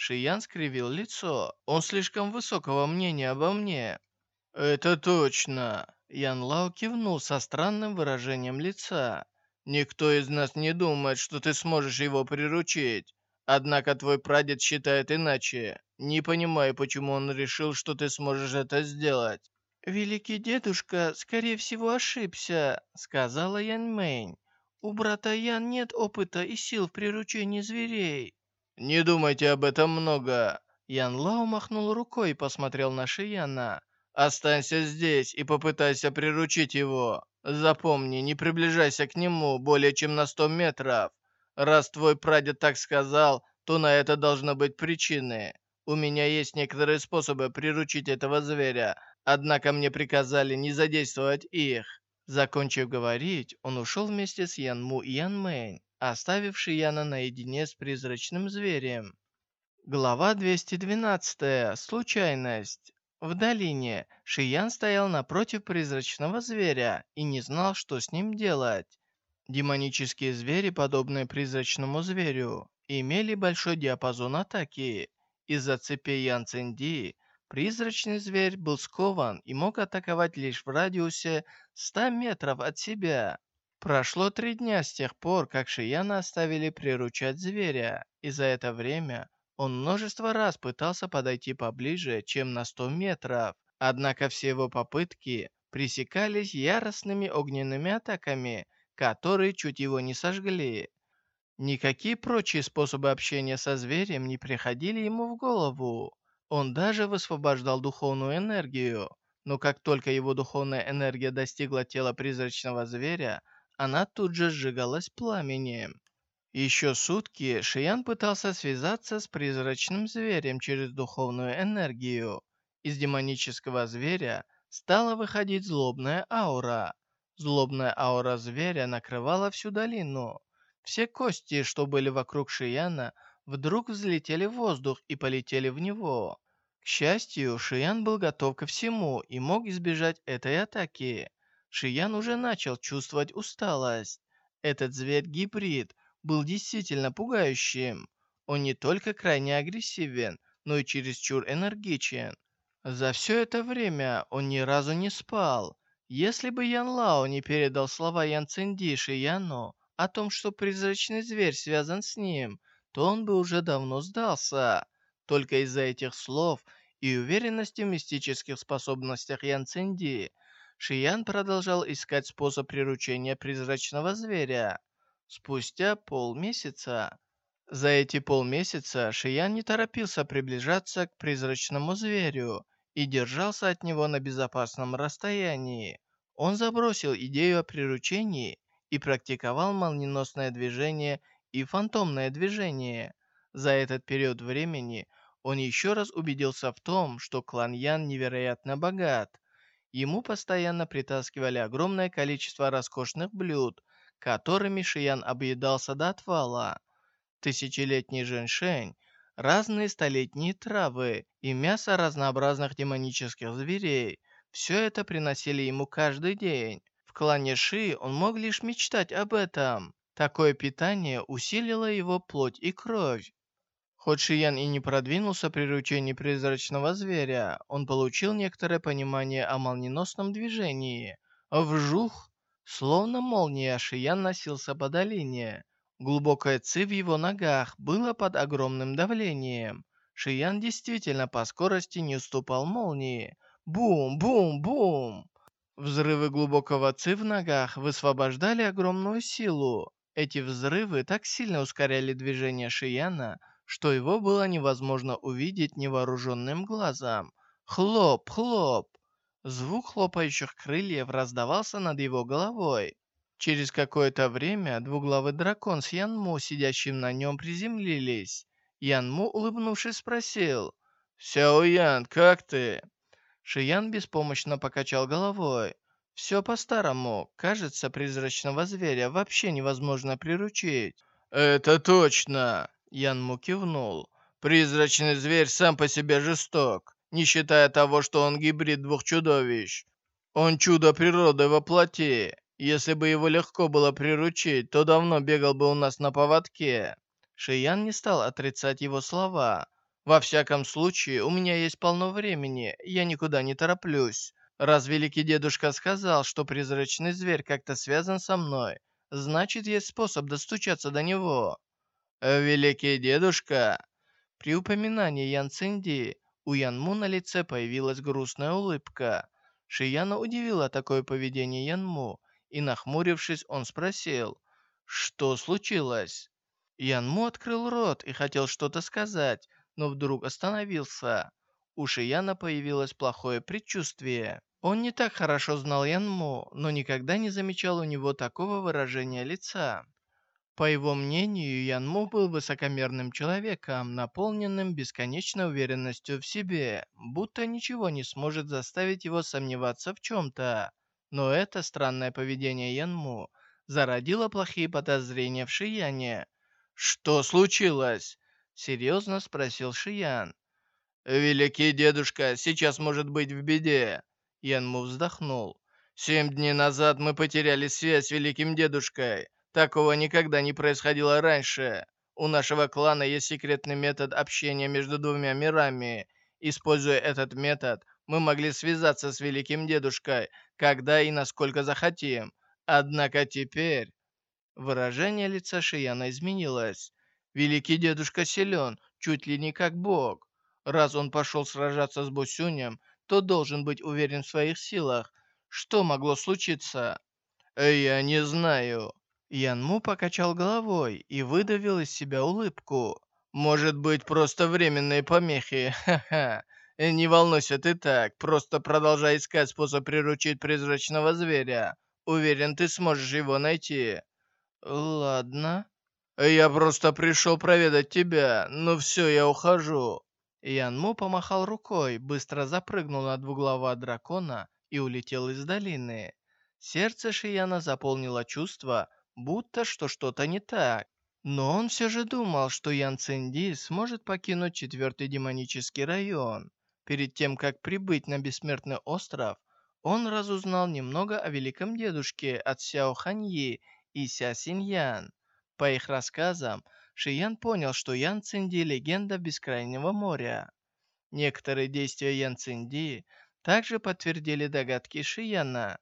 Шиян скривил лицо. Он слишком высокого мнения обо мне. «Это точно!» Ян Лао кивнул со странным выражением лица. «Никто из нас не думает, что ты сможешь его приручить. Однако твой прадед считает иначе. Не понимаю, почему он решил, что ты сможешь это сделать». «Великий дедушка, скорее всего, ошибся», — сказала Ян Мэнь. «У брата Ян нет опыта и сил в приручении зверей». «Не думайте об этом много!» Ян Лао махнул рукой и посмотрел на Шияна. «Останься здесь и попытайся приручить его. Запомни, не приближайся к нему более чем на сто метров. Раз твой прадед так сказал, то на это должны быть причины. У меня есть некоторые способы приручить этого зверя, однако мне приказали не задействовать их». Закончив говорить, он ушел вместе с Ян Му и Ян Мэнь оставивший Яна наедине с призрачным зверем. Глава 212. Случайность. В долине Шиян стоял напротив призрачного зверя и не знал, что с ним делать. Демонические звери, подобные призрачному зверю, имели большой диапазон атаки. Из-за цепи Ян Цинди призрачный зверь был скован и мог атаковать лишь в радиусе 100 метров от себя. Прошло три дня с тех пор, как Шияна оставили приручать зверя, и за это время он множество раз пытался подойти поближе, чем на 100 метров, однако все его попытки пресекались яростными огненными атаками, которые чуть его не сожгли. Никакие прочие способы общения со зверем не приходили ему в голову. Он даже высвобождал духовную энергию, но как только его духовная энергия достигла тела призрачного зверя, она тут же сжигалась пламенем. Еще сутки Шиян пытался связаться с призрачным зверем через духовную энергию. Из демонического зверя стала выходить злобная аура. Злобная аура зверя накрывала всю долину. Все кости, что были вокруг Шияна, вдруг взлетели в воздух и полетели в него. К счастью, Шиян был готов ко всему и мог избежать этой атаки. Шиян уже начал чувствовать усталость. Этот зверь-гибрид был действительно пугающим. Он не только крайне агрессивен, но и чересчур энергичен. За все это время он ни разу не спал. Если бы Ян Лао не передал слова Ян Цинди Яну о том, что призрачный зверь связан с ним, то он бы уже давно сдался. Только из-за этих слов и уверенности в мистических способностях Ян Цинди, Шиян продолжал искать способ приручения призрачного зверя. Спустя полмесяца... За эти полмесяца Шиян не торопился приближаться к призрачному зверю и держался от него на безопасном расстоянии. Он забросил идею о приручении и практиковал молниеносное движение и фантомное движение. За этот период времени он еще раз убедился в том, что клан Ян невероятно богат. Ему постоянно притаскивали огромное количество роскошных блюд, которыми Шиян объедался до отвала. Тысячелетний женьшень, разные столетние травы и мясо разнообразных демонических зверей – все это приносили ему каждый день. В клане Ши он мог лишь мечтать об этом. Такое питание усилило его плоть и кровь. Хоть Шиян и не продвинулся при ручении призрачного зверя, он получил некоторое понимание о молниеносном движении. Вжух! Словно молния, Шиян носился по долине. Глубокое ци в его ногах было под огромным давлением. Шиян действительно по скорости не уступал молнии. Бум-бум-бум! Взрывы глубокого ци в ногах высвобождали огромную силу. Эти взрывы так сильно ускоряли движение Шияна, что его было невозможно увидеть невооруженным глазом. Хлоп, хлоп! Звук хлопающих крыльев раздавался над его головой. Через какое-то время двуглавый дракон с Янму, сидящим на нем, приземлились. Янму, улыбнувшись, спросил, «Сяо Ян, как ты?» Шиян беспомощно покачал головой. «Все по-старому. Кажется, призрачного зверя вообще невозможно приручить». «Это точно!» Янму кивнул. «Призрачный зверь сам по себе жесток не считая того, что он гибрид двух чудовищ. Он чудо природы во плоти. Если бы его легко было приручить, то давно бегал бы у нас на поводке. Шиян не стал отрицать его слова. Во всяком случае, у меня есть полно времени, я никуда не тороплюсь. Раз великий дедушка сказал, что призрачный зверь как-то связан со мной, значит, есть способ достучаться до него. Великий дедушка? При упоминании Ян Цинди у Янму на лице появилась грустная улыбка. Шияна удивила такое поведение Янму, и, нахмурившись, он спросил, «Что случилось?» Янму открыл рот и хотел что-то сказать, но вдруг остановился. У Шияна появилось плохое предчувствие. Он не так хорошо знал Янму, но никогда не замечал у него такого выражения лица. По его мнению, Ян Му был высокомерным человеком, наполненным бесконечной уверенностью в себе, будто ничего не сможет заставить его сомневаться в чем-то. Но это странное поведение Ян Му зародило плохие подозрения в Шияне. «Что случилось?» — серьезно спросил Шиян. «Великий дедушка сейчас может быть в беде!» Янму вздохнул. «Семь дней назад мы потеряли связь с великим дедушкой. Такого никогда не происходило раньше. У нашего клана есть секретный метод общения между двумя мирами. Используя этот метод, мы могли связаться с великим дедушкой, когда и насколько захотим. Однако теперь...» Выражение лица Шияна изменилось. «Великий дедушка силен, чуть ли не как бог. Раз он пошел сражаться с Бусюнем, то должен быть уверен в своих силах. Что могло случиться?» «Я не знаю». Янму покачал головой и выдавил из себя улыбку. «Может быть, просто временные помехи, ха-ха. Не волнуйся ты так, просто продолжай искать способ приручить призрачного зверя. Уверен, ты сможешь его найти». «Ладно». «Я просто пришел проведать тебя. Ну все, я ухожу». Янму помахал рукой, быстро запрыгнул на двуглавого дракона и улетел из долины. Сердце Шияна заполнило чувство, будто что что-то не так. Но он все же думал, что Ян Цинди сможет покинуть четвертый демонический район. Перед тем, как прибыть на Бессмертный остров, он разузнал немного о великом дедушке от Сяо Ханьи и Ся Синьян. По их рассказам, Шиян понял, что Ян Цинди – легенда Бескрайнего моря. Некоторые действия Ян Цинди также подтвердили догадки Шияна.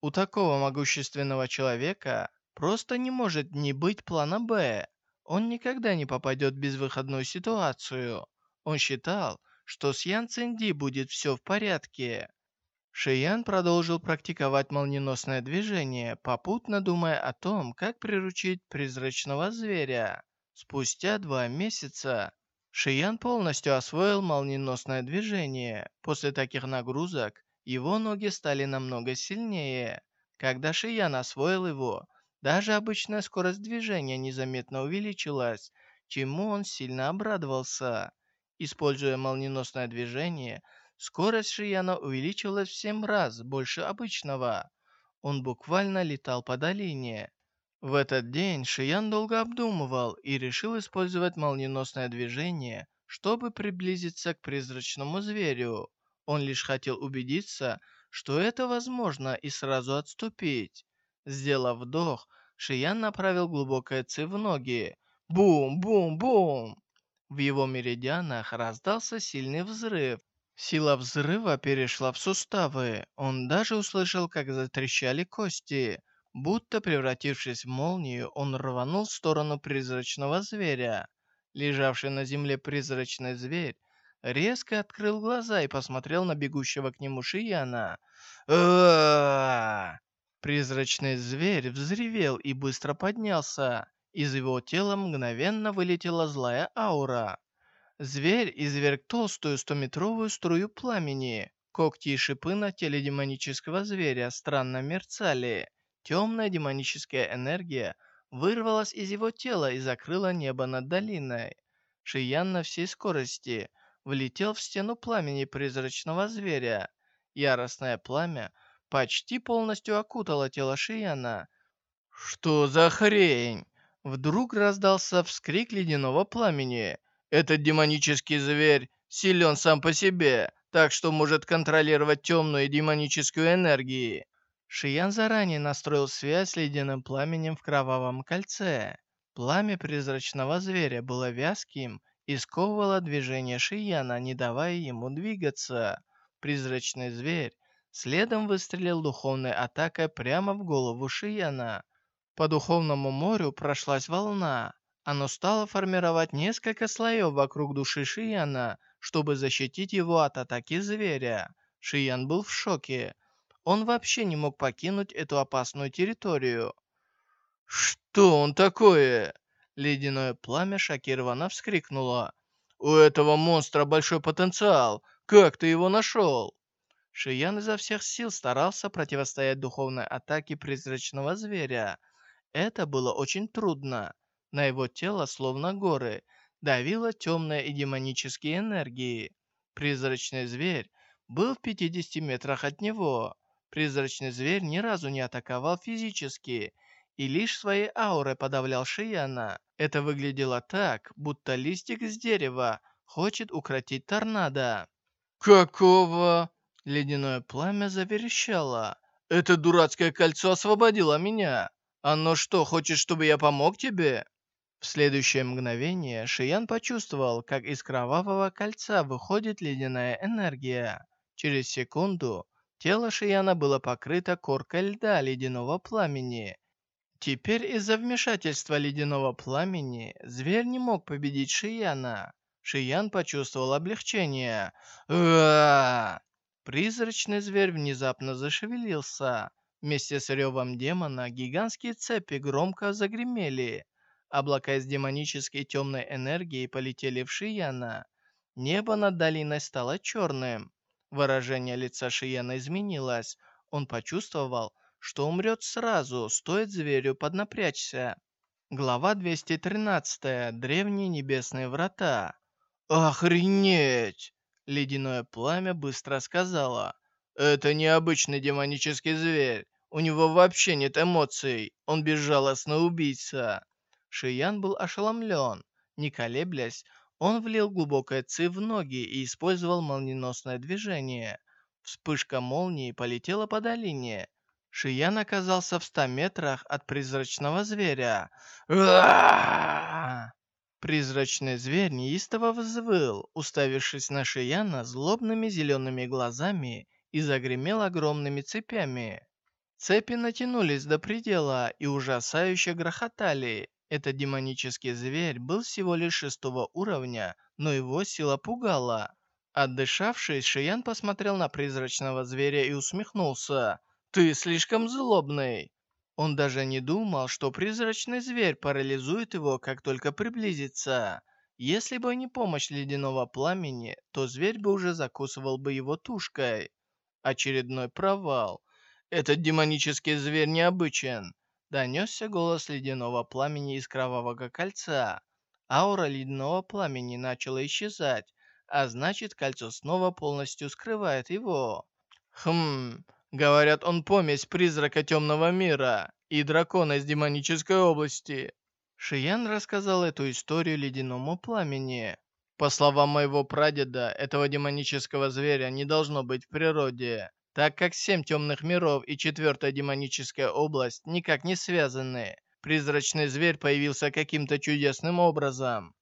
У такого могущественного человека Просто не может не быть плана «Б». Он никогда не попадет в безвыходную ситуацию. Он считал, что с Ян Цинди будет все в порядке. Шиян продолжил практиковать молниеносное движение, попутно думая о том, как приручить призрачного зверя. Спустя два месяца Шиян полностью освоил молниеносное движение. После таких нагрузок его ноги стали намного сильнее. Когда Шиян освоил его, даже обычная скорость движения незаметно увеличилась, чему он сильно обрадовался. Используя молниеносное движение, скорость Шияна увеличилась в 7 раз больше обычного. Он буквально летал по долине. В этот день Шиян долго обдумывал и решил использовать молниеносное движение, чтобы приблизиться к призрачному зверю. Он лишь хотел убедиться, что это возможно и сразу отступить. Сделав вдох, Шиян направил глубокое ци в ноги. Бум-бум-бум! В его меридианах раздался сильный взрыв. Сила взрыва перешла в суставы. Он даже услышал, как затрещали кости. Будто превратившись в молнию, он рванул в сторону призрачного зверя. Лежавший на земле призрачный зверь резко открыл глаза и посмотрел на бегущего к нему Шияна. Призрачный зверь взревел и быстро поднялся. Из его тела мгновенно вылетела злая аура. Зверь изверг толстую стометровую струю пламени. Когти и шипы на теле демонического зверя странно мерцали. Темная демоническая энергия вырвалась из его тела и закрыла небо над долиной. Шиян на всей скорости влетел в стену пламени призрачного зверя. Яростное пламя почти полностью окутала тело Шияна. «Что за хрень?» Вдруг раздался вскрик ледяного пламени. «Этот демонический зверь силен сам по себе, так что может контролировать темную демоническую энергию». Шиян заранее настроил связь с ледяным пламенем в кровавом кольце. Пламя призрачного зверя было вязким и сковывало движение Шияна, не давая ему двигаться. Призрачный зверь Следом выстрелил духовной атакой прямо в голову Шияна. По духовному морю прошлась волна. Оно стало формировать несколько слоев вокруг души Шияна, чтобы защитить его от атаки зверя. Шиян был в шоке. Он вообще не мог покинуть эту опасную территорию. «Что он такое?» Ледяное пламя шокированно вскрикнуло. «У этого монстра большой потенциал. Как ты его нашел?» Шиян изо всех сил старался противостоять духовной атаке призрачного зверя. Это было очень трудно. На его тело, словно горы, давила темная и демонические энергии. Призрачный зверь был в 50 метрах от него. Призрачный зверь ни разу не атаковал физически и лишь своей аурой подавлял Шияна. Это выглядело так, будто листик с дерева хочет укротить торнадо. «Какого?» Ледяное пламя заверещало. «Это дурацкое кольцо освободило меня! Оно что, хочет, чтобы я помог тебе?» В следующее мгновение Шиян почувствовал, как из кровавого кольца выходит ледяная энергия. Через секунду тело Шияна было покрыто коркой льда ледяного пламени. Теперь из-за вмешательства ледяного пламени зверь не мог победить Шияна. Шиян почувствовал облегчение. Уа! Призрачный зверь внезапно зашевелился. Вместе с ревом демона гигантские цепи громко загремели. Облака из демонической темной энергии полетели в Шияна. Небо над долиной стало черным. Выражение лица Шияна изменилось. Он почувствовал, что умрет сразу, стоит зверю поднапрячься. Глава 213. Древние небесные врата. «Охренеть!» Ледяное пламя быстро сказала. «Это необычный демонический зверь. У него вообще нет эмоций. Он безжалостный убийца». Шиян был ошеломлен. Не колеблясь, он влил глубокое ци в ноги и использовал молниеносное движение. Вспышка молнии полетела по долине. Шиян оказался в ста метрах от призрачного зверя. Призрачный зверь неистово взвыл, уставившись на Шияна злобными зелеными глазами и загремел огромными цепями. Цепи натянулись до предела и ужасающе грохотали. Этот демонический зверь был всего лишь шестого уровня, но его сила пугала. Отдышавшись, Шиян посмотрел на призрачного зверя и усмехнулся. «Ты слишком злобный!» Он даже не думал, что призрачный зверь парализует его, как только приблизится. Если бы не помощь ледяного пламени, то зверь бы уже закусывал бы его тушкой. Очередной провал. Этот демонический зверь необычен. Донесся голос ледяного пламени из кровавого кольца. Аура ледяного пламени начала исчезать, а значит, кольцо снова полностью скрывает его. Хм, Говорят, он помесь призрака темного мира и дракона из демонической области. Шиян рассказал эту историю ледяному пламени. По словам моего прадеда, этого демонического зверя не должно быть в природе, так как семь темных миров и четвертая демоническая область никак не связаны. Призрачный зверь появился каким-то чудесным образом.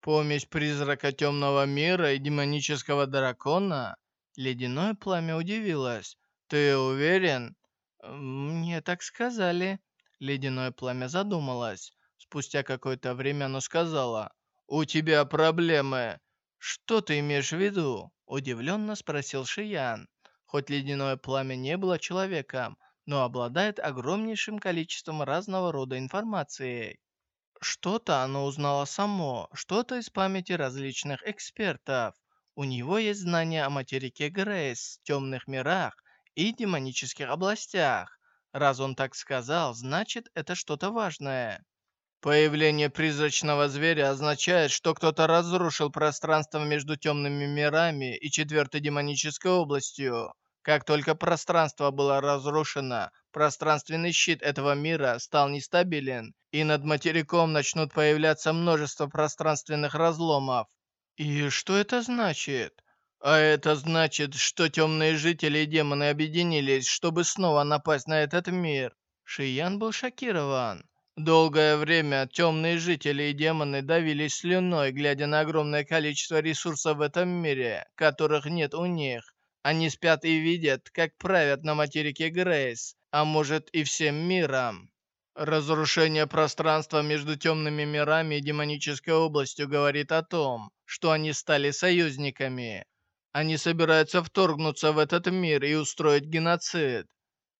Помесь призрака темного мира и демонического дракона? Ледяное пламя удивилось. «Ты уверен?» «Мне так сказали». Ледяное пламя задумалось. Спустя какое-то время оно сказала. «У тебя проблемы». «Что ты имеешь в виду?» Удивленно спросил Шиян. Хоть ледяное пламя не было человеком, но обладает огромнейшим количеством разного рода информации. Что-то оно узнало само, что-то из памяти различных экспертов. У него есть знания о материке Грейс, темных мирах и демонических областях. Раз он так сказал, значит, это что-то важное. Появление призрачного зверя означает, что кто-то разрушил пространство между темными мирами и четвертой демонической областью. Как только пространство было разрушено, пространственный щит этого мира стал нестабилен, и над материком начнут появляться множество пространственных разломов. И что это значит? А это значит, что темные жители и демоны объединились, чтобы снова напасть на этот мир. Шиян был шокирован. Долгое время темные жители и демоны давились слюной, глядя на огромное количество ресурсов в этом мире, которых нет у них. Они спят и видят, как правят на материке Грейс, а может и всем миром. Разрушение пространства между темными мирами и демонической областью говорит о том, что они стали союзниками. Они собираются вторгнуться в этот мир и устроить геноцид.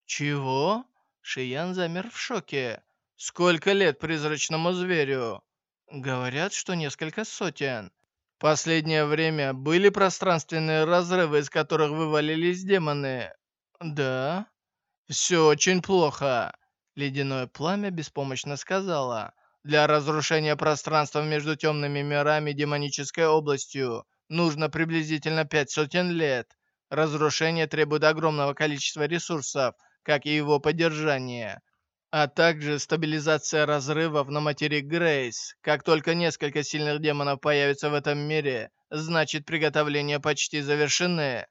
Чего? Шиян замер в шоке. Сколько лет призрачному зверю? Говорят, что несколько сотен. Последнее время были пространственные разрывы, из которых вывалились демоны. Да? Все очень плохо. Ледяное пламя беспомощно сказала. Для разрушения пространства между темными мирами и демонической областью нужно приблизительно пять сотен лет. Разрушение требует огромного количества ресурсов, как и его поддержание. а также стабилизация разрывов на материк Грейс. Как только несколько сильных демонов появятся в этом мире, значит приготовления почти завершены.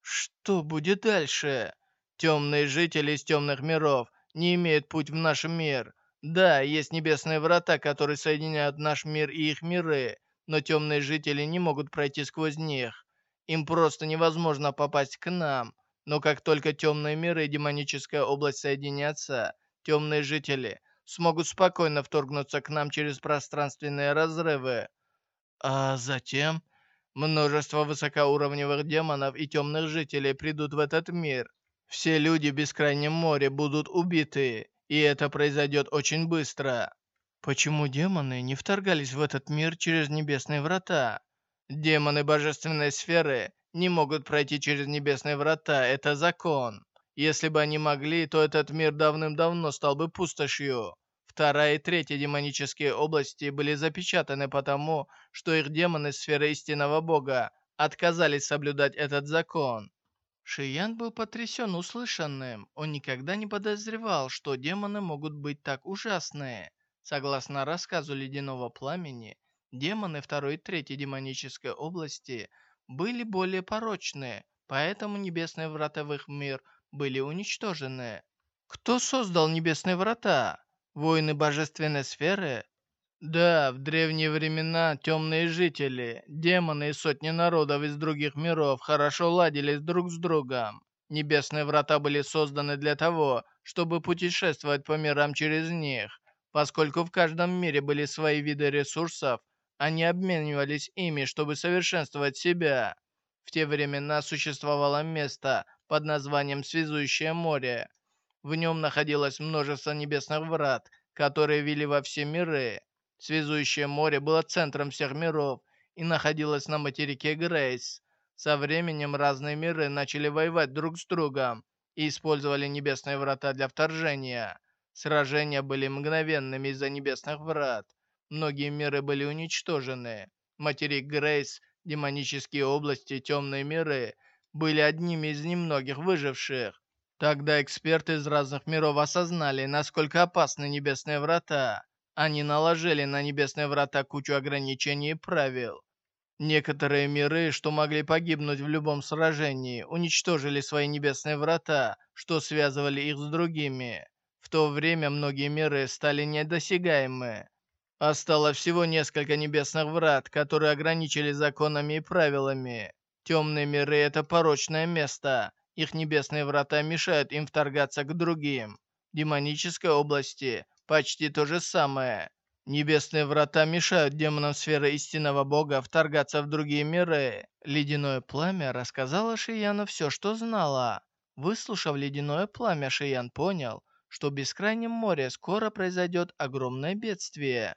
Что будет дальше? Темные жители из темных миров не имеют путь в наш мир. Да, есть небесные врата, которые соединяют наш мир и их миры, но темные жители не могут пройти сквозь них. Им просто невозможно попасть к нам. Но как только темные миры и демоническая область соединятся, темные жители смогут спокойно вторгнуться к нам через пространственные разрывы. А затем множество высокоуровневых демонов и темных жителей придут в этот мир. Все люди в Бескрайнем море будут убиты, и это произойдет очень быстро. Почему демоны не вторгались в этот мир через небесные врата? Демоны божественной сферы не могут пройти через небесные врата, это закон. Если бы они могли, то этот мир давным-давно стал бы пустошью. Вторая и третья демонические области были запечатаны потому, что их демоны сферы истинного бога отказались соблюдать этот закон. Шиян был потрясен услышанным. Он никогда не подозревал, что демоны могут быть так ужасны. Согласно рассказу Ледяного Пламени, демоны второй и третьей демонической области были более порочные, поэтому небесные врата в их мир были уничтожены. Кто создал небесные врата? Воины божественной сферы? Да, в древние времена темные жители, демоны и сотни народов из других миров хорошо ладили друг с другом. Небесные врата были созданы для того, чтобы путешествовать по мирам через них. Поскольку в каждом мире были свои виды ресурсов, они обменивались ими, чтобы совершенствовать себя. В те времена существовало место под названием Связующее море. В нем находилось множество небесных врат, которые вели во все миры. Связующее море было центром всех миров и находилось на материке Грейс. Со временем разные миры начали воевать друг с другом и использовали небесные врата для вторжения. Сражения были мгновенными из-за небесных врат. Многие миры были уничтожены. Материк Грейс, демонические области, темные миры были одними из немногих выживших. Тогда эксперты из разных миров осознали, насколько опасны небесные врата. Они наложили на небесные врата кучу ограничений и правил. Некоторые миры, что могли погибнуть в любом сражении, уничтожили свои небесные врата, что связывали их с другими то время многие миры стали недосягаемы. Осталось всего несколько небесных врат, которые ограничили законами и правилами. Темные миры — это порочное место. Их небесные врата мешают им вторгаться к другим. В демонической области почти то же самое. Небесные врата мешают демонам сферы истинного бога вторгаться в другие миры. Ледяное пламя рассказала Шияну все, что знала. Выслушав ледяное пламя, Шиян понял, что в Бескрайнем море скоро произойдет огромное бедствие.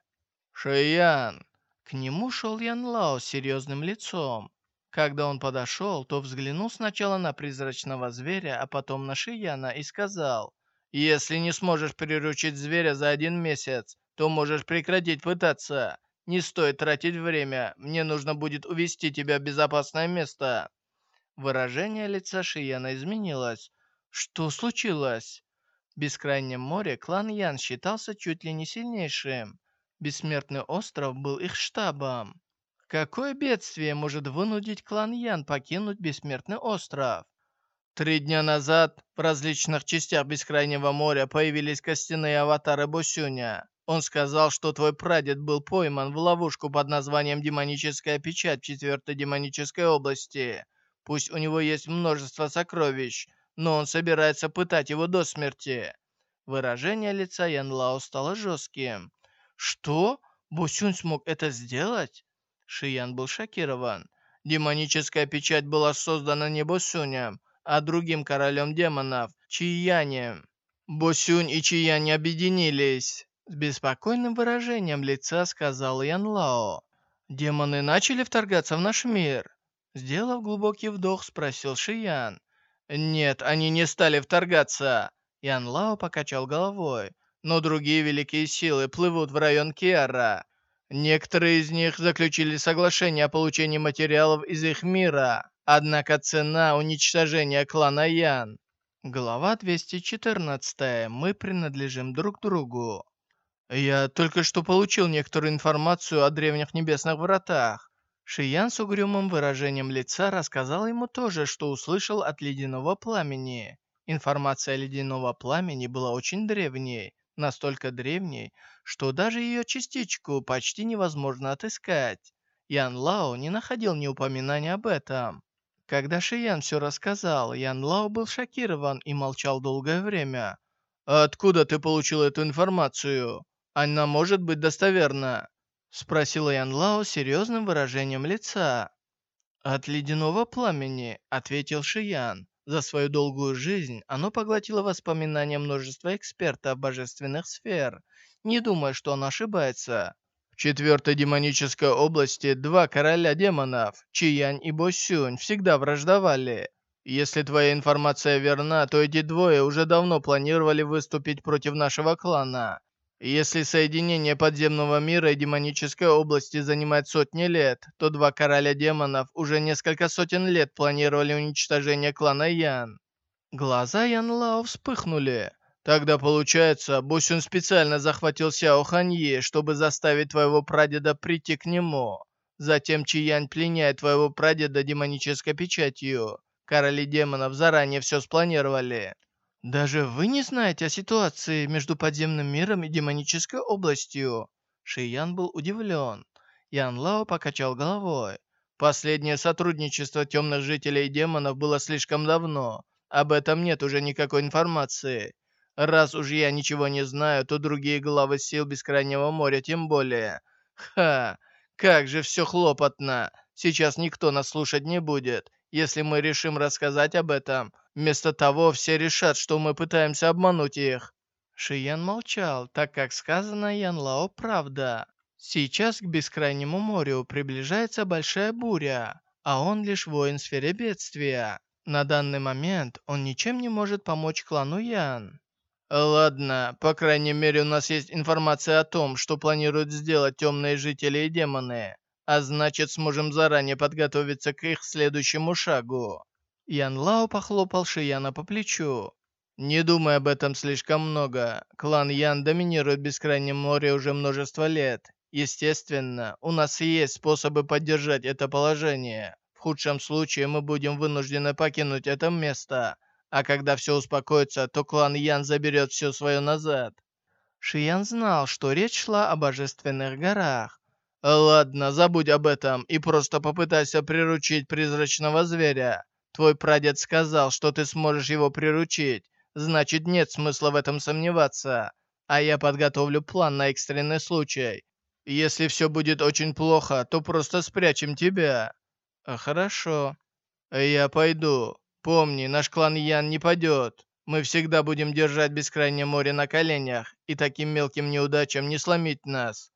«Шиян!» К нему шел Ян Лао с серьезным лицом. Когда он подошел, то взглянул сначала на призрачного зверя, а потом на Шияна и сказал, «Если не сможешь приручить зверя за один месяц, то можешь прекратить пытаться. Не стоит тратить время, мне нужно будет увести тебя в безопасное место». Выражение лица Шияна изменилось. «Что случилось?» В Бескрайнем море клан Ян считался чуть ли не сильнейшим. Бессмертный остров был их штабом. Какое бедствие может вынудить клан Ян покинуть Бессмертный остров? Три дня назад в различных частях Бескрайнего моря появились костяные аватары Босюня. Он сказал, что твой прадед был пойман в ловушку под названием «Демоническая печать» в четвертой демонической области. Пусть у него есть множество сокровищ, но он собирается пытать его до смерти. Выражение лица Ян Лао стало жестким. Что? Бусюнь смог это сделать? Шиян был шокирован. Демоническая печать была создана не Босюнем, а другим королем демонов, Чиянем. Босюнь и Чиянь объединились. С беспокойным выражением лица сказал Ян Лао. «Демоны начали вторгаться в наш мир?» Сделав глубокий вдох, спросил Шиян. «Нет, они не стали вторгаться!» Ян Лао покачал головой. «Но другие великие силы плывут в район Киара. Некоторые из них заключили соглашение о получении материалов из их мира. Однако цена уничтожения клана Ян...» Глава 214. Мы принадлежим друг другу. Я только что получил некоторую информацию о древних небесных вратах. Шиян с угрюмым выражением лица рассказал ему то же, что услышал от ледяного пламени. Информация ледяного пламени была очень древней, настолько древней, что даже ее частичку почти невозможно отыскать. Ян Лао не находил ни упоминания об этом. Когда Шиян все рассказал, Ян Лао был шокирован и молчал долгое время. «Откуда ты получил эту информацию? Она может быть достоверна?» Спросил Ян Лао серьезным выражением лица. «От ледяного пламени», — ответил Шиян. За свою долгую жизнь оно поглотило воспоминания множества экспертов божественных сфер, не думая, что он ошибается. В четвертой демонической области два короля демонов, Чиянь и Босюнь, всегда враждовали. Если твоя информация верна, то эти двое уже давно планировали выступить против нашего клана. Если соединение подземного мира и демонической области занимает сотни лет, то два короля демонов уже несколько сотен лет планировали уничтожение клана Ян. Глаза Ян Лао вспыхнули. Тогда получается, Бусюн специально захватил Сяо Ханье, чтобы заставить твоего прадеда прийти к нему. Затем Чиянь пленяет твоего прадеда демонической печатью. Короли демонов заранее все спланировали. Даже вы не знаете о ситуации между подземным миром и демонической областью. Шиян был удивлен. Ян Лао покачал головой. Последнее сотрудничество темных жителей и демонов было слишком давно. Об этом нет уже никакой информации. Раз уж я ничего не знаю, то другие главы сил Бескрайнего моря тем более. Ха, как же все хлопотно. Сейчас никто нас слушать не будет. Если мы решим рассказать об этом, вместо того все решат, что мы пытаемся обмануть их. Шиян молчал, так как сказано Ян Лао правда. Сейчас к Бескрайнему морю приближается большая буря, а он лишь воин в сфере бедствия. На данный момент он ничем не может помочь клану Ян. Ладно, по крайней мере у нас есть информация о том, что планируют сделать темные жители и демоны. А значит, сможем заранее подготовиться к их следующему шагу. Ян Лао похлопал Шияна по плечу. Не думай об этом слишком много. Клан Ян доминирует в Бескрайнем море уже множество лет. Естественно, у нас есть способы поддержать это положение. В худшем случае мы будем вынуждены покинуть это место, а когда все успокоится, то клан Ян заберет все свое назад. Шиян знал, что речь шла о божественных горах. Ладно, забудь об этом и просто попытайся приручить призрачного зверя. Твой прадед сказал, что ты сможешь его приручить. Значит, нет смысла в этом сомневаться. А я подготовлю план на экстренный случай. Если все будет очень плохо, то просто спрячем тебя. Хорошо. Я пойду. Помни, наш клан Ян не падет. Мы всегда будем держать Бескрайнее море на коленях, и таким мелким неудачам не сломить нас.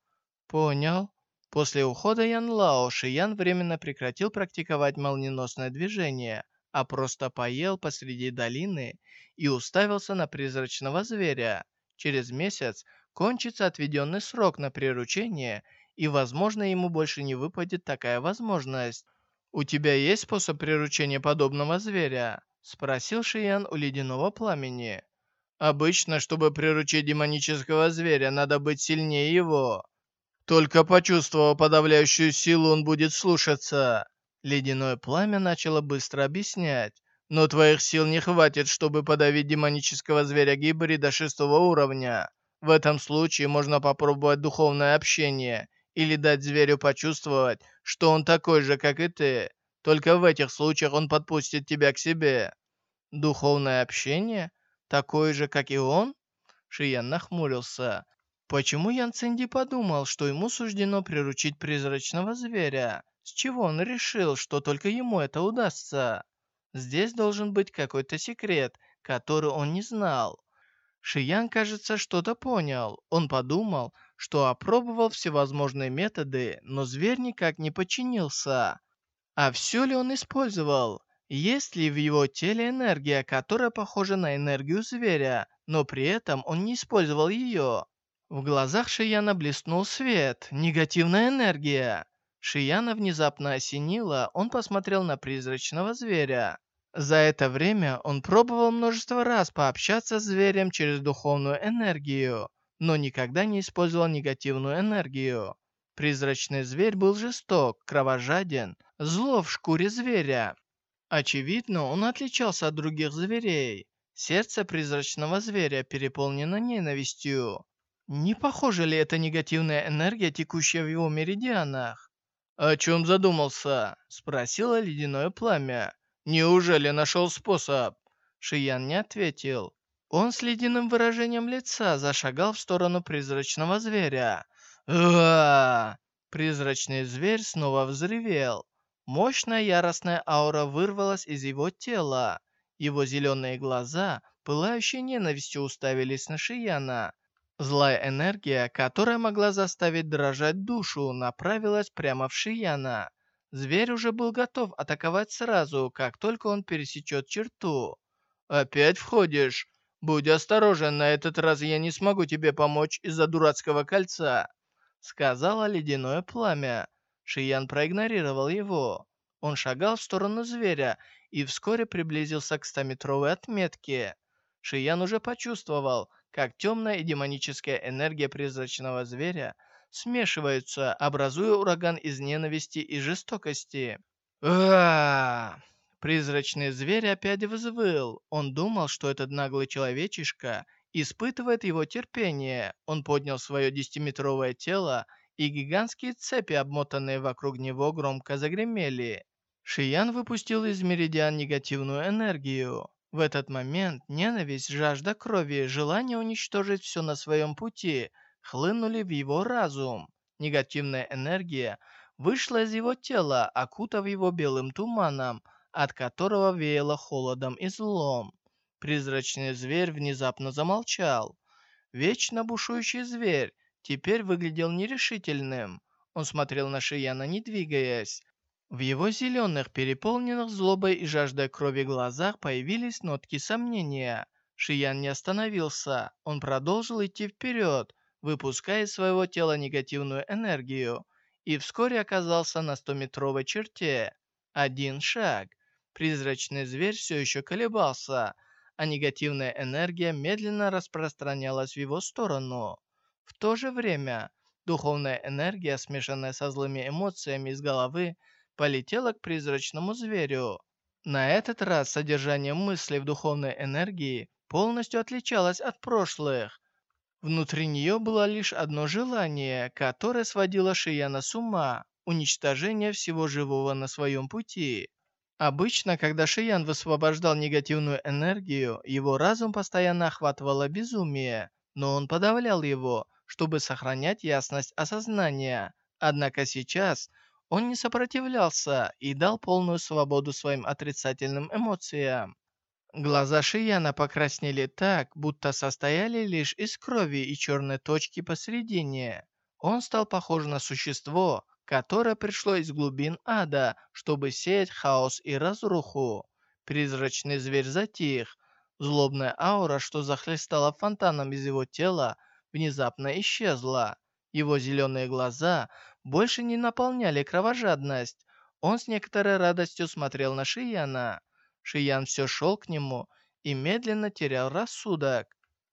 Понял. После ухода Ян Лао Шиян временно прекратил практиковать молниеносное движение, а просто поел посреди долины и уставился на призрачного зверя. Через месяц кончится отведенный срок на приручение, и, возможно, ему больше не выпадет такая возможность. «У тебя есть способ приручения подобного зверя?» — спросил Шиян у ледяного пламени. «Обычно, чтобы приручить демонического зверя, надо быть сильнее его. Только почувствовав подавляющую силу, он будет слушаться». Ледяное пламя начало быстро объяснять. «Но твоих сил не хватит, чтобы подавить демонического зверя-гибрида шестого уровня. В этом случае можно попробовать духовное общение — или дать зверю почувствовать, что он такой же, как и ты. Только в этих случаях он подпустит тебя к себе. Духовное общение? Такое же, как и он? Шиян нахмурился. Почему Ян Цинди подумал, что ему суждено приручить призрачного зверя? С чего он решил, что только ему это удастся? Здесь должен быть какой-то секрет, который он не знал. Шиян, кажется, что-то понял. Он подумал, что опробовал всевозможные методы, но зверь никак не подчинился. А все ли он использовал? Есть ли в его теле энергия, которая похожа на энергию зверя, но при этом он не использовал ее? В глазах Шияна блеснул свет, негативная энергия. Шияна внезапно осенила, он посмотрел на призрачного зверя. За это время он пробовал множество раз пообщаться с зверем через духовную энергию, но никогда не использовал негативную энергию. Призрачный зверь был жесток, кровожаден, зло в шкуре зверя. Очевидно, он отличался от других зверей. Сердце призрачного зверя переполнено ненавистью. Не похоже ли это негативная энергия, текущая в его меридианах? «О чем задумался?» – спросило ледяное пламя. «Неужели нашел способ?» Шиян не ответил. Он с ледяным выражением лица зашагал в сторону призрачного зверя. «Уа!» Призрачный зверь снова взревел. Мощная яростная аура вырвалась из его тела. Его зеленые глаза, пылающие ненавистью, уставились на Шияна. Злая энергия, которая могла заставить дрожать душу, направилась прямо в Шияна. Зверь уже был готов атаковать сразу, как только он пересечет черту. «Опять входишь? Будь осторожен, на этот раз я не смогу тебе помочь из-за дурацкого кольца», сказала ледяное пламя. Шиян проигнорировал его. Он шагал в сторону зверя и вскоре приблизился к стометровой отметке. Шиян уже почувствовал, как темная и демоническая энергия призрачного зверя смешиваются, образуя ураган из ненависти и жестокости. а Призрачный зверь опять взвыл. Он думал, что этот наглый человечишка испытывает его терпение. Он поднял свое десятиметровое тело, и гигантские цепи, обмотанные вокруг него, громко загремели. Шиян выпустил из меридиан негативную энергию. В этот момент ненависть, жажда крови, желание уничтожить все на своем пути хлынули в его разум. Негативная энергия вышла из его тела, окутав его белым туманом, от которого веяло холодом и злом. Призрачный зверь внезапно замолчал. Вечно бушующий зверь теперь выглядел нерешительным. Он смотрел на Шияна, не двигаясь. В его зеленых, переполненных злобой и жаждой крови глазах появились нотки сомнения. Шиян не остановился, он продолжил идти вперед, выпуская из своего тела негативную энергию, и вскоре оказался на 100-метровой черте. Один шаг. Призрачный зверь все еще колебался, а негативная энергия медленно распространялась в его сторону. В то же время, духовная энергия, смешанная со злыми эмоциями из головы, полетела к призрачному зверю. На этот раз содержание мысли в духовной энергии полностью отличалось от прошлых. Внутри нее было лишь одно желание, которое сводило Шияна с ума – уничтожение всего живого на своем пути. Обычно, когда Шиян высвобождал негативную энергию, его разум постоянно охватывало безумие, но он подавлял его, чтобы сохранять ясность осознания. Однако сейчас он не сопротивлялся и дал полную свободу своим отрицательным эмоциям. Глаза Шияна покраснели так, будто состояли лишь из крови и черной точки посередине. Он стал похож на существо, которое пришло из глубин ада, чтобы сеять хаос и разруху. Призрачный зверь затих. Злобная аура, что захлестала фонтаном из его тела, внезапно исчезла. Его зеленые глаза больше не наполняли кровожадность. Он с некоторой радостью смотрел на Шияна. Шиян все шел к нему и медленно терял рассудок.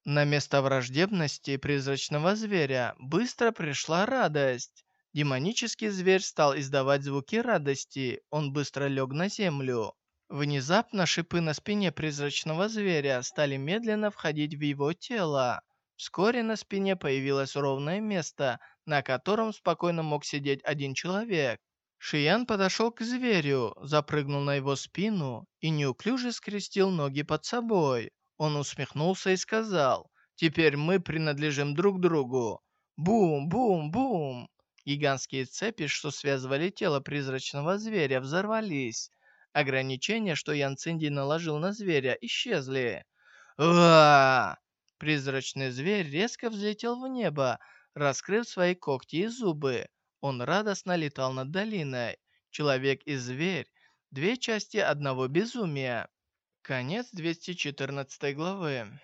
На место враждебности призрачного зверя быстро пришла радость. Демонический зверь стал издавать звуки радости, он быстро лег на землю. Внезапно шипы на спине призрачного зверя стали медленно входить в его тело. Вскоре на спине появилось ровное место, на котором спокойно мог сидеть один человек. Шиян подошел к зверю, запрыгнул на его спину и неуклюже скрестил ноги под собой. Он усмехнулся и сказал, «Теперь мы принадлежим друг другу». Бум-бум-бум! Гигантские цепи, что связывали тело призрачного зверя, взорвались. Ограничения, что Ян Цинди наложил на зверя, исчезли. Уа! Призрачный зверь резко взлетел в небо, раскрыв свои когти и зубы. Он радостно летал над долиной. Человек и зверь – две части одного безумия. Конец 214 главы.